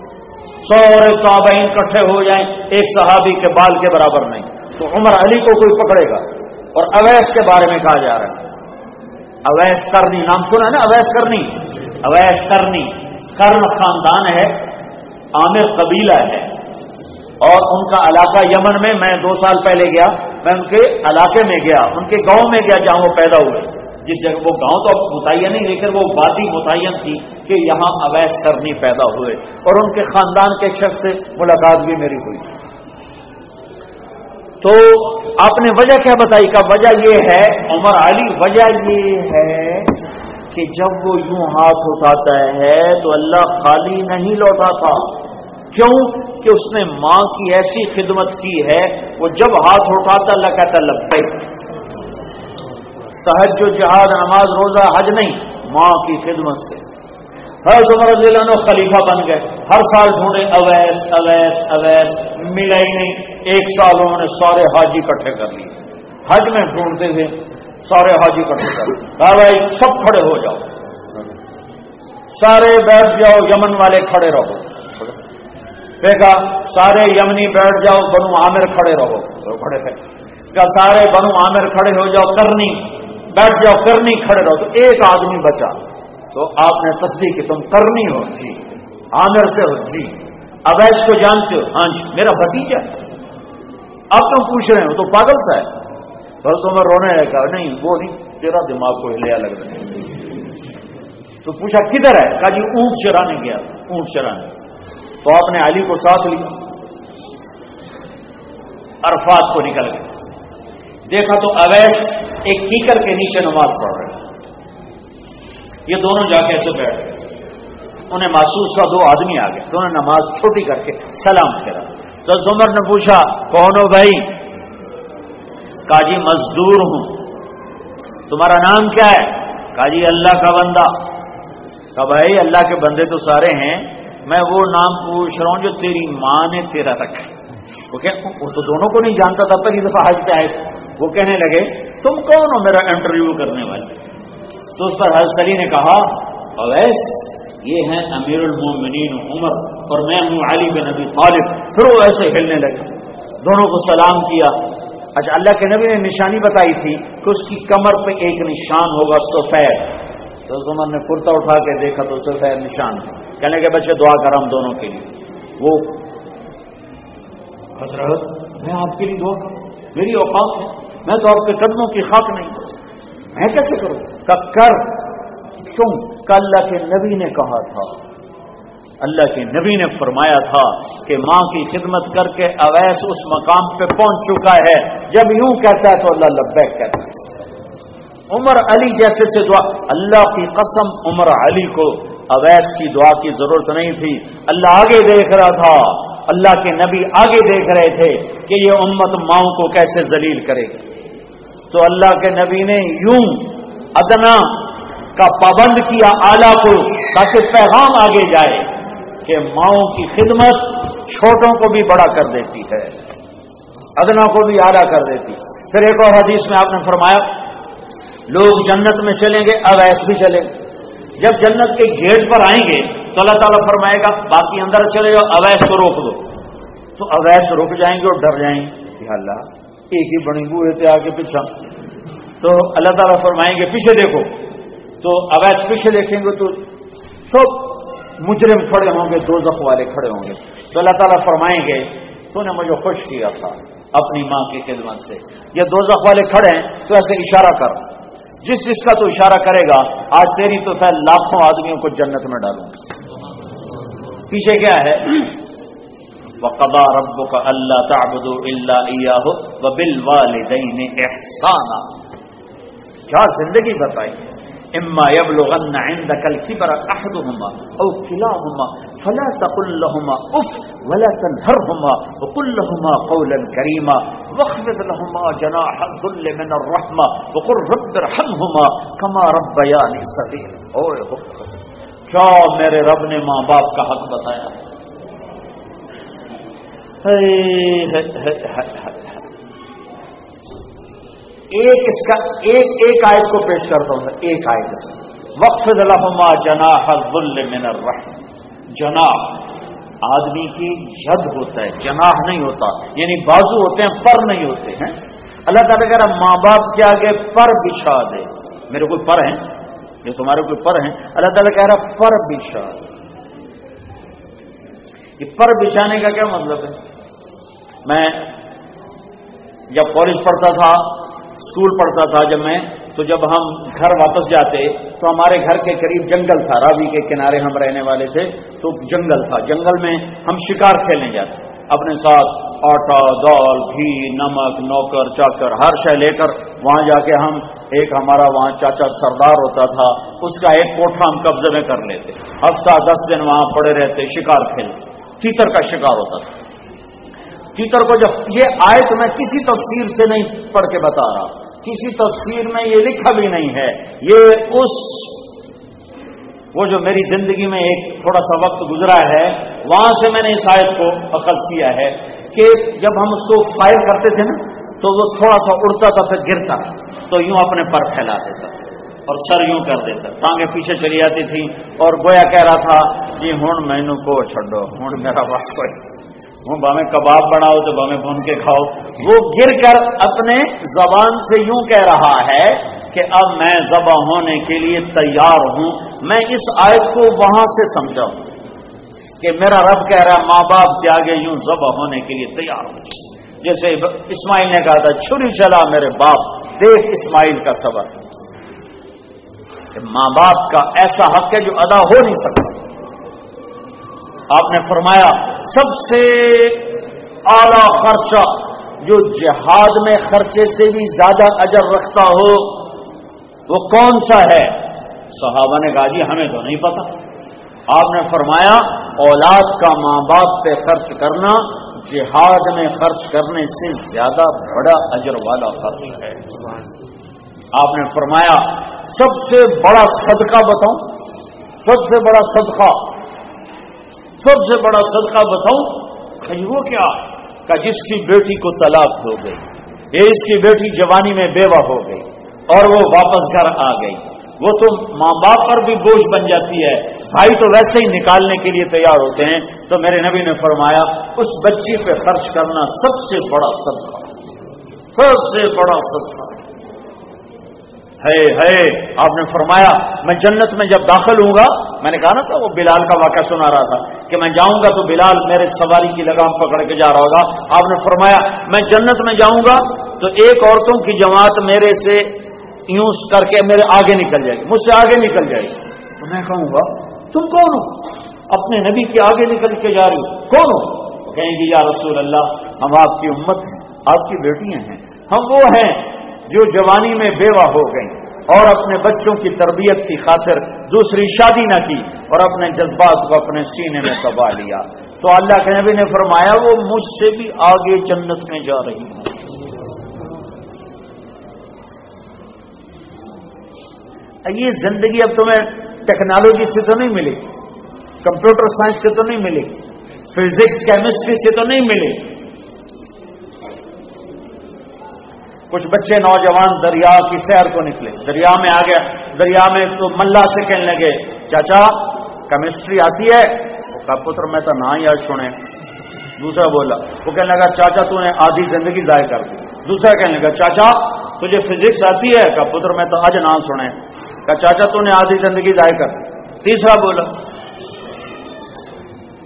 سورے تابعین کٹھے ہو جائیں، ایک صحابی کے بال کے برابر نہیں۔ تو عمر علی کو کوئی پکڑے گا۔ اور اویس کے بارے میں کہا جا رہا ہے۔ اویس کرنی، نام سنا ہے نا؟ اویس کرنی۔ اویس کرنی۔ کرن خاندان ہے، عامر قبیلہ ہے۔ اور ان کا علاقہ یمن میں میں دو سال پہلے گیا۔ میں ان کے علاقے میں گیا، ان کے گاؤں میں گیا جہاں وہ پیدا ہوئے۔ جس جگہ وہ گاؤں تو متعین نہیں، لیکن وہ وادی متعین تھی کہ یہاں اویس کرنی پیدا ہوئے۔ اور ان کے خاندان کے شخص سے ملاقات بھی میری ہوئی۔ تو آپ نے وجہ کیا بتائی؟ کا وجہ یہ ہے، عمر علی، وجہ یہ ہے کہ جب وہ یوں ہاتھ اٹھاتا ہے تو اللہ خالی نہیں لوٹاتا۔ کیوں؟ کہ اس نے ماں کی ایسی خدمت کی ہے، وہ جب ہاتھ اٹھاتا، اللہ کہتا، لبیک۔ جو جہاد، نماز، روزہ، حج نہیں، ماں کی خدمت سے۔ ہر عمر رضی اللہ عنہ خلیفہ بن گئے۔ ہر سال ڈھونڈے، اویس اویس اویس، ملا ہی نہیں۔ ایک سال انہوں نے سارے حاجی اکٹھے کر لیے۔ حج میں ڈھونڈتے تھے، سارے حاجی اکٹھے کر لیے۔ بھائی، سب کھڑے ہو جاؤ۔ سارے بیٹھ جاؤ، یمن والے کھڑے رہو۔ دیکھا سارے یمنی بیٹھ جاؤ، بنو عامر کھڑے رہو۔ کھڑے تھے۔ سارے بنو عامر کھڑے ہو جاؤ، کرنی۔ بیٹھ جاؤ، کرنی کھڑے رہو، تو ایک آدمی بچا۔ تو آپ نے تصدیق کہ تم کرنی ہو۔ جی۔ عامر سے ہو۔ جی۔ اب ایس کو جانتے ہو۔ ہاں جی۔ میرا بھتیجا۔ اب تم پوچھ رہے ہو، تو پاگل سا ہے۔ بس تو میں رونے لگا نہیں، وہ نہیں۔ تیرا دماغ کو ہلیا لگ رہا ہے۔ تو پوچھا، کدھر ہے؟ کہا جی اونٹ چرانے گیا۔ اونٹ چرانے۔ تو آپ نے علی کو ساتھ لیا۔ عرفات کو نکل گیا۔ دیکھا تو اویس ایک کیکر کے نیچے نماز پڑھ رہے یہ دونوں جا کے ایسے بیٹھ گئے۔ انہیں محسوس ہوا دو آدمی آ گئے۔ تو انہوں نے نماز چھوٹی کر کے سلام کرا تو زمر نے پوچھا، کون ہو بھائی؟ کاجی مزدور ہوں۔ تمہارا نام کیا ہے؟ کہا جی اللہ کا بندہ۔ کہا، بھائی، اللہ کے بندے تو سارے ہیں۔ میں وہ نام پوچھ رہا ہوں جو تیری ماں نے تیرا رکھا وہ کہ وہ تو دونوں کو نہیں جانتا تھا پہلی دفعہ حج پہ آئے وہ کہنے لگے، تم کون ہو میرا انٹرویو کرنے والے؟ تو اس پر حضرت علی نے کہا، اویس، یہ ہیں امیر المومنین عمر اور میں ہوں علی بن نبی طالب۔ پھر وہ ایسے کھیلنے لگے۔ دونوں کو سلام کیا۔ اچھا اللہ کے نبی نے نشانی بتائی تھی کہ اس کی کمر پہ ایک نشان ہوگا، سفید۔ تو عمر نے کرتا اٹھا کے دیکھا تو سفید نشان کہنے کے بچے دعا کر ہم دونوں کے لیے۔ وہ حضرت میں آپ کے لیے دعا کروں میری اوقات ہے۔ میں تو آپ کے قدموں کی خاک نہیں میں کیسے کروں؟ کہ کر کیوں اللہ کے نبی نے کہا تھا۔ اللہ کے نبی نے فرمایا تھا کہ ماں کی خدمت کر کے اویس اس مقام پہ پہنچ چکا ہے۔ جب یوں کہتا ہے تو اللہ لبیک کہتا ہے۔ عمر علی جیسے سے دعا۔ اللہ کی قسم عمر علی کو اویس کی دعا کی ضرورت نہیں تھی۔ اللہ آگے دیکھ رہا تھا۔ اللہ کے نبی آگے دیکھ رہے تھے کہ یہ امت ماؤں کو کیسے ذلیل کرے گی۔ تو اللہ کے نبی نے یوں ادنا کا پابند کیا آلہ کو، تاکہ پیغام آگے جائے کہ ماؤں کی خدمت چھوٹوں کو بھی بڑا کر دیتی ہے، ادنا کو بھی آلہ کر دیتی۔ پھر ایک اور حدیث میں آپ نے فرمایا، لوگ جنت میں چلیں گے، اب ایس بھی چلیں گے۔ جب جنت کے گیٹ پر آئیں گے تو اللہ تعالیٰ فرمائے گا، باقی اندر چلے جاؤ، اویس کو روک دو۔ تو اویس رک جائیں گے اور ڈر جائیں گے۔ کہ اللہ، ایک ہی بڑی بوئے تھے آگے پیچھا۔ تو اللہ تعالیٰ فرمائیں گے، پیچھے دیکھو۔ تو اویس پیچھے دیکھیں گے تو سب مجرم کھڑے ہوں گے دو زخ والے کھڑے ہوں گے۔ تو اللہ تعالیٰ فرمائیں گے، تو نے مجھے خوش کیا تھا اپنی ماں کی خدمت سے۔ یہ دو زخ والے کھڑے ہیں، تو ایسے اشارہ کر۔ جس جس کا تو اشارہ کرے گا، آج تیری تو خیر لاکھوں آدمیوں کو جنت میں ڈالوں گا۔ في شيء كاهي وقضى ربك ألا تعبدوا إلا إياه وبالوالدين إحسانا. چار زندگی بتائی إما يبلغن عندك الكبر أحدهما أو كلاهما فلا تقل لهما أف ولا تنهرهما وقل لهما قولا كريما واخفض لهما جناح الذل من الرحمة وقل رب ارحمهما كما ربياني صغيرا. کیا میرے رب نے ماں باپ کا حق بتایا؟ ایک اس کا، ایک ایک آیت کو پیش کرتا ہوں ایک آیت وقف لہما جنا ذل من الرحم۔ جناح، آدمی کی ید ہوتا ہے، جناح نہیں ہوتا یعنی بازو ہوتے ہیں، پر نہیں ہوتے ہیں۔ اللہ تعالیٰ کہہ رہا ماں باپ کے آگے پر بچھا دے۔ میرے کوئی پر ہیں؟ یہ تمہارے کوئی پر ہیں۔ اللہ تعالیٰ کہہ رہا پر بچھا. یہ پر بچھانے کا کیا مطلب ہے؟ میں جب کالج پڑھتا تھا اسکول پڑھتا تھا، جب میں تو جب ہم گھر واپس جاتے، تو ہمارے گھر کے قریب جنگل تھا، راوی کے کنارے ہم رہنے والے تھے، تو جنگل تھا۔ جنگل میں ہم شکار کھیلنے جاتے۔ اپنے ساتھ آٹا، دال، گھی، نمک، نوکر، چاکر، ہر شے لے کر وہاں جا کے ہم، ایک ہمارا وہاں چاچا سردار ہوتا تھا، اس کا ایک کوٹھا ہم قبضے میں کر لیتے۔ ہفتہ، دس دن وہاں پڑے رہتے، شکار کھیلتے۔ تیتر کا شکار ہوتا تھا۔ تیتر کو جب یہ آئے تو میں کسی تفسیر سے نہیں پڑھ کے بتا رہا۔ کسی تفسیر میں یہ لکھا بھی نہیں ہے۔ یہ اس وہ جو میری زندگی میں ایک تھوڑا سا وقت گزرا ہے، وہاں سے میں نے اس آیت کو عقل کیا ہے کہ جب ہم اس کو فائر کرتے تھے نا، تو وہ تھوڑا سا اڑتا تھا، پھر گرتا تو یوں اپنے پر پھیلا دیتا اور سر یوں کر دیتا ٹانگیں پیچھے چلی جاتی تھی اور گویا کہہ رہا تھا جی ہوں مینو کو چھڈو۔ ہوں میرا بس کوئی وہ کباب بناؤ تو بامے بن کے کھاؤ۔ وہ گر کر اپنے زبان سے یوں کہہ رہا ہے کہ اب میں ذبح ہونے کے لیے تیار ہوں۔ میں اس آیت کو وہاں سے سمجھا ہوں کہ میرا رب کہہ رہا ہے، ماں باپ کے آگے یوں ذبح ہونے کے لیے تیار ہوں۔ جیسے اسماعیل نے کہا تھا، چھری چلا میرے باپ، دیکھ اسماعیل کا سبق۔ ماں باپ کا ایسا حق ہے جو ادا ہو نہیں سکتا۔ آپ نے فرمایا سب سے اعلی خرچہ، جو جہاد میں خرچے سے بھی زیادہ اجر رکھتا ہو، وہ کون سا ہے؟ صحابہ نے کہا جی ہمیں تو نہیں پتا آپ نے فرمایا، اولاد کا ماں باپ پہ خرچ کرنا، جہاد میں خرچ کرنے سے زیادہ بڑا اجر والا خرچ ہے۔ آپ نے فرمایا، سب سے بڑا صدقہ بتاؤں۔ سب سے بڑا صدقہ سب سے بڑا صدقہ بتاؤں وہ کیا؟ کہ جس کی بیٹی کو طلاق ہو گئی، یہ اس کی بیٹی جوانی میں بیوہ ہو گئی اور وہ واپس گھر آ گئی۔ وہ تو ماں باپ پر بھی بوجھ بن جاتی ہے۔ بھائی تو ویسے ہی نکالنے کے لیے تیار ہوتے ہیں۔ تو میرے نبی نے فرمایا، اس بچی پہ خرچ کرنا سب سے بڑا صدقہ، سب سے بڑا صدقہ۔ ہے ہے۔ آپ نے فرمایا، میں جنت میں جب داخل ہوں گا، میں نے کہا نا تھا وہ بلال کا واقعہ سنا رہا تھا کہ میں جاؤں گا تو بلال میرے سواری کی لگام پکڑ کے جا رہا ہوگا۔ آپ نے فرمایا، میں جنت میں جاؤں گا تو ایک عورتوں کی جماعت میرے سے یوں کر کے میرے آگے نکل جائے گی، مجھ سے آگے نکل جائے گی۔ تو میں کہوں گا، تم کون ہو؟ اپنے نبی کے آگے نکل کے جا رہی ہو، کون ہو؟ کہیں گی یا رسول اللہ، ہم آپ کی امت ہیں، آپ کی بیٹیاں ہیں، ہم وہ ہیں۔ جو جوانی میں بیوہ ہو گئی اور اپنے بچوں کی تربیت کی خاطر دوسری شادی نہ کی اور اپنے جذبات کو اپنے سینے میں دبا لیا۔ تو اللہ کے نبی نے فرمایا، وہ مجھ سے بھی آگے جنت میں جا رہی ہوں یہ زندگی اب تمہیں ٹیکنالوجی سے تو نہیں ملی، کمپیوٹر سائنس سے تو نہیں ملی، فزکس، کیمسٹری سے تو نہیں ملی۔ کچھ بچے نوجوان دریا کی سیر کو نکلے۔ دریا میں آ گیا۔ دریا میں تو ملا سے کہنے لگے، چاچا کیمسٹری آتی ہے؟ کا پتر، میں تو نہ ہی آج سنے۔ دوسرا بولا، وہ کہنے لگا، چاچا، تو نے آدھی زندگی ضائع کر دی۔ دوسرا کہنے لگا، چاچا، تجھے فزکس آتی ہے؟ کا پتر، میں تو آج نہ سنے۔ کا چاچا، تو نے آدھی زندگی ضائع کر دی۔ تیسرا بولا،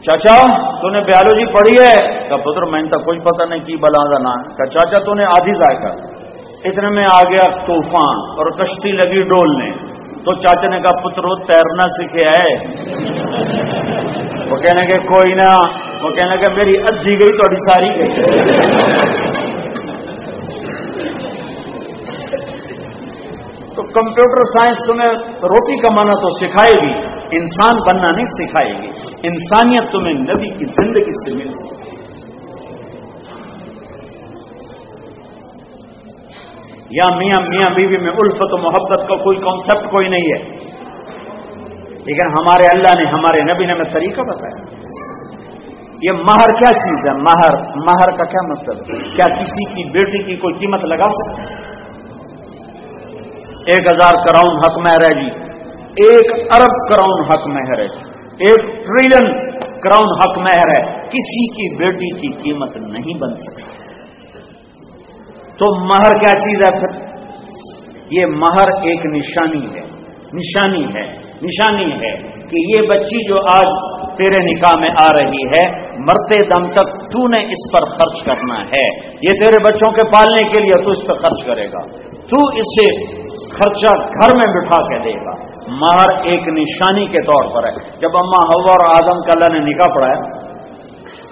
چاچا، تو نے بیالوجی پڑھی ہے؟ کا پتر میں تو کوئی پتہ نہیں کی بلا کا چاچا، تو نے آدھی ضائع کر اتنے میں آ گیا طوفان اور کشتی لگی ڈولنے تو چاچا نے کہا پترو تیرنا سیکھے ہے وہ کہنے کے کوئی نہ۔ وہ کہنے کہ میری ادھی گئی تو ساری گئی۔ تو کمپیوٹر سائنس تمہیں روٹی کمانا تو سکھائے گی، انسان بننا نہیں سکھائے گی۔ انسانیت تمہیں نبی کی زندگی سے ملتی یا میاں میاں بیوی میں الفت و محبت کا کوئی کانسیپٹ کوئی نہیں ہے۔ لیکن ہمارے اللہ نے ہمارے نبی نے ہمیں طریقہ بتایا۔ یہ مہر کیا چیز ہے؟ مہر مہر کا کیا مطلب؟ کیا کسی کی بیٹی کی کوئی قیمت لگا سکتے ایک ہزار کراؤن حق مہر ہے جی۔ ایک ارب کراؤن حق مہر ہے جی۔ ایک ٹریلین کراؤن حق مہر ہے کسی کی بیٹی کی قیمت نہیں بن سکتی۔ تو مہر کیا چیز ہے پھر؟ یہ مہر ایک نشانی ہے۔ نشانی ہے۔ نشانی ہے کہ یہ بچی جو آج تیرے نکاح میں آ رہی ہے، مرتے دم تک تو نے اس پر خرچ کرنا ہے۔ یہ تیرے بچوں کے پالنے کے لیے تو اس پر خرچ کرے گا۔ تو اسے خرچہ گھر میں بٹھا کے دے گا۔ مہر ایک نشانی کے طور پر ہے۔ جب اما ہوا اور آدم کا اللہ نے نکاح پڑھایا،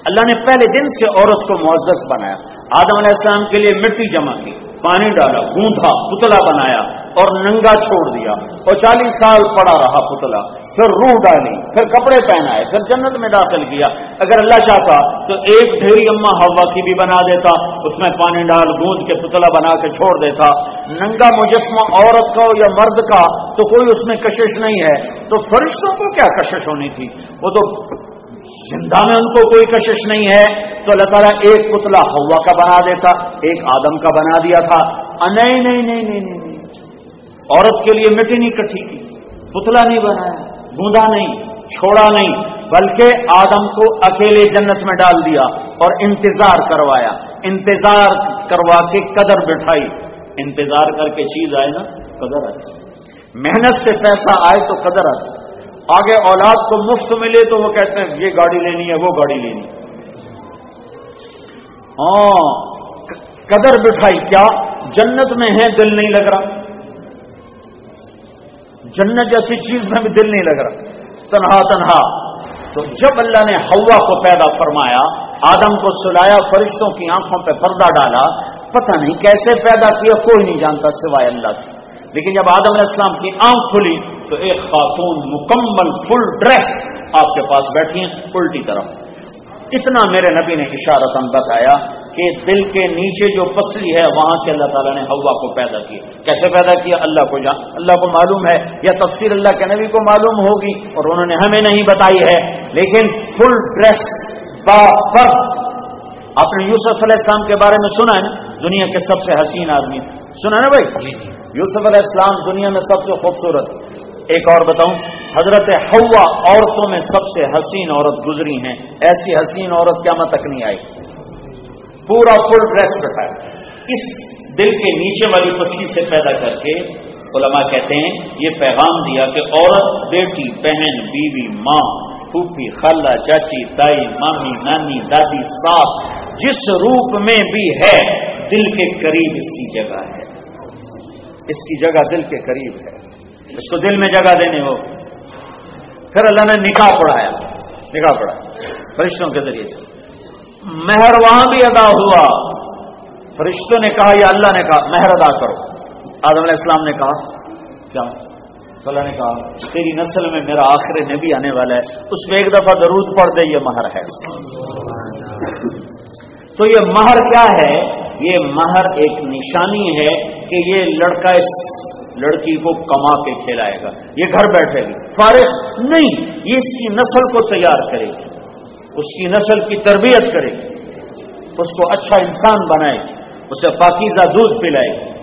اللہ نے پہلے دن سے عورت کو معزز بنایا۔ آدم علیہ السلام کے لیے مٹی جمع کی، پانی ڈالا گوندا پتلا بنایا اور ننگا چھوڑ دیا۔ اور چالیس سال پڑا رہا پتلا۔ پھر روح ڈالی، پھر کپڑے پہنائے، پھر جنت میں داخل کیا۔ اگر اللہ چاہتا تو ایک ڈھیری اما ہوا کی بھی بنا دیتا، اس میں پانی ڈال گوند کے پتلا بنا کے چھوڑ دیتا۔ ننگا مجسمہ عورت کا یا مرد کا تو کوئی اس میں کشش نہیں ہے۔ تو فرشتوں کو کیا کشش ہونی تھی؟ وہ تو زندہ میں ان کو کوئی کشش نہیں ہے، تو اللہ تعالیٰ ایک پتلا ہوا کا بنا دیتا، ایک آدم کا بنا دیا تھا۔ نہیں نہیں نہیں نہیں نہیں عورت کے لیے مٹی نہیں کٹھی کی پتلا نہیں بنایا، گوندا نہیں، چھوڑا نہیں، بلکہ آدم کو اکیلے جنت میں ڈال دیا اور انتظار کروایا۔ انتظار کروا کے قدر بٹھائی۔ انتظار کر کے چیز آئے نا، قدر آئی محنت سے پیسہ آئے تو قدر آتی آگے اولاد کو مفت ملے تو وہ کہتے ہیں، یہ گاڑی لینی ہے، وہ گاڑی لینی ہاں قدر بٹھائی، کیا؟ جنت میں ہے، دل نہیں لگ رہا۔ جنت جیسی چیز میں بھی دل نہیں لگ رہا۔ تنہا تنہا۔ تو جب اللہ نے ہوا کو پیدا فرمایا، آدم کو سلایا، فرشتوں کی آنکھوں پہ پردہ ڈالا، پتہ نہیں کیسے پیدا کیا، کوئی نہیں جانتا سوائے اللہ کی لیکن جب آدم علیہ السلام کی آنکھ کھلی تو ایک خاتون مکمل فل ڈریس آپ کے پاس بیٹھی ہیں، الٹی طرف۔ اتنا میرے نبی نے اشارتن بتایا کہ دل کے نیچے جو پسلی ہے، وہاں سے اللہ تعالیٰ نے ہوا کو پیدا کیا۔ کیسے پیدا کیا؟ اللہ کو جان اللہ کو معلوم ہے۔ یا تفسیر اللہ کے نبی کو معلوم ہوگی اور انہوں نے ہمیں نہیں بتائی ہے۔ لیکن فل ڈریس با آپ نے یوسف علیہ السلام کے بارے میں سنا ہے نا؟ دنیا کے سب سے حسین آدمی۔ سنا نا بھائی؟ جی، جی۔ یوسف علیہ السلام دنیا میں سب سے خوبصورت۔ ایک اور بتاؤں حضرت ہوا عورتوں میں سب سے حسین عورت گزری ہیں۔ ایسی حسین عورت کیا تک نہیں آئی پورا فل ڈریس بٹھایا اس دل کے نیچے والی پسی سے پیدا کر کے علماء کہتے ہیں یہ پیغام دیا کہ عورت بیٹی بہن بیوی ماں پھوپھی خالہ چاچی تائی مامی نانی دادی ساس جس روپ میں بھی ہے دل کے قریب اس کی جگہ ہے۔ اس کی جگہ دل کے قریب ہے۔ اس کو دل میں جگہ دینے ہو۔ پھر اللہ نے نکاح پڑھایا۔ نکاح پڑھایا۔ فرشتوں کے ذریعے سے۔ مہر وہاں بھی ادا ہوا۔ فرشتوں نے کہا، یا اللہ نے کہا، مہر ادا کرو۔ آدم علیہ السلام نے کہا کیا تو اللہ نے کہا، تیری نسل میں میرا آخر نبی آنے والا ہے۔ اس میں ایک دفعہ درود پڑھ دے، یہ مہر ہے۔ تو یہ مہر کیا ہے؟ یہ مہر ایک نشانی ہے کہ یہ لڑکا اس لڑکی کو کما کے کھلائے گا۔ یہ گھر بیٹھے گی۔ فارغ نہیں، یہ اس کی نسل کو تیار کرے گی۔ اس کی نسل کی تربیت کرے گی۔ اس کو اچھا انسان بنائے گی۔ اسے پاکیزہ دودھ پلائے گی۔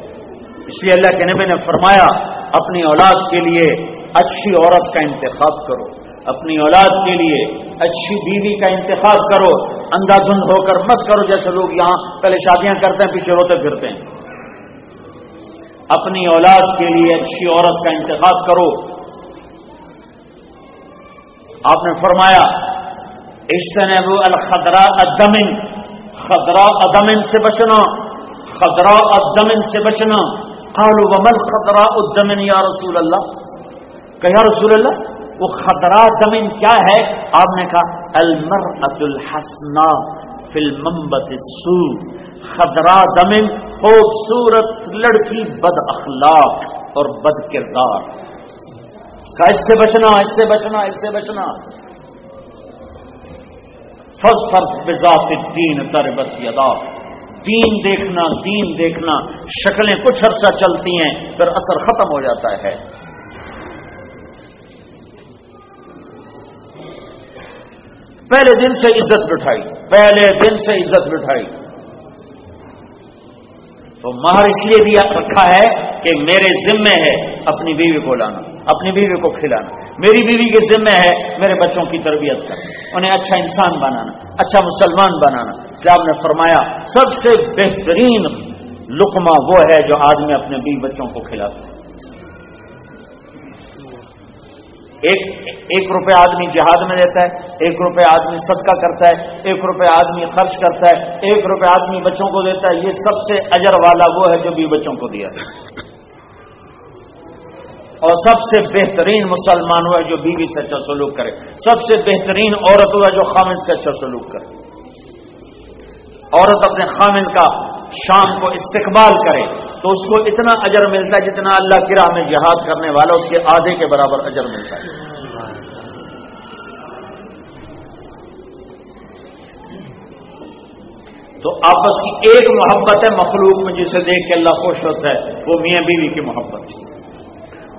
اس لیے اللہ کے نبی نے فرمایا، اپنی اولاد کے لیے اچھی عورت کا انتخاب کرو۔ اپنی اولاد کے لیے اچھی بیوی کا انتخاب کرو اندھا دھند ہو کر مت کرو جیسے لوگ یہاں پہلے شادیاں کرتے ہیں، پیچھے روتے پھرتے ہیں۔ اپنی اولاد کے لیے اچھی عورت کا انتخاب کرو۔ آپ نے فرمایا اشتنبو الخدرا ادمن خدرا ادمن سے بچنا خدرا ادمن سے بچنا۔ قالوا ومن خدرا ادمن یا رسول اللہ؟ کہ یا رسول اللہ؟ وہ خدرا دمن کیا ہے؟ آپ نے کہا المر الحسنا فلمبت سو خدرا دمن خوبصورت لڑکی بد اخلاق اور بد کردار۔ کا اس سے بچنا، اس سے بچنا، اس سے بچنا۔ فرض فرض بذات دین تربت یدا۔ دین دیکھنا دین دیکھنا، شکلیں کچھ عرصہ چلتی ہیں، پھر اثر ختم ہو جاتا ہے۔ پہلے دن سے عزت بٹھائی، پہلے دن سے عزت بٹھائی۔ تو مہر اس لیے بھی رکھا ہے کہ میرے ذمے ہے اپنی بیوی کو لانا، اپنی بیوی کو کھلانا۔ میری بیوی کے ذمے ہے میرے بچوں کی تربیت کرنا، انہیں اچھا انسان بنانا اچھا مسلمان بنانا۔ اسلام نے فرمایا، سب سے بہترین لقمہ وہ ہے جو آدمی اپنے بیوی بچوں کو کھلاتا ہے۔ ایک ایک روپے آدمی جہاد میں دیتا ہے، ایک روپے آدمی صدقہ کرتا ہے، ایک روپے آدمی خرچ کرتا ہے، ایک روپے آدمی بچوں کو دیتا ہے، یہ سب سے اجر والا وہ ہے جو بھی بچوں کو دیا اور سب سے بہترین مسلمان ہوا ہے جو بیوی سے اچھا سلوک کرے۔ سب سے بہترین عورت ہوا جو خامن سے اچھا سلوک کرے۔ عورت اپنے خامن کا شام کو استقبال کرے تو اس کو اتنا اجر ملتا ہے جتنا اللہ کی راہ میں جہاد کرنے والا اس کے آدھے کے برابر اجر ملتا ہے۔ تو آپس کی ایک محبت ہے مخلوق میں جسے دیکھ کے اللہ خوش ہوتا ہے، وہ میاں بیوی کی محبت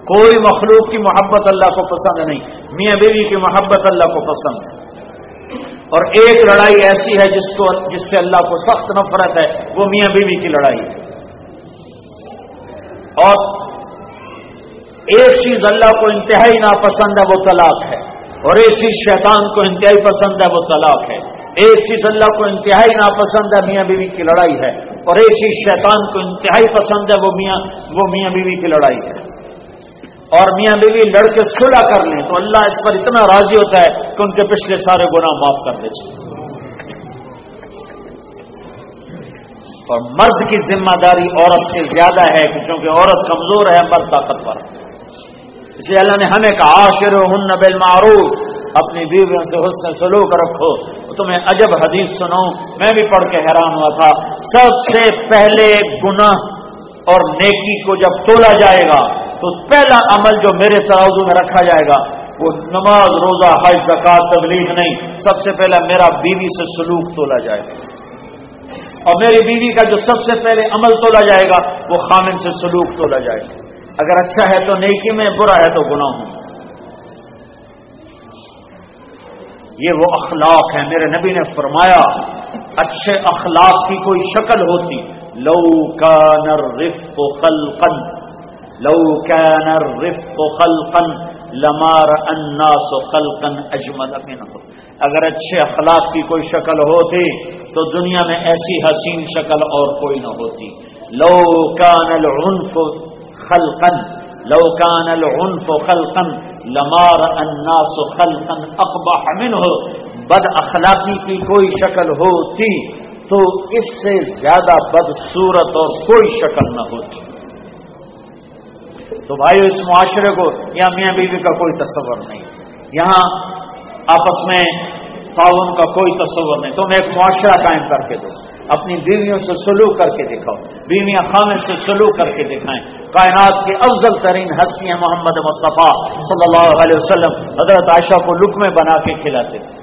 کوئی مخلوق کی محبت اللہ کو پسند نہیں، میاں بیوی کی محبت اللہ کو پسند ہے۔ اور ایک لڑائی ایسی ہے جس کو جس سے اللہ کو سخت نفرت ہے، وہ میاں بیوی کی لڑائی۔ ہے اور ایک چیز اللہ کو انتہائی ناپسند ہے، وہ طلاق ہے۔ اور ایک چیز شیطان کو انتہائی پسند ہے، وہ طلاق ہے۔ ایک چیز اللہ کو انتہائی ناپسند ہے، میاں بیوی کی لڑائی ہے۔ اور ایک چیز شیطان کو انتہائی پسند ہے، وہ میاں وہ میاں بیوی کی لڑائی ہے۔ اور میاں بیوی لڑ کے صلح کر لیں تو اللہ اس پر اتنا راضی ہوتا ہے کہ ان کے پچھلے سارے گناہ معاف کر دیتے اور مرد کی ذمہ داری عورت سے زیادہ ہے کیونکہ عورت کمزور ہے، مرد طاقتور اس لیے اللہ نے ہمیں کہا آشر ہن بل معروف اپنی بیویوں سے حسن سلوک رکھو۔ تمہیں عجب حدیث سنو میں بھی پڑھ کے حیران ہوا تھا۔ سب سے پہلے گناہ اور نیکی کو جب تولا جائے گا تو پہلا عمل جو میرے ترازو میں رکھا جائے گا، وہ نماز، روزہ، حج زکات تبلیغ نہیں۔ سب سے پہلے میرا بیوی سے سلوک تولا جائے گا۔ اور میری بیوی کا جو سب سے پہلے عمل تولا جائے گا، وہ خامن سے سلوک تولا جائے گا۔ اگر اچھا ہے تو نیکی میں، برا ہے تو گناہ ہوں یہ وہ اخلاق ہے میرے نبی نے فرمایا، اچھے اخلاق کی کوئی شکل ہوتی۔ لو کا نر رف خلقن لو کا نر رف خلقن لمار الناس خلقن اجمل من اگر اچھے اخلاق کی کوئی شکل ہوتی تو دنیا میں ایسی حسین شکل اور کوئی نہ ہوتی. لو کان العنف خلقن لو کان العنف خلقن لمار الناس خلقن اقبح منه. بد اخلاقی کی کوئی شکل ہوتی تو اس سے زیادہ بدصورت اور کوئی شکل نہ ہوتی. تو بھائی اس معاشرے کو یہاں میاں بیوی کا کوئی تصور نہیں۔ یہاں آپس میں تعاون کا کوئی تصور نہیں۔ تم ایک معاشرہ قائم کر کے دو۔ اپنی بیویوں سے سلوک کر کے دکھاؤ۔ بیویاں خامے سے سلوک کر کے دکھائیں۔ کائنات کی افضل ترین ہستیاں محمد مصطفیٰ صلی اللہ علیہ وسلم حضرت عائشہ کو لک میں بنا کے کھلاتے۔ تھے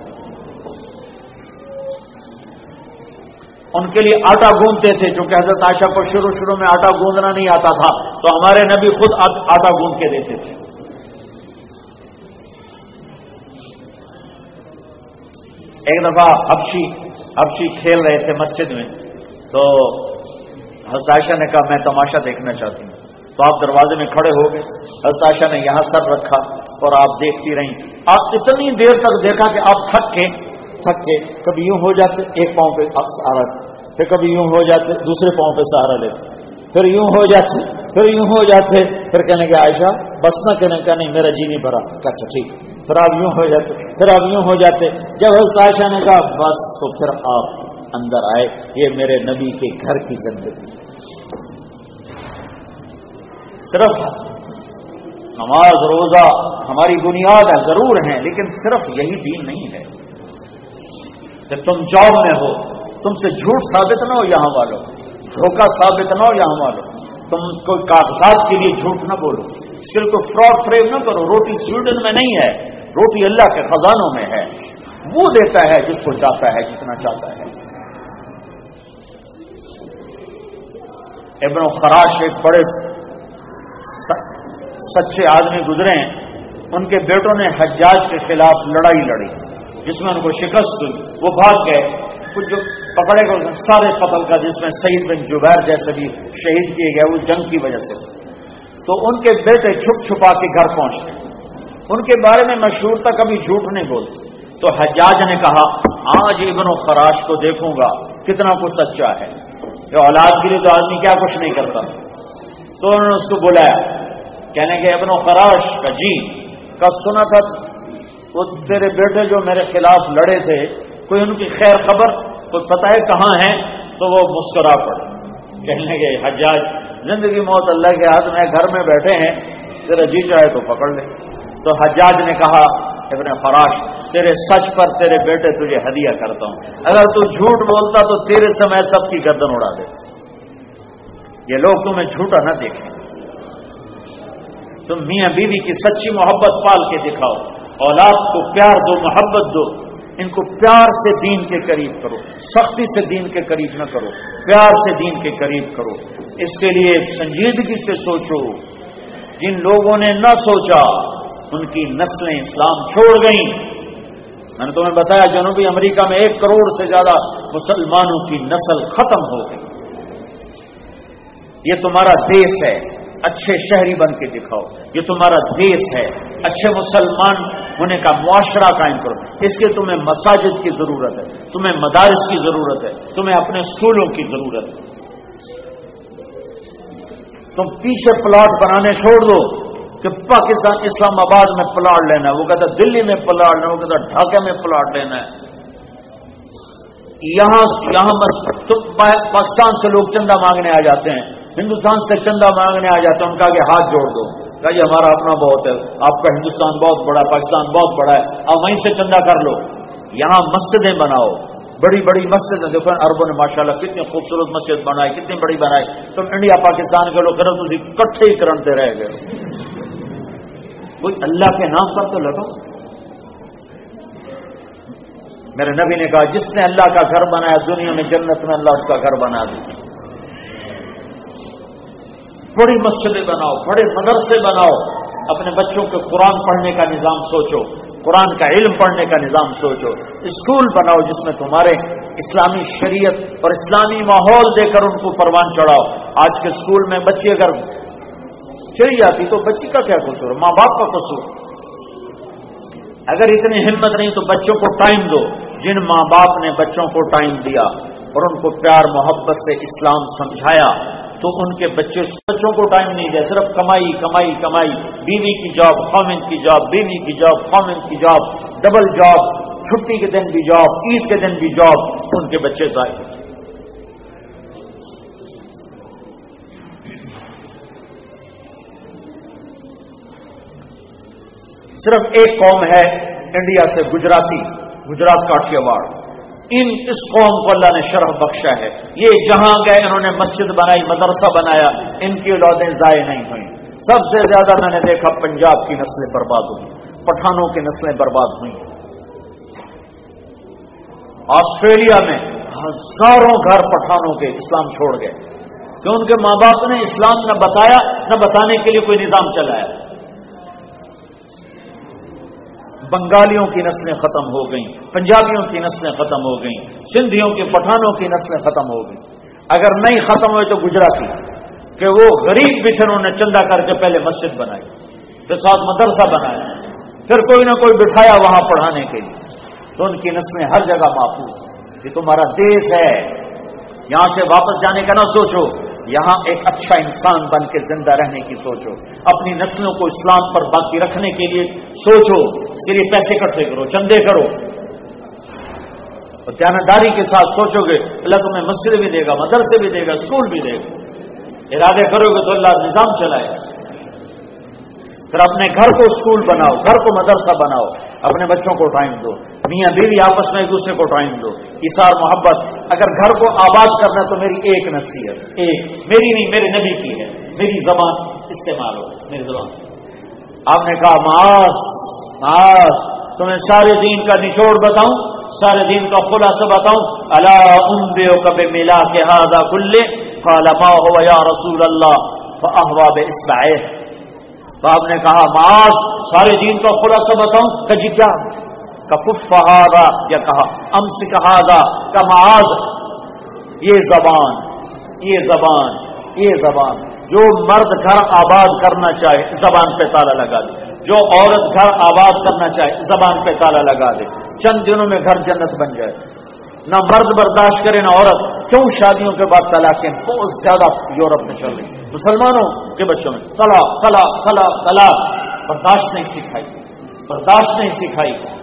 ان کے لیے آٹا گوندتے تھے جو کہ حضرت عائشہ کو شروع شروع میں آٹا گوندنا نہیں آتا تھا، تو ہمارے نبی خود آٹا گوند کے دیتے تھے۔ ایک دفعہ ابشی ابشی کھیل رہے تھے مسجد میں، تو حضرت عائشہ نے کہا، میں تماشا دیکھنا چاہتی ہوں۔ تو آپ دروازے میں کھڑے ہو گئے۔ حضرت عائشہ نے یہاں سر رکھا اور آپ دیکھتی رہیں۔ آپ اتنی دیر تک دیکھا کہ آپ تھک کے تھک کے کبھی یوں ہو جاتے، ایک پاؤں پہ سہارا پھر کبھی یوں ہو جاتے، دوسرے پاؤں پہ سہارا لیتے، پھر یوں ہو جاتے، پھر یوں ہو جاتے، پھر کہنے کے عائشہ، بس نہ کہنے کا نہیں، میرا جی نہیں بھرا۔ اچھا،, اچھا ٹھیک۔ پھر آپ یوں ہو جاتے، پھر آپ یوں ہو جاتے۔ جب حضرت عائشہ نے کہا، بس، تو پھر آپ اندر آئے۔ یہ میرے نبی کے گھر کی زندگی۔ صرف نماز، روزہ ہماری بنیاد ضرور ہیں، لیکن صرف یہی دین نہیں ہے۔ کہ تم جاب میں ہو، تم سے جھوٹ ثابت نہ ہو یہاں والوں، دھوکہ ثابت نہ ہو یہاں والوں۔ تم کوئی کاغذات کے لیے جھوٹ نہ بولو۔ صرف فراڈ فریب نہ کرو۔ روٹی سویڈن میں نہیں ہے، روٹی اللہ کے خزانوں میں ہے۔ وہ دیتا ہے جس کو چاہتا ہے، جتنا چاہتا ہے۔ ابن خراش ایک بڑے سچے آدمی گزرے ان کے بیٹوں نے حجاج کے خلاف لڑائی لڑی۔ جس میں ان کو شکست ہوئی وہ بھاگ گئے۔ کچھ جو پکڑے گئے سارے قتل کا جس میں شہید بن جبیر جیسے بھی شہید کیے گئے اس جنگ کی وجہ سے۔ تو ان کے بیٹے چھپ چھپا کے گھر پہنچ گئے۔ ان کے بارے میں مشہور تھا، کبھی جھوٹ نہیں بولتے تو حجاج نے کہا، آج ابن و خراش کو دیکھوں گا، کتنا کچھ سچا ہے۔ کہ اولاد کے لیے تو آدمی کیا کچھ نہیں کرتا۔ تو انہوں نے اس کو بلایا۔ کہنے کہ ابن و خراش کا جی کب سنا تھا وہ تیرے بیٹے جو میرے خلاف لڑے تھے، کوئی ان کی خیر خبر کوئی پتہ ہے کہاں ہے تو وہ مسکرا پڑے۔ کہنے کے حجاج، زندگی موت اللہ کے ہاتھ میں، گھر میں بیٹھے ہیں، تیرا جی چاہے تو پکڑ لے۔ تو حجاج نے کہا، ابن فراش، تیرے سچ پر تیرے بیٹے تجھے ہدیہ کرتا ہوں۔ اگر تو جھوٹ بولتا تو تیرے سمے سب کی گردن اڑا دے۔ یہ لوگ تمہیں جھوٹا نہ دیکھیں۔ تم میاں بیوی کی سچی محبت پال کے دکھاؤ۔ اولاد کو پیار دو، محبت دو، ان کو پیار سے دین کے قریب کرو، سختی سے دین کے قریب نہ کرو، پیار سے دین کے قریب کرو۔ اس کے لیے سنجیدگی سے سوچو۔ جن لوگوں نے نہ سوچا، ان کی نسلیں اسلام چھوڑ گئیں۔ میں نے تمہیں بتایا، جنوبی امریکہ میں ایک کروڑ سے زیادہ مسلمانوں کی نسل ختم ہو گئی۔ یہ تمہارا دیش ہے، اچھے شہری بن کے دکھاؤ۔ یہ تمہارا دیش ہے، اچھے مسلمان ہونے کا معاشرہ قائم کرو۔ اس کے تمہیں مساجد کی ضرورت ہے، تمہیں مدارس کی ضرورت ہے، تمہیں اپنے اسکولوں کی ضرورت ہے۔ تم پیچھے پلاٹ بنانے چھوڑ دو کہ پاکستان اسلام آباد میں پلاٹ لینا ہے۔ وہ کہتا دلی میں پلاٹ لینا وہ کہتا ڈھاکہ میں پلاٹ لینا ہے۔ یہاں یہاں پاکستان سے لوگ چندہ مانگنے آ جاتے ہیں۔ ہندوستان سے چندہ مانگنے آ جاتے ہیں، ان کا کہ ہاتھ جوڑ دو۔ کہ یہ ہمارا اپنا بہت ہے۔ آپ کا ہندوستان بہت بڑا ہے، پاکستان بہت بڑا ہے۔ اب وہیں سے چندہ کر لو۔ یہاں مسجدیں بناؤ۔ بڑی بڑی مسجد دیکھو، اربوں نے ماشاء اللہ کتنی خوبصورت مسجد بنائی، کتنی بڑی بنائی۔ تم انڈیا، پاکستان کے لوگ کرو تھی کٹھے ہی کرنتے رہ گئے۔ کوئی اللہ کے نام پر تو لگو میرے نبی نے کہا، جس نے اللہ کا گھر بنایا، دنیا میں جنت میں اللہ اس کا گھر بنا دی بڑی مسجدیں بناؤ، بڑے مدرسے بناؤ۔ اپنے بچوں کے قرآن پڑھنے کا نظام سوچو، قرآن کا علم پڑھنے کا نظام سوچو۔ اسکول بناؤ جس میں تمہارے اسلامی شریعت اور اسلامی ماحول دے کر ان کو پروان چڑھاؤ۔ آج کے اسکول میں بچی اگر چلی جاتی تو بچی کا کیا قصور؟ ماں باپ کا قصور۔ اگر اتنی ہمت نہیں تو بچوں کو ٹائم دو۔ جن ماں باپ نے بچوں کو ٹائم دیا اور ان کو پیار محبت سے اسلام سمجھایا تو ان کے بچے بچوں کو ٹائم نہیں دیا صرف کمائی کمائی کمائی، بیوی کی جاب، خامن کی جاب، بیوی کی جاب، خامن کی جاب، ڈبل جاب، چھٹی کے دن بھی جاب، عید کے دن بھی جاب، ان کے بچے ضائع صرف ایک قوم ہے انڈیا سے، گجراتی، گجرات کاٹیاواڑ ان اس قوم کو اللہ نے شرح بخشا ہے۔ یہ جہاں گئے، انہوں نے مسجد بنائی، مدرسہ بنایا، ان کی اولادیں ضائع نہیں ہوئیں۔ سب سے زیادہ میں نے دیکھا پنجاب کی نسلیں برباد ہوئی پٹھانوں کی نسلیں برباد ہوئی آسٹریلیا میں ہزاروں گھر پٹھانوں کے اسلام چھوڑ گئے۔ کہ ان کے ماں باپ نے اسلام نہ بتایا، نہ بتانے کے لیے کوئی نظام چلایا۔ بنگالیوں کی نسلیں ختم ہو گئیں، پنجابیوں کی نسلیں ختم ہو گئیں، سندھیوں کے پٹھانوں کی نسلیں ختم ہو گئیں۔ اگر نہیں ختم ہوئے تو گجراتی، کہ وہ غریب بھی انہوں نے چندہ کر کے پہلے مسجد بنائی، پھر ساتھ مدرسہ بنایا، پھر کوئی نہ کوئی بٹھایا وہاں پڑھانے کے لیے۔ تو ان کی نسلیں ہر جگہ محفوظ یہ تمہارا دیش ہے۔ یہاں سے واپس جانے کا نہ سوچو، یہاں ایک اچھا انسان بن کے زندہ رہنے کی سوچو۔ اپنی نسلوں کو اسلام پر باقی رکھنے کے لیے سوچو، اس کے لیے پیسے اکٹھے کرو، چندے کرو۔ اور جانداری کے ساتھ سوچو گے، اللہ تمہیں مسجد بھی دے گا، مدرسے بھی دے گا، اسکول بھی دے گا۔ ارادے کرو گے تو اللہ نظام چلائے۔ پھر اپنے گھر کو اسکول بناؤ، گھر کو مدرسہ بناؤ، اپنے بچوں کو ٹائم دو۔ میاں بیوی آپس میں ایک دوسرے کو ٹائم دو۔ اشار محبت۔ اگر گھر کو آباد کرنا تو میری ایک نصیحت۔ ایک، میری نہیں، میرے نبی کی ہے۔ میری زبان استعمال ہو۔ میری زبان۔ آپ نے کہا معاذ معاذ تمہیں سارے دین کا نچوڑ بتاؤں، سارے دین کا خلاصہ بتاؤں۔ اللہ ام بے کب ملا کے ہاضا کلے ما ہو یا رسول اللہ؟ احباب اسرائیل تو آپ نے کہا معاذ سارے دین کا خلاصہ بتاؤں۔ کہ جی کیا؟ فہادا یا کہا ام سے کہا کا یہ زبان یہ زبان یہ زبان۔ جو مرد گھر آباد کرنا چاہے، زبان پہ تالا لگا دے۔ جو عورت گھر آباد کرنا چاہے، زبان پہ تالا لگا دے۔ چند دنوں میں گھر جنت بن جائے۔ نہ مرد برداشت کرے، نہ عورت۔ کیوں شادیوں کے بعد طلاقیں بہت زیادہ یورپ میں چل رہی مسلمانوں کے بچوں میں تلا تلا تلا تلا برداشت نہیں سکھائی۔ برداشت نہیں سکھائی۔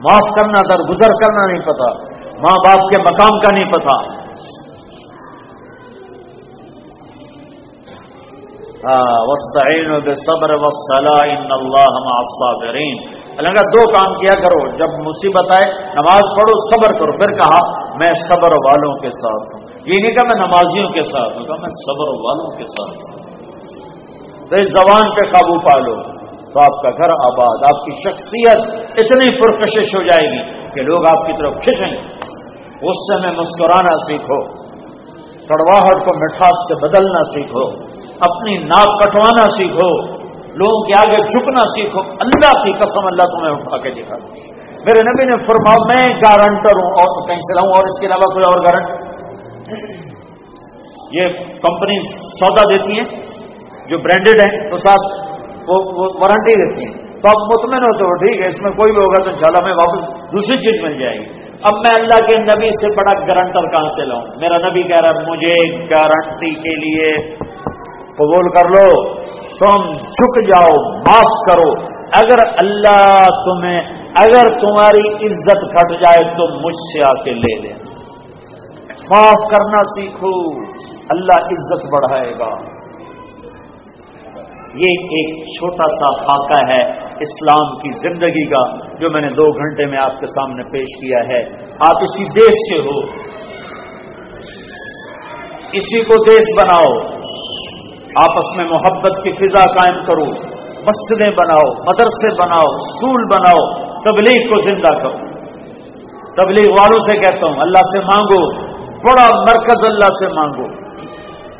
معاف کرنا در گزر کرنا نہیں پتا، ماں باپ کے مقام کا نہیں پتا۔ صبر و صلاح اللہ الصابرین اللہ کا دو کام کیا کرو، جب مصیبت آئے، نماز پڑھو، صبر کرو۔ پھر کہا، میں صبر والوں کے ساتھ ہوں۔ یہ نہیں کہا، میں نمازیوں کے ساتھ ہوں، کہا، میں صبر والوں کے ساتھ ہوں۔ تو اس زبان پہ قابو پا لو۔ تو آپ کا گھر آباد، آپ کی شخصیت اتنی پرکشش ہو جائے گی کہ لوگ آپ کی طرف کھینچیں غصے میں مسکرانا سیکھو کڑواہٹ کو مٹھاس سے بدلنا سیکھو، اپنی ناک کٹوانا سیکھو، لوگوں کے آگے جھکنا سیکھو۔ اللہ کی قسم اللہ تمہیں اٹھا کے دکھا۔ میرے نبی نے فرمایا، میں گارنٹر ہوں اور کہیں سے لاؤں اور اس کے علاوہ کوئی اور گارنٹ یہ کمپنی سودا دیتی ہیں، جو برانڈیڈ ہے تو ساتھ وہ وارنٹی دیتی ہیں۔ تو آپ مطمئن ہوتے ہو ٹھیک ہے، اس میں کوئی بھی ہوگا تو انشاءاللہ میں واپس دوسری چیز مل جائے گی۔ اب میں اللہ کے نبی سے بڑا گارنٹر کہاں سے لاؤں؟ میرا نبی کہہ رہا ہے، مجھے گارنٹی کے لیے قبول کر لو، تم جھک جاؤ، معاف کرو۔ اگر اللہ تمہیں، اگر تمہاری عزت گھٹ جائے تو مجھ سے آ کے لے لیں معاف کرنا سیکھو، اللہ عزت بڑھائے گا۔ یہ ایک چھوٹا سا خاکہ ہے اسلام کی زندگی کا جو میں نے دو گھنٹے میں آپ کے سامنے پیش کیا ہے۔ آپ اسی دیش سے ہو۔ اسی کو دیش بناؤ۔ آپس میں محبت کی فضا قائم کرو۔ مسجدیں بناؤ، مدرسے بناؤ اسکول بناؤ۔ تبلیغ کو زندہ کرو۔ تبلیغ والوں سے کہتا ہوں، اللہ سے مانگو۔ بڑا مرکز اللہ سے مانگو۔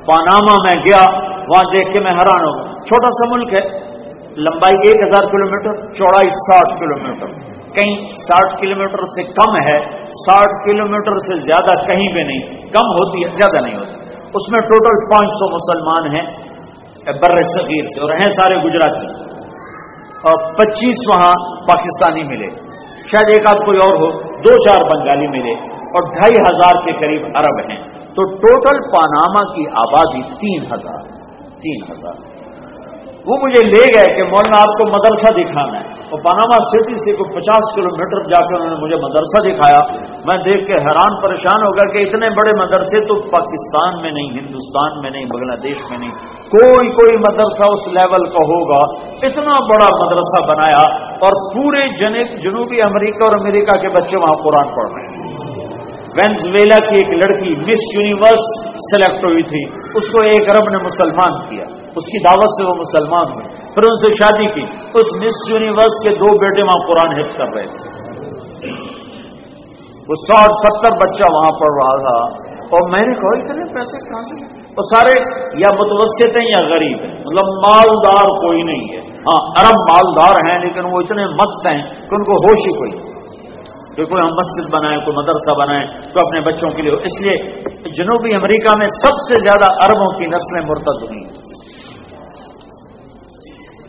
پاناما میں گیا۔ وہاں دیکھ کے میں حیران ہوں چھوٹا سا ملک ہے، لمبائی ایک ہزار کلو میٹر چوڑائی ساٹھ کلو میٹر کہیں ساٹھ کلو میٹر سے کم ہے، ساٹھ کلو میٹر سے زیادہ کہیں بھی نہیں، کم ہوتی ہے، زیادہ نہیں ہوتی۔ اس میں ٹوٹل پانچ سو مسلمان ہیں بر صغیر سے، اور ہیں سارے گجراتی۔ اور پچیس وہاں پاکستانی ملے۔ شاید ایک آدھ کوئی اور ہو، دو چار بنگالی ملے، اور ڈھائی ہزار کے قریب عرب ہیں۔ تو ٹوٹل پاناما کی آبادی تین ہزار۔ تین ہزار۔ وہ مجھے لے گئے کہ مولانا آپ کو مدرسہ دکھانا ہے۔ اور پاناما سٹی سے کوئی پچاس کلو میٹر جا کے انہوں نے مجھے مدرسہ دکھایا۔ میں دیکھ کے حیران پریشان ہو گیا کہ اتنے بڑے مدرسے تو پاکستان میں نہیں، ہندوستان میں نہیں بنگلہ دیش میں نہیں۔ کوئی کوئی مدرسہ اس لیول کا ہوگا۔ اتنا بڑا مدرسہ بنایا اور پورے جنوبی امریکہ اور امریکہ کے بچے وہاں قرآن پڑھ رہے ہیں۔ وینزویلا کی ایک لڑکی مس یونیورس سلیکٹ ہوئی تھی۔ اس کو ایک عرب نے مسلمان کیا۔ اس کی دعوت سے وہ مسلمان ہوئی۔ پھر ان سے شادی کی۔ اس مس یونیورس کے دو بیٹے وہاں قرآن حفظ کر رہے تھے۔ وہ ساٹھ ستر بچہ وہاں پڑھ رہا تھا۔ اور میں نے کہا، اتنے پیسے کہاں سے؟ وہ سارے یا متوسط ہیں یا غریب ہیں۔ مطلب مالدار کوئی نہیں ہے۔ ہاں ارب مالدار ہیں، لیکن وہ اتنے مست ہیں کہ ان کو ہوش ہی کوئی کہ کوئی ہم مسجد بنائیں، کوئی مدرسہ بنائیں کوئی اپنے بچوں کے لیے۔ اس لیے جنوبی امریکہ میں سب سے زیادہ اربوں کی نسلیں مرتد ہوئی۔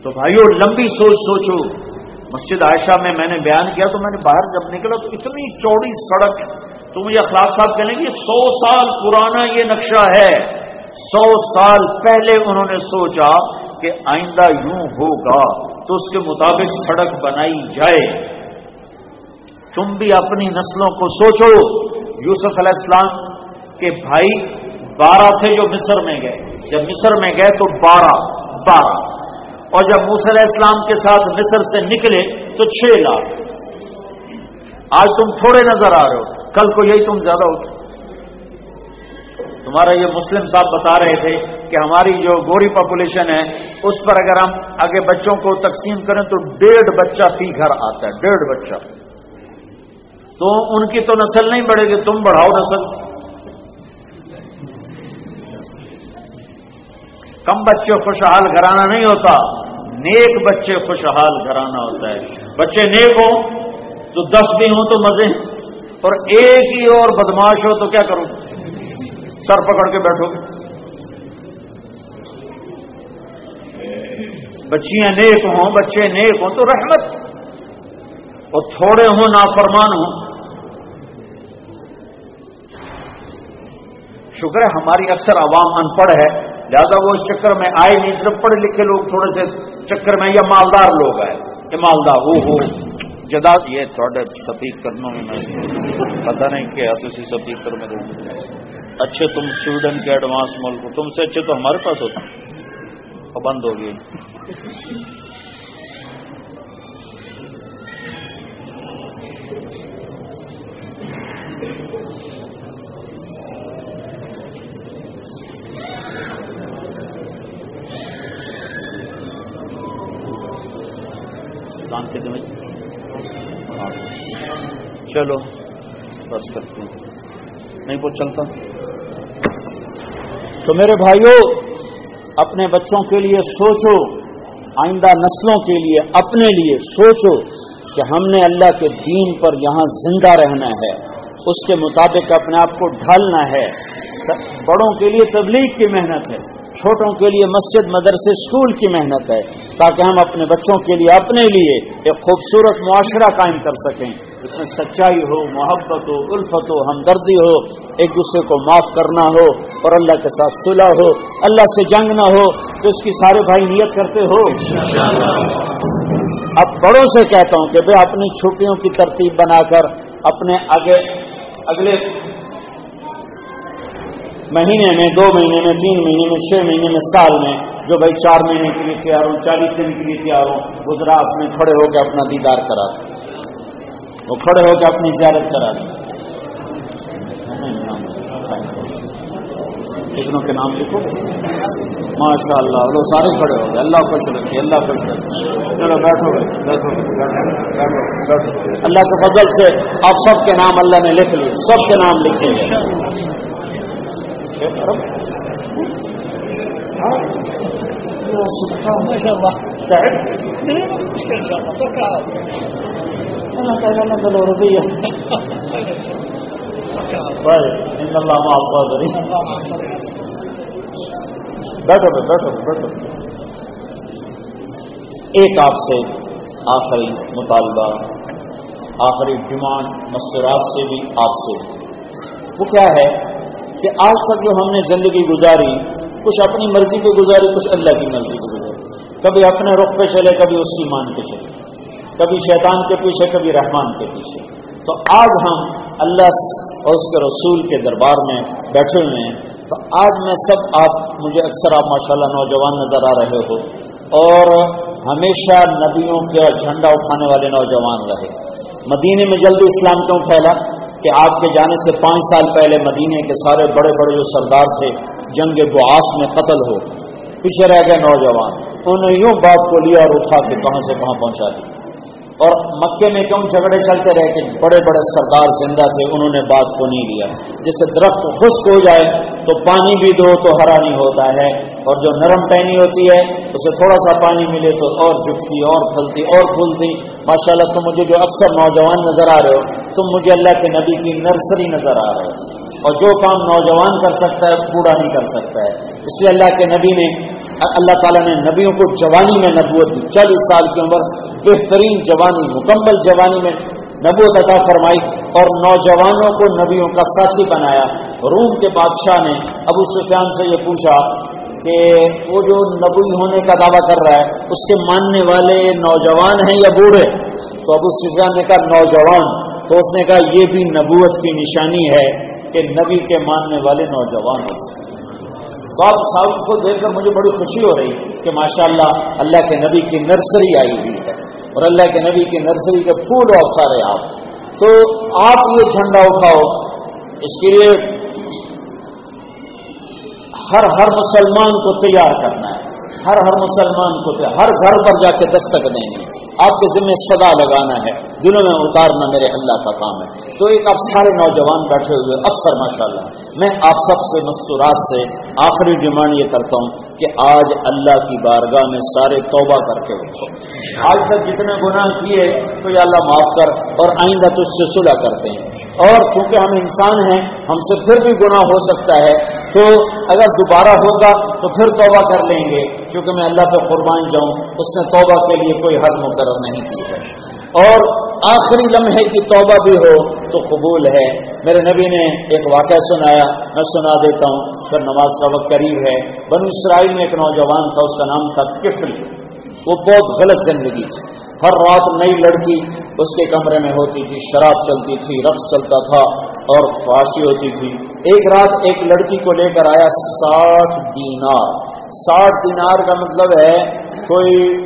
تو بھائیو، لمبی سوچ سوچو۔ مسجد عائشہ میں میں نے بیان کیا تو میں نے باہر جب نکلا تو اتنی چوڑی سڑک تو مجھے اخلاق صاحب کہنے گے سو سال پرانا یہ نقشہ ہے۔ سو سال پہلے انہوں نے سوچا کہ آئندہ یوں ہوگا تو اس کے مطابق سڑک بنائی جائے۔ تم بھی اپنی نسلوں کو سوچو۔ یوسف علیہ السلام کے بھائی بارہ تھے جو مصر میں گئے۔ جب مصر میں گئے تو بارہ بارہ۔ اور جب موس علیہ السلام کے ساتھ مصر سے نکلے تو چھ لاکھ۔ آج تم تھوڑے نظر آ رہے ہو۔ کل کو یہی تم زیادہ ہو تمہارا یہ مسلم صاحب بتا رہے تھے کہ ہماری جو گوری پاپولیشن ہے، اس پر اگر ہم آگے بچوں کو تقسیم کریں تو ڈیڑھ بچہ فی گھر آتا ہے۔ ڈیڑھ بچہ۔ تو ان کی تو نسل نہیں بڑھے گی، تم بڑھاؤ نسل۔ کم بچے خوشحال گھرانا نہیں ہوتا، نیک بچے خوشحال گھرانا ہوتا ہے۔ بچے نیک ہوں تو دس بھی ہوں تو مزے اور ایک ہی اور بدماش ہو تو کیا کروں؟ سر پکڑ کے بیٹھو۔ گے بچیاں نیک ہوں، بچے نیک ہوں تو رحمت۔ اور تھوڑے ہوں، نافرمان ہوں شکر ہے، ہماری اکثر عوام ان پڑھ ہے۔ لہٰذا وہ اس چکر میں آئے نہیں، صرف پڑھے لکھے لوگ تھوڑے سے چکر میں، یا مالدار لوگ آئے یہ مالدار، وہ ہو جدا یہ تھوڑے سفید کرنے میں پتا نہیں کیا تو اسی سفید کر میں اچھے تم سویڈن کے ایڈوانس ملک تم سے اچھے تو ہمارے پاس ہوتا بند ہو گئی کے دن ہاں۔ چلو، بس کرتے ہیں۔ نہیں وہ چلتا۔ تو میرے بھائیوں اپنے بچوں کے لیے سوچو، آئندہ نسلوں کے لیے، اپنے لیے سوچو کہ ہم نے اللہ کے دین پر یہاں زندہ رہنا ہے۔ اس کے مطابق اپنے آپ کو ڈھالنا ہے۔ بڑوں کے لیے تبلیغ کی محنت ہے چھوٹوں کے لیے مسجد مدرسے اسکول کی محنت ہے تاکہ ہم اپنے بچوں کے لیے اپنے لیے ایک خوبصورت معاشرہ قائم کر سکیں۔ اس میں سچائی ہو محبت ہو الفت ہو ہمدردی ہو ایک دوسرے کو معاف کرنا ہو اور اللہ کے ساتھ صلح ہو اللہ سے جنگ نہ ہو تو اس کی سارے بھائی نیت کرتے ہو۔ اب بڑوں سے کہتا ہوں کہ بھائی اپنی چھٹیوں کی ترتیب بنا کر اپنے آگے اگلے مہینے میں دو مہینے میں تین مہینے میں چھ مہینے میں سال میں جو بھائی چار مہینے کے لیے تیار ہوں چالیس دن کے لیے تیار ہوں گزرا اپنے کھڑے ہو کے اپنا دیدار کرا دیں۔ وہ کھڑے ہو کے اپنی زیارت کرا دیں۔ اتنوں کے نام لکھو۔ ماشاء اللہ لوگ سارے کھڑے ہو گئے۔ اللہ خوش رکھے اللہ خوش رکھے۔ چلو بیٹھو بیٹھو۔ اللہ کے فضل سے آپ سب کے نام اللہ نے لکھ لیے سب کے نام لکھے۔ روپیہ بیٹھو بیٹھو بیٹھو ایک آپ سے آخری مطالبہ آخری ڈیمانڈ مستورات سے بھی آپ سے وہ کیا ہے کہ آج تک جو ہم نے زندگی گزاری، کچھ اپنی مرضی پہ گزاری، کچھ اللہ کی مرضی پہ گزاری۔ کبھی اپنے رخ پہ چلے، کبھی اس کی مان پہ چلے۔ کبھی شیطان کے پیچھے، کبھی رحمان کے پیچھے۔ تو آج ہم اللہ اور اس کے رسول کے دربار میں بیٹھے ہوئے ہیں۔ تو آج میں سب آپ، مجھے اکثر آپ ماشاءاللہ نوجوان نظر آ رہے ہو۔ اور ہمیشہ نبیوں کا جھنڈا اٹھانے والے نوجوان رہے۔ مدینے میں جلدی اسلام کیوں پھیلا؟ کہ آپ کے جانے سے پانچ سال پہلے مدینے کے سارے بڑے بڑے جو سردار تھے، جنگ بعاس میں قتل ہو، پیچھے رہ گئے نوجوان۔ انہوں نے یوں بات کو لیا اور اٹھا کے کہاں سے کہاں پہنچا دیا اور مکے میں کیوں جھگڑے چلتے رہے کہ بڑے بڑے سردار زندہ تھے، انہوں نے بات کو نہیں لیا۔ جیسے درخت خشک ہو جائے تو پانی بھی دو تو ہرا نہیں ہوتا ہے اور جو نرم ٹہنی ہوتی ہے، اسے تھوڑا سا پانی ملے تو اور جھکتی، اور پھلتی، اور پھولتی۔ ماشاء اللہ تم مجھے جو اکثر نوجوان نظر آ رہے ہو، تم مجھے اللہ کے نبی کی نرسری نظر آ رہے ہو۔ اور جو کام نوجوان کر سکتا ہے بوڑھا نہیں کر سکتا ہے۔ اس لیے اللہ کے نبی نے، اللہ تعالیٰ نے نبیوں کو جوانی میں نبوت دی۔ چالیس سال کی عمر بہترین جوانی، مکمل جوانی میں نبوت عطا فرمائی اور نوجوانوں کو نبیوں کا ساتھی بنایا۔ روم کے بادشاہ نے ابو سفیان سے یہ پوچھا کہ وہ جو نبی ہونے کا دعویٰ کر رہا ہے، اس کے ماننے والے نوجوان ہیں یا بوڑھے؟ تو ابو سفیان نے کہا، نوجوان۔ تو اس نے کہا، یہ بھی نبوت کی نشانی ہے کہ نبی کے ماننے والے نوجوان ہوتے تو آپ ساؤتھ کو دیکھ کر مجھے بڑی خوشی ہو رہی کہ ماشاءاللہ اللہ کے نبی کی نرسری آئی ہوئی ہے اور اللہ کے نبی کی نرسری کے پھول اور سارے آپ۔ تو آپ یہ جھنڈا اٹھاؤ، اس کے لیے ہر ہر مسلمان کو تیار کرنا ہے۔ ہر ہر مسلمان کو ہر گھر پر جا کے دستک دیں گے۔ آپ کے ذمہ صدا لگانا ہے۔ دنوں میں اتارنا میرے اللہ کا کام ہے۔ تو ایک آپ سارے نوجوان بیٹھے ہوئے اکثر ماشاء اللہ میں آپ سب سے مستورات سے آخری ڈیمانڈ یہ کرتا ہوں کہ آج اللہ کی بارگاہ میں سارے توبہ کر کے اٹھو۔ آج تک جتنے گناہ کیے تو یہ اللہ معاف کر اور آئندہ تجھ سے صلح کرتے ہیں۔ اور چونکہ ہم انسان ہیں، ہم سے پھر بھی گناہ ہو سکتا ہے، تو اگر دوبارہ ہوگا تو پھر توبہ کر لیں گے کیونکہ میں اللہ پہ قربان جاؤں، اس نے توبہ کے لیے کوئی حد مقرر نہیں کی ہے۔ اور آخری لمحے کی توبہ بھی ہو تو قبول ہے۔ میرے نبی نے ایک واقعہ سنایا، میں سنا دیتا ہوں۔ پھر نماز کا وقت قریب ہے۔ بنو اسرائیل میں ایک نوجوان تھا، اس کا نام تھا کفل۔ وہ بہت غلط زندگی تھی۔ ہر رات نئی لڑکی اس کے کمرے میں ہوتی تھی، شراب چلتی تھی، رقص چلتا تھا۔ اور فاشی ہوتی تھی۔ ایک رات ایک لڑکی کو لے کر آیا ساٹھ دینار۔ ساٹھ دینار کا مطلب ہے کوئی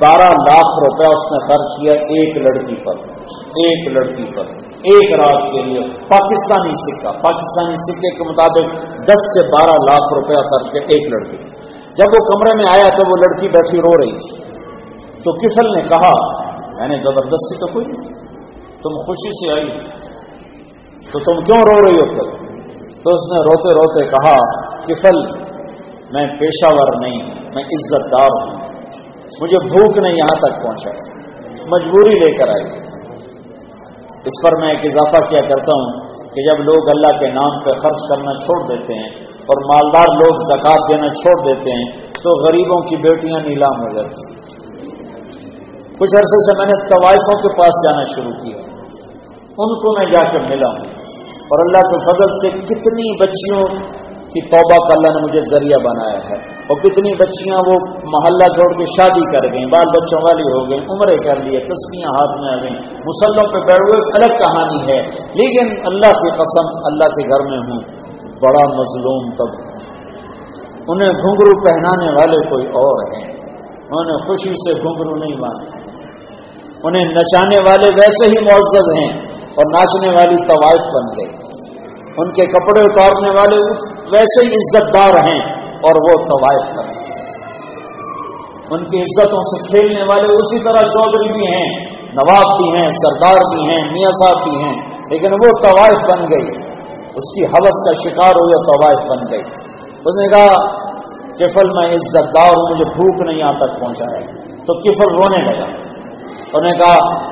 بارہ لاکھ روپے اس نے خرچ کیا ایک لڑکی پر۔ ایک لڑکی پر۔ ایک رات کے لیے پاکستانی سکہ۔ پاکستانی سکے کے مطابق دس سے بارہ لاکھ روپیہ خرچ کیا ایک لڑکی۔ جب وہ کمرے میں آیا تو وہ لڑکی بیٹھی رو رہی تھی۔ تو کفل نے کہا، میں نے زبردستی تو کوئی تم خوشی سے آئی۔ تو تم کیوں رو رہی ہو پھر؟ تو اس نے روتے روتے کہا، کفل، میں پیشہ ور نہیں، میں عزت دار ہوں۔ مجھے بھوک نہیں یہاں تک پہنچا۔ مجبوری لے کر آئی۔ اس پر میں ایک اضافہ کیا کرتا ہوں کہ جب لوگ اللہ کے نام پہ خرچ کرنا چھوڑ دیتے ہیں اور مالدار لوگ زکات دینا چھوڑ دیتے ہیں، تو غریبوں کی بیٹیاں نیلام ہو جاتی۔ ہیں کچھ عرصے سے میں نے طوائفوں کے پاس جانا شروع کیا۔ ان کو میں جا کے ملا ہوں۔ اور اللہ کے فضل سے کتنی بچیوں کی توبہ کا اللہ نے مجھے ذریعہ بنایا ہے۔ اور کتنی بچیاں وہ محلہ چھوڑ کے شادی کر گئیں، بال بچوں والی ہو گئیں، عمرے کر لیے تسبیاں ہاتھ میں آ گئیں۔ مسلموں پہ بیٹھ ہوئے الگ کہانی ہے۔ لیکن اللہ کی قسم، اللہ کے گھر میں ہوں، بڑا مظلوم تب۔ انہیں گھنگرو پہنانے والے کوئی اور ہیں۔ انہوں نے خوشی سے گھنگرو نہیں مانے۔ انہیں نچانے والے ویسے ہی معزز ہیں۔ اور ناچنے والی طوائف بن گئے ان کے کپڑے اتارنے والے ویسے ہی عزت دار ہیں اور وہ طوائف کریں ان کی عزتوں سے کھیلنے والے اسی طرح چودھری بھی ہیں، نواب بھی ہیں، سردار بھی ہیں، میاں صاحب بھی ہیں، لیکن وہ طوائف بن گئی۔ اس کی حوث کا شکار ہوئے طوائف بن گئی۔ اس نے کہا، کفل، میں عزت دار ہوں، مجھے بھوک نہیں یہاں تک پہنچا ہے تو کفل رونے لگا۔ انہوں نے کہا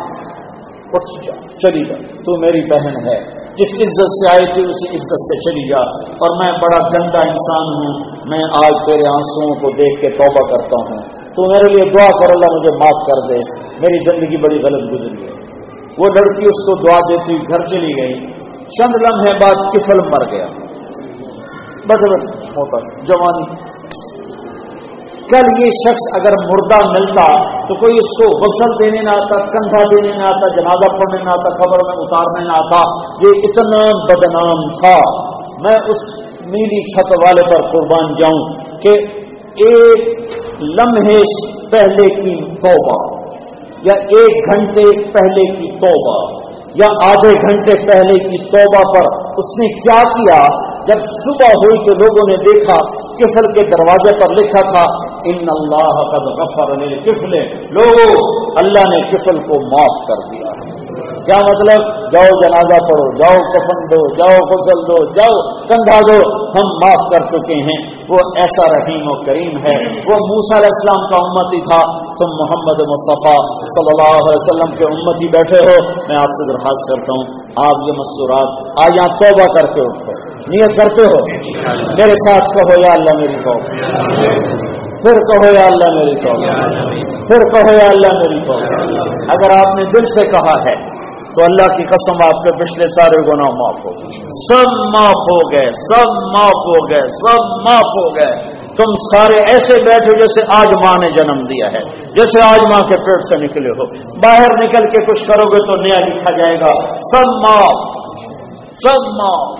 اٹھ جا چلی جا۔ تو میری بہن ہے۔ جس عزت سے آئی تھی، اسی عزت سے چلی جا۔ اور میں بڑا گندا انسان ہوں۔ میں آج تیرے آنسو کو دیکھ کے توبہ کرتا ہوں۔ تو میرے لیے دعا کر، اللہ مجھے معاف کر دے۔ میری زندگی بڑی غلط گزری ہے۔ وہ لڑکی اس کو دعا دیتی ہوئی گھر چلی گئی۔ چند لمحے بعد کفل مر گیا۔ بس ہوتا جوانی۔ کل یہ شخص اگر مردہ ملتا تو کوئی اس کو غسل دینے نہ آتا، کندھا دینے نہ آتا، جنازہ پڑھنے نہ آتا خبر میں اتارنے نہ آتا، یہ اتنا بدنام تھا۔ میں اس نیلی چھت والے پر قربان جاؤں کہ ایک لمحے پہلے کی توبہ یا ایک گھنٹے پہلے کی توبہ یا آدھے گھنٹے پہلے کی توبہ پر اس نے کیا کیا؟ جب صبح ہوئی تو لوگوں نے دیکھا کفل کے دروازے پر لکھا تھا ان اللہ قد غفر کفلے لوگوں اللہ نے کفل کو معاف کر دیا۔ کیا مطلب؟ جاؤ جنازہ پڑھو، جاؤ کفن دو، جاؤ غسل دو، جاؤ کندھا دو۔ ہم معاف کر چکے ہیں۔ وہ ایسا رحیم و کریم ہے۔ وہ موسا علیہ السلام کا امتی تھا۔ تم محمد مصطفیٰ صلی اللہ علیہ وسلم کے امتی بیٹھے ہو۔ میں آپ سے درخواست کرتا ہوں، آپ یہ مسورات آج یہاں توبہ کر کے اٹھو۔ نیت کرتے ہو۔ میرے ساتھ کہو یا اللہ میری کو پھر کہو یا اللہ میری کو پھر کہو یا اللہ میری کو اگر آپ نے دل سے کہا ہے تو اللہ کی قسم آپ کے پچھلے سارے گناہ معاف ہو سب معاف ہو گئے سب معاف ہو گئے سب معاف ہو گئے۔ تم سارے ایسے بیٹھے جیسے آج ماں نے جنم دیا ہے جیسے آج ماں کے پیٹ سے نکلے ہو۔ باہر نکل کے کچھ کرو گے تو نیا لکھا جائے گا۔ سب معاف سب معاف۔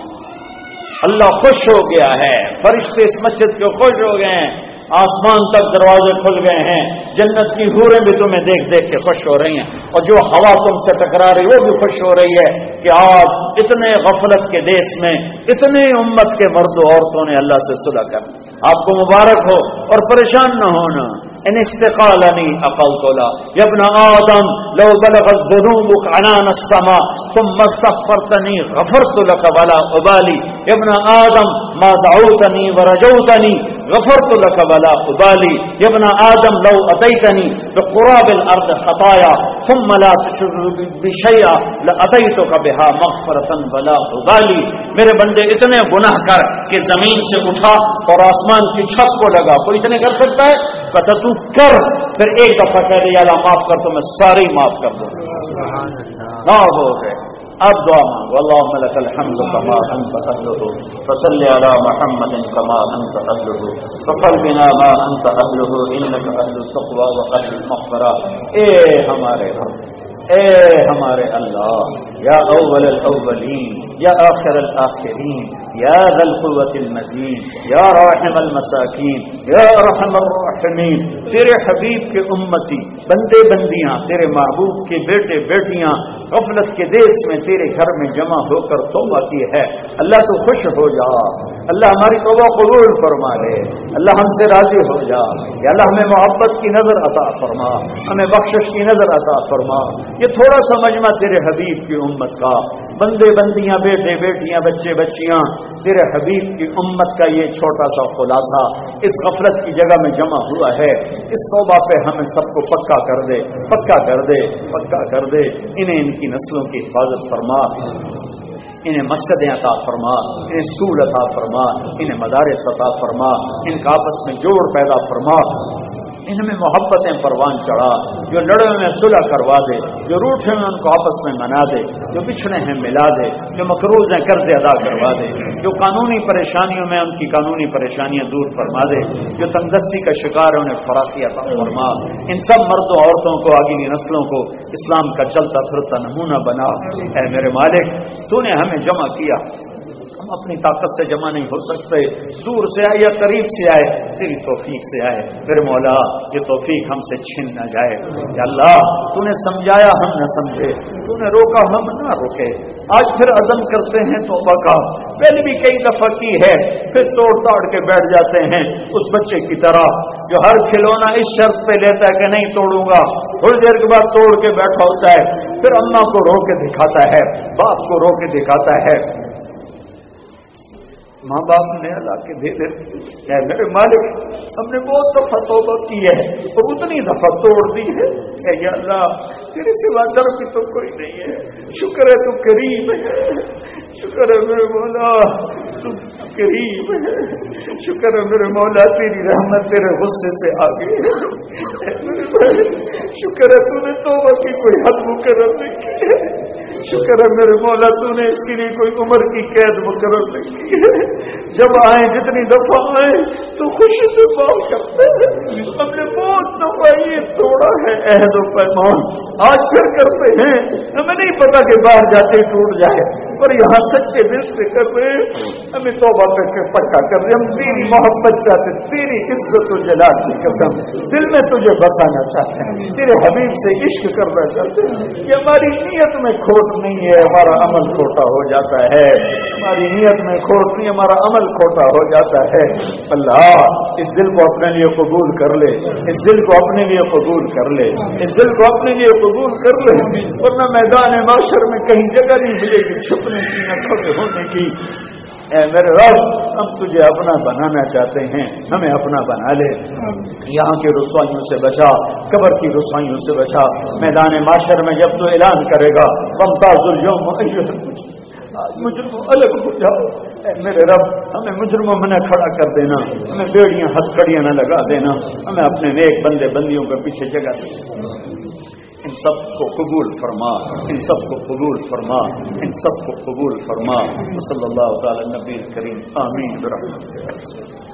اللہ خوش ہو گیا ہے فرشتے اس مسجد کے خوش ہو گئے ہیں۔ آسمان تک دروازے کھل گئے ہیں، جنت کی حوریں بھی تمہیں دیکھ دیکھ کے خوش ہو رہی ہیں۔ اور جو ہوا تم سے ٹکرا رہی وہ بھی خوش ہو رہی ہے کہ آج اتنے غفلت کے دیش میں اتنی امت کے مرد و عورتوں نے اللہ سے صلح کر۔ آپ کو مبارک ہو اور پریشان نہ ہونا۔ ان استقالني اقلت لا يا ابن آدم، لو بلغت ذنوبك عنان السماء ثم استغفرتني غفرت لك ولا أبالي يا ابن آدم، ما دعوتني ورجوتني غفرت لك ولا أبالي يا ابن آدم، لو أتيتني بقراب الأرض خطايا ثم لا تشرك بشيئا لأتيتك بها مغفرة ولا أبالي میرے بندے، اتنے گناہ کر کہ زمین سے اٹھا اور آسمان کی چھت کو لگا کوئی اتنے کر سکتا ہے؟ کہتا تو کر پھر ایک دفعہ کہہ دے اللہ معاف کر تو میں سارے معاف کر دوں۔ نہ ہو گئے۔ اب دعا مانگو اللهم لك الحمد كما انت اهله فصل على محمد كما انت اهله فقل بنا ما انت اهله انك اهل التقوى واهل المغفرة اے ہمارے رب اے ہمارے اللہ یا اول الاولین یا آخر الاخرین یا ذا القوة المدین یا راحم المساکین یا رحم الرحمین تیرے حبیب کے امتی، بندے بندیاں، تیرے محبوب کے بیٹے بیٹیاں، غفلت کے دیش میں، تیرے گھر میں جمع ہو کر توبہ کی ہے۔ اللہ تو خوش ہو جا۔ اللہ ہماری توبہ قبول فرما لے۔ اللہ ہم سے راضی ہو جا۔ یا اللہ ہمیں محبت کی نظر عطا فرما۔ ہمیں بخشش کی نظر عطا فرما۔ یہ تھوڑا سا مجمع تیرے حبیب کی امت کا۔ بندے بندیاں، بیٹے بیٹیاں، بچے بچیاں تیرے حبیب کی امت کا یہ چھوٹا سا خلاصہ اس غفلت کی جگہ میں جمع ہوا ہے۔ اس توبہ پہ ہمیں سب کو پکا کر دے، پکا کر دے، پکا کر دے۔ انہیں ان کی نسلوں کی حفاظت فرما۔ انہیں مسجدیں عطا فرما۔ انہیں سول عطا فرما۔ انہیں مدارس عطا فرما۔ ان کا آپس میں جوڑ پیدا فرما۔ ان میں محبتیں پروان چڑھا، جو لڑے میں صلح کروا دے، جو روٹے میں ان کو آپس میں منا دے، جو بچھڑے ہیں ملا دے، جو مقروض ہیں قرض ادا کروا دے، جو قانونی پریشانیوں میں ان کی قانونی پریشانیاں دور فرما دے، جو تندرستی کا شکار ہے، انہیں فراقی عطا فرما۔ ان سب مردوں عورتوں کو، آگینی نسلوں کو اسلام کا چلتا پھرتا نمونہ بنا۔ اے میرے مالک، تو نے ہمیں جمع کیا۔ ہم اپنی طاقت سے جمع نہیں ہو سکتے۔ دور سے آئے یا قریب سے آئے، تیری توفیق سے آئے۔ پھر مولا، یہ توفیق ہم سے چھن نہ جائے۔ یا اللہ تو نے سمجھایا ہم نہ سمجھے تو نے روکا ہم نہ روکے۔ آج پھر عزم کرتے ہیں توبہ کا۔ پہلے بھی کئی دفعہ کی ہے، پھر توڑ تاڑ کے بیٹھ جاتے ہیں۔ اس بچے کی طرح، جو ہر کھلونا اس شرط پہ لیتا ہے کہ نہیں توڑوں گا۔ تھوڑی دیر کے بعد توڑ کے بیٹھا ہوتا ہے۔ پھر اما کو رو کے دکھاتا ہے، باپ کو رو کے دکھاتا ہے۔ ماں باپ نے اللہ کے دے دے میرے مالک، ہم نے بہت دفعہ توبہ کی ہے اور اتنی دفعہ توڑ دی ہے کہ یا اللہ، تیرے سوا در کی تو کوئی نہیں ہے، شکر ہے تو کریم ہے۔ شکر ہے میرے مولا، تو کریم شکر ہے میرے مولا، تیری رحمت تیرے غصے سے آ گئی شکر ہے تو نے توبہ کی کوئی حد مقرر نہیں کی۔ ہے شکر ہے میرے مولا تو نے اس کے لیے کوئی عمر کی قید مقرر نہیں کی۔ ہے جب آئے، جتنی دفعہ آئے، تو خوشی سے بات کرتے ہیں۔ ہم نے بہت دفعہ یہ توڑا ہے، عہد و پیمان۔ آج پھر کرتے ہیں۔ ہمیں نہیں پتا کہ باہر جاتے ٹوٹ جائے، پر یہاں سچے دل سے کر رہے ہمیں توبہ کر کے پکا کر رہے ہم تیری محبت چاہتے تیری عزت و جلال کی قسم۔ دل میں تجھے بسانا چاہتے ہیں۔ تیرے حبیب سے عشق کرنا چاہتے ہیں کہ ہماری نیت میں کھوٹ نہیں ہے، ہمارا عمل کھوٹا ہو جاتا ہے۔ ہماری نیت میں کھوٹ نہیں، ہمارا عمل کھوٹا ہو جاتا ہے۔ اللہ، اس دل کو اپنے لیے قبول کر لے۔ اس دل کو اپنے لیے قبول کر لے۔ اس دل کو اپنے لیے قبول کر لے۔ ورنہ میدان معاشر میں کہیں جگہ نہیں ملے گی، چھپنے کی نہ کھڑے ہونے کی۔ اے میرے رب، ہم تجھے اپنا بنانا چاہتے ہیں، ہمیں اپنا بنا لے۔ یہاں کی رسوائیوں سے بچا، قبر کی رسوائیوں سے بچا۔ میدان معاشر میں جب تو اعلان کرے گا بمتا مجرم الگ ہو جاؤ۔ میرے رب، ہمیں مجرموں میں نہ کھڑا کر دینا، ہمیں بیڑیاں ہتھ کڑیاں نہ لگا دینا، ہمیں اپنے نیک بندے بندیوں کے پیچھے جگہ دے ان سب کو قبول فرما، ان سب کو قبول فرما، ان سب کو قبول فرما۔ صلی اللہ تعالی نبی کریم آمین برحمت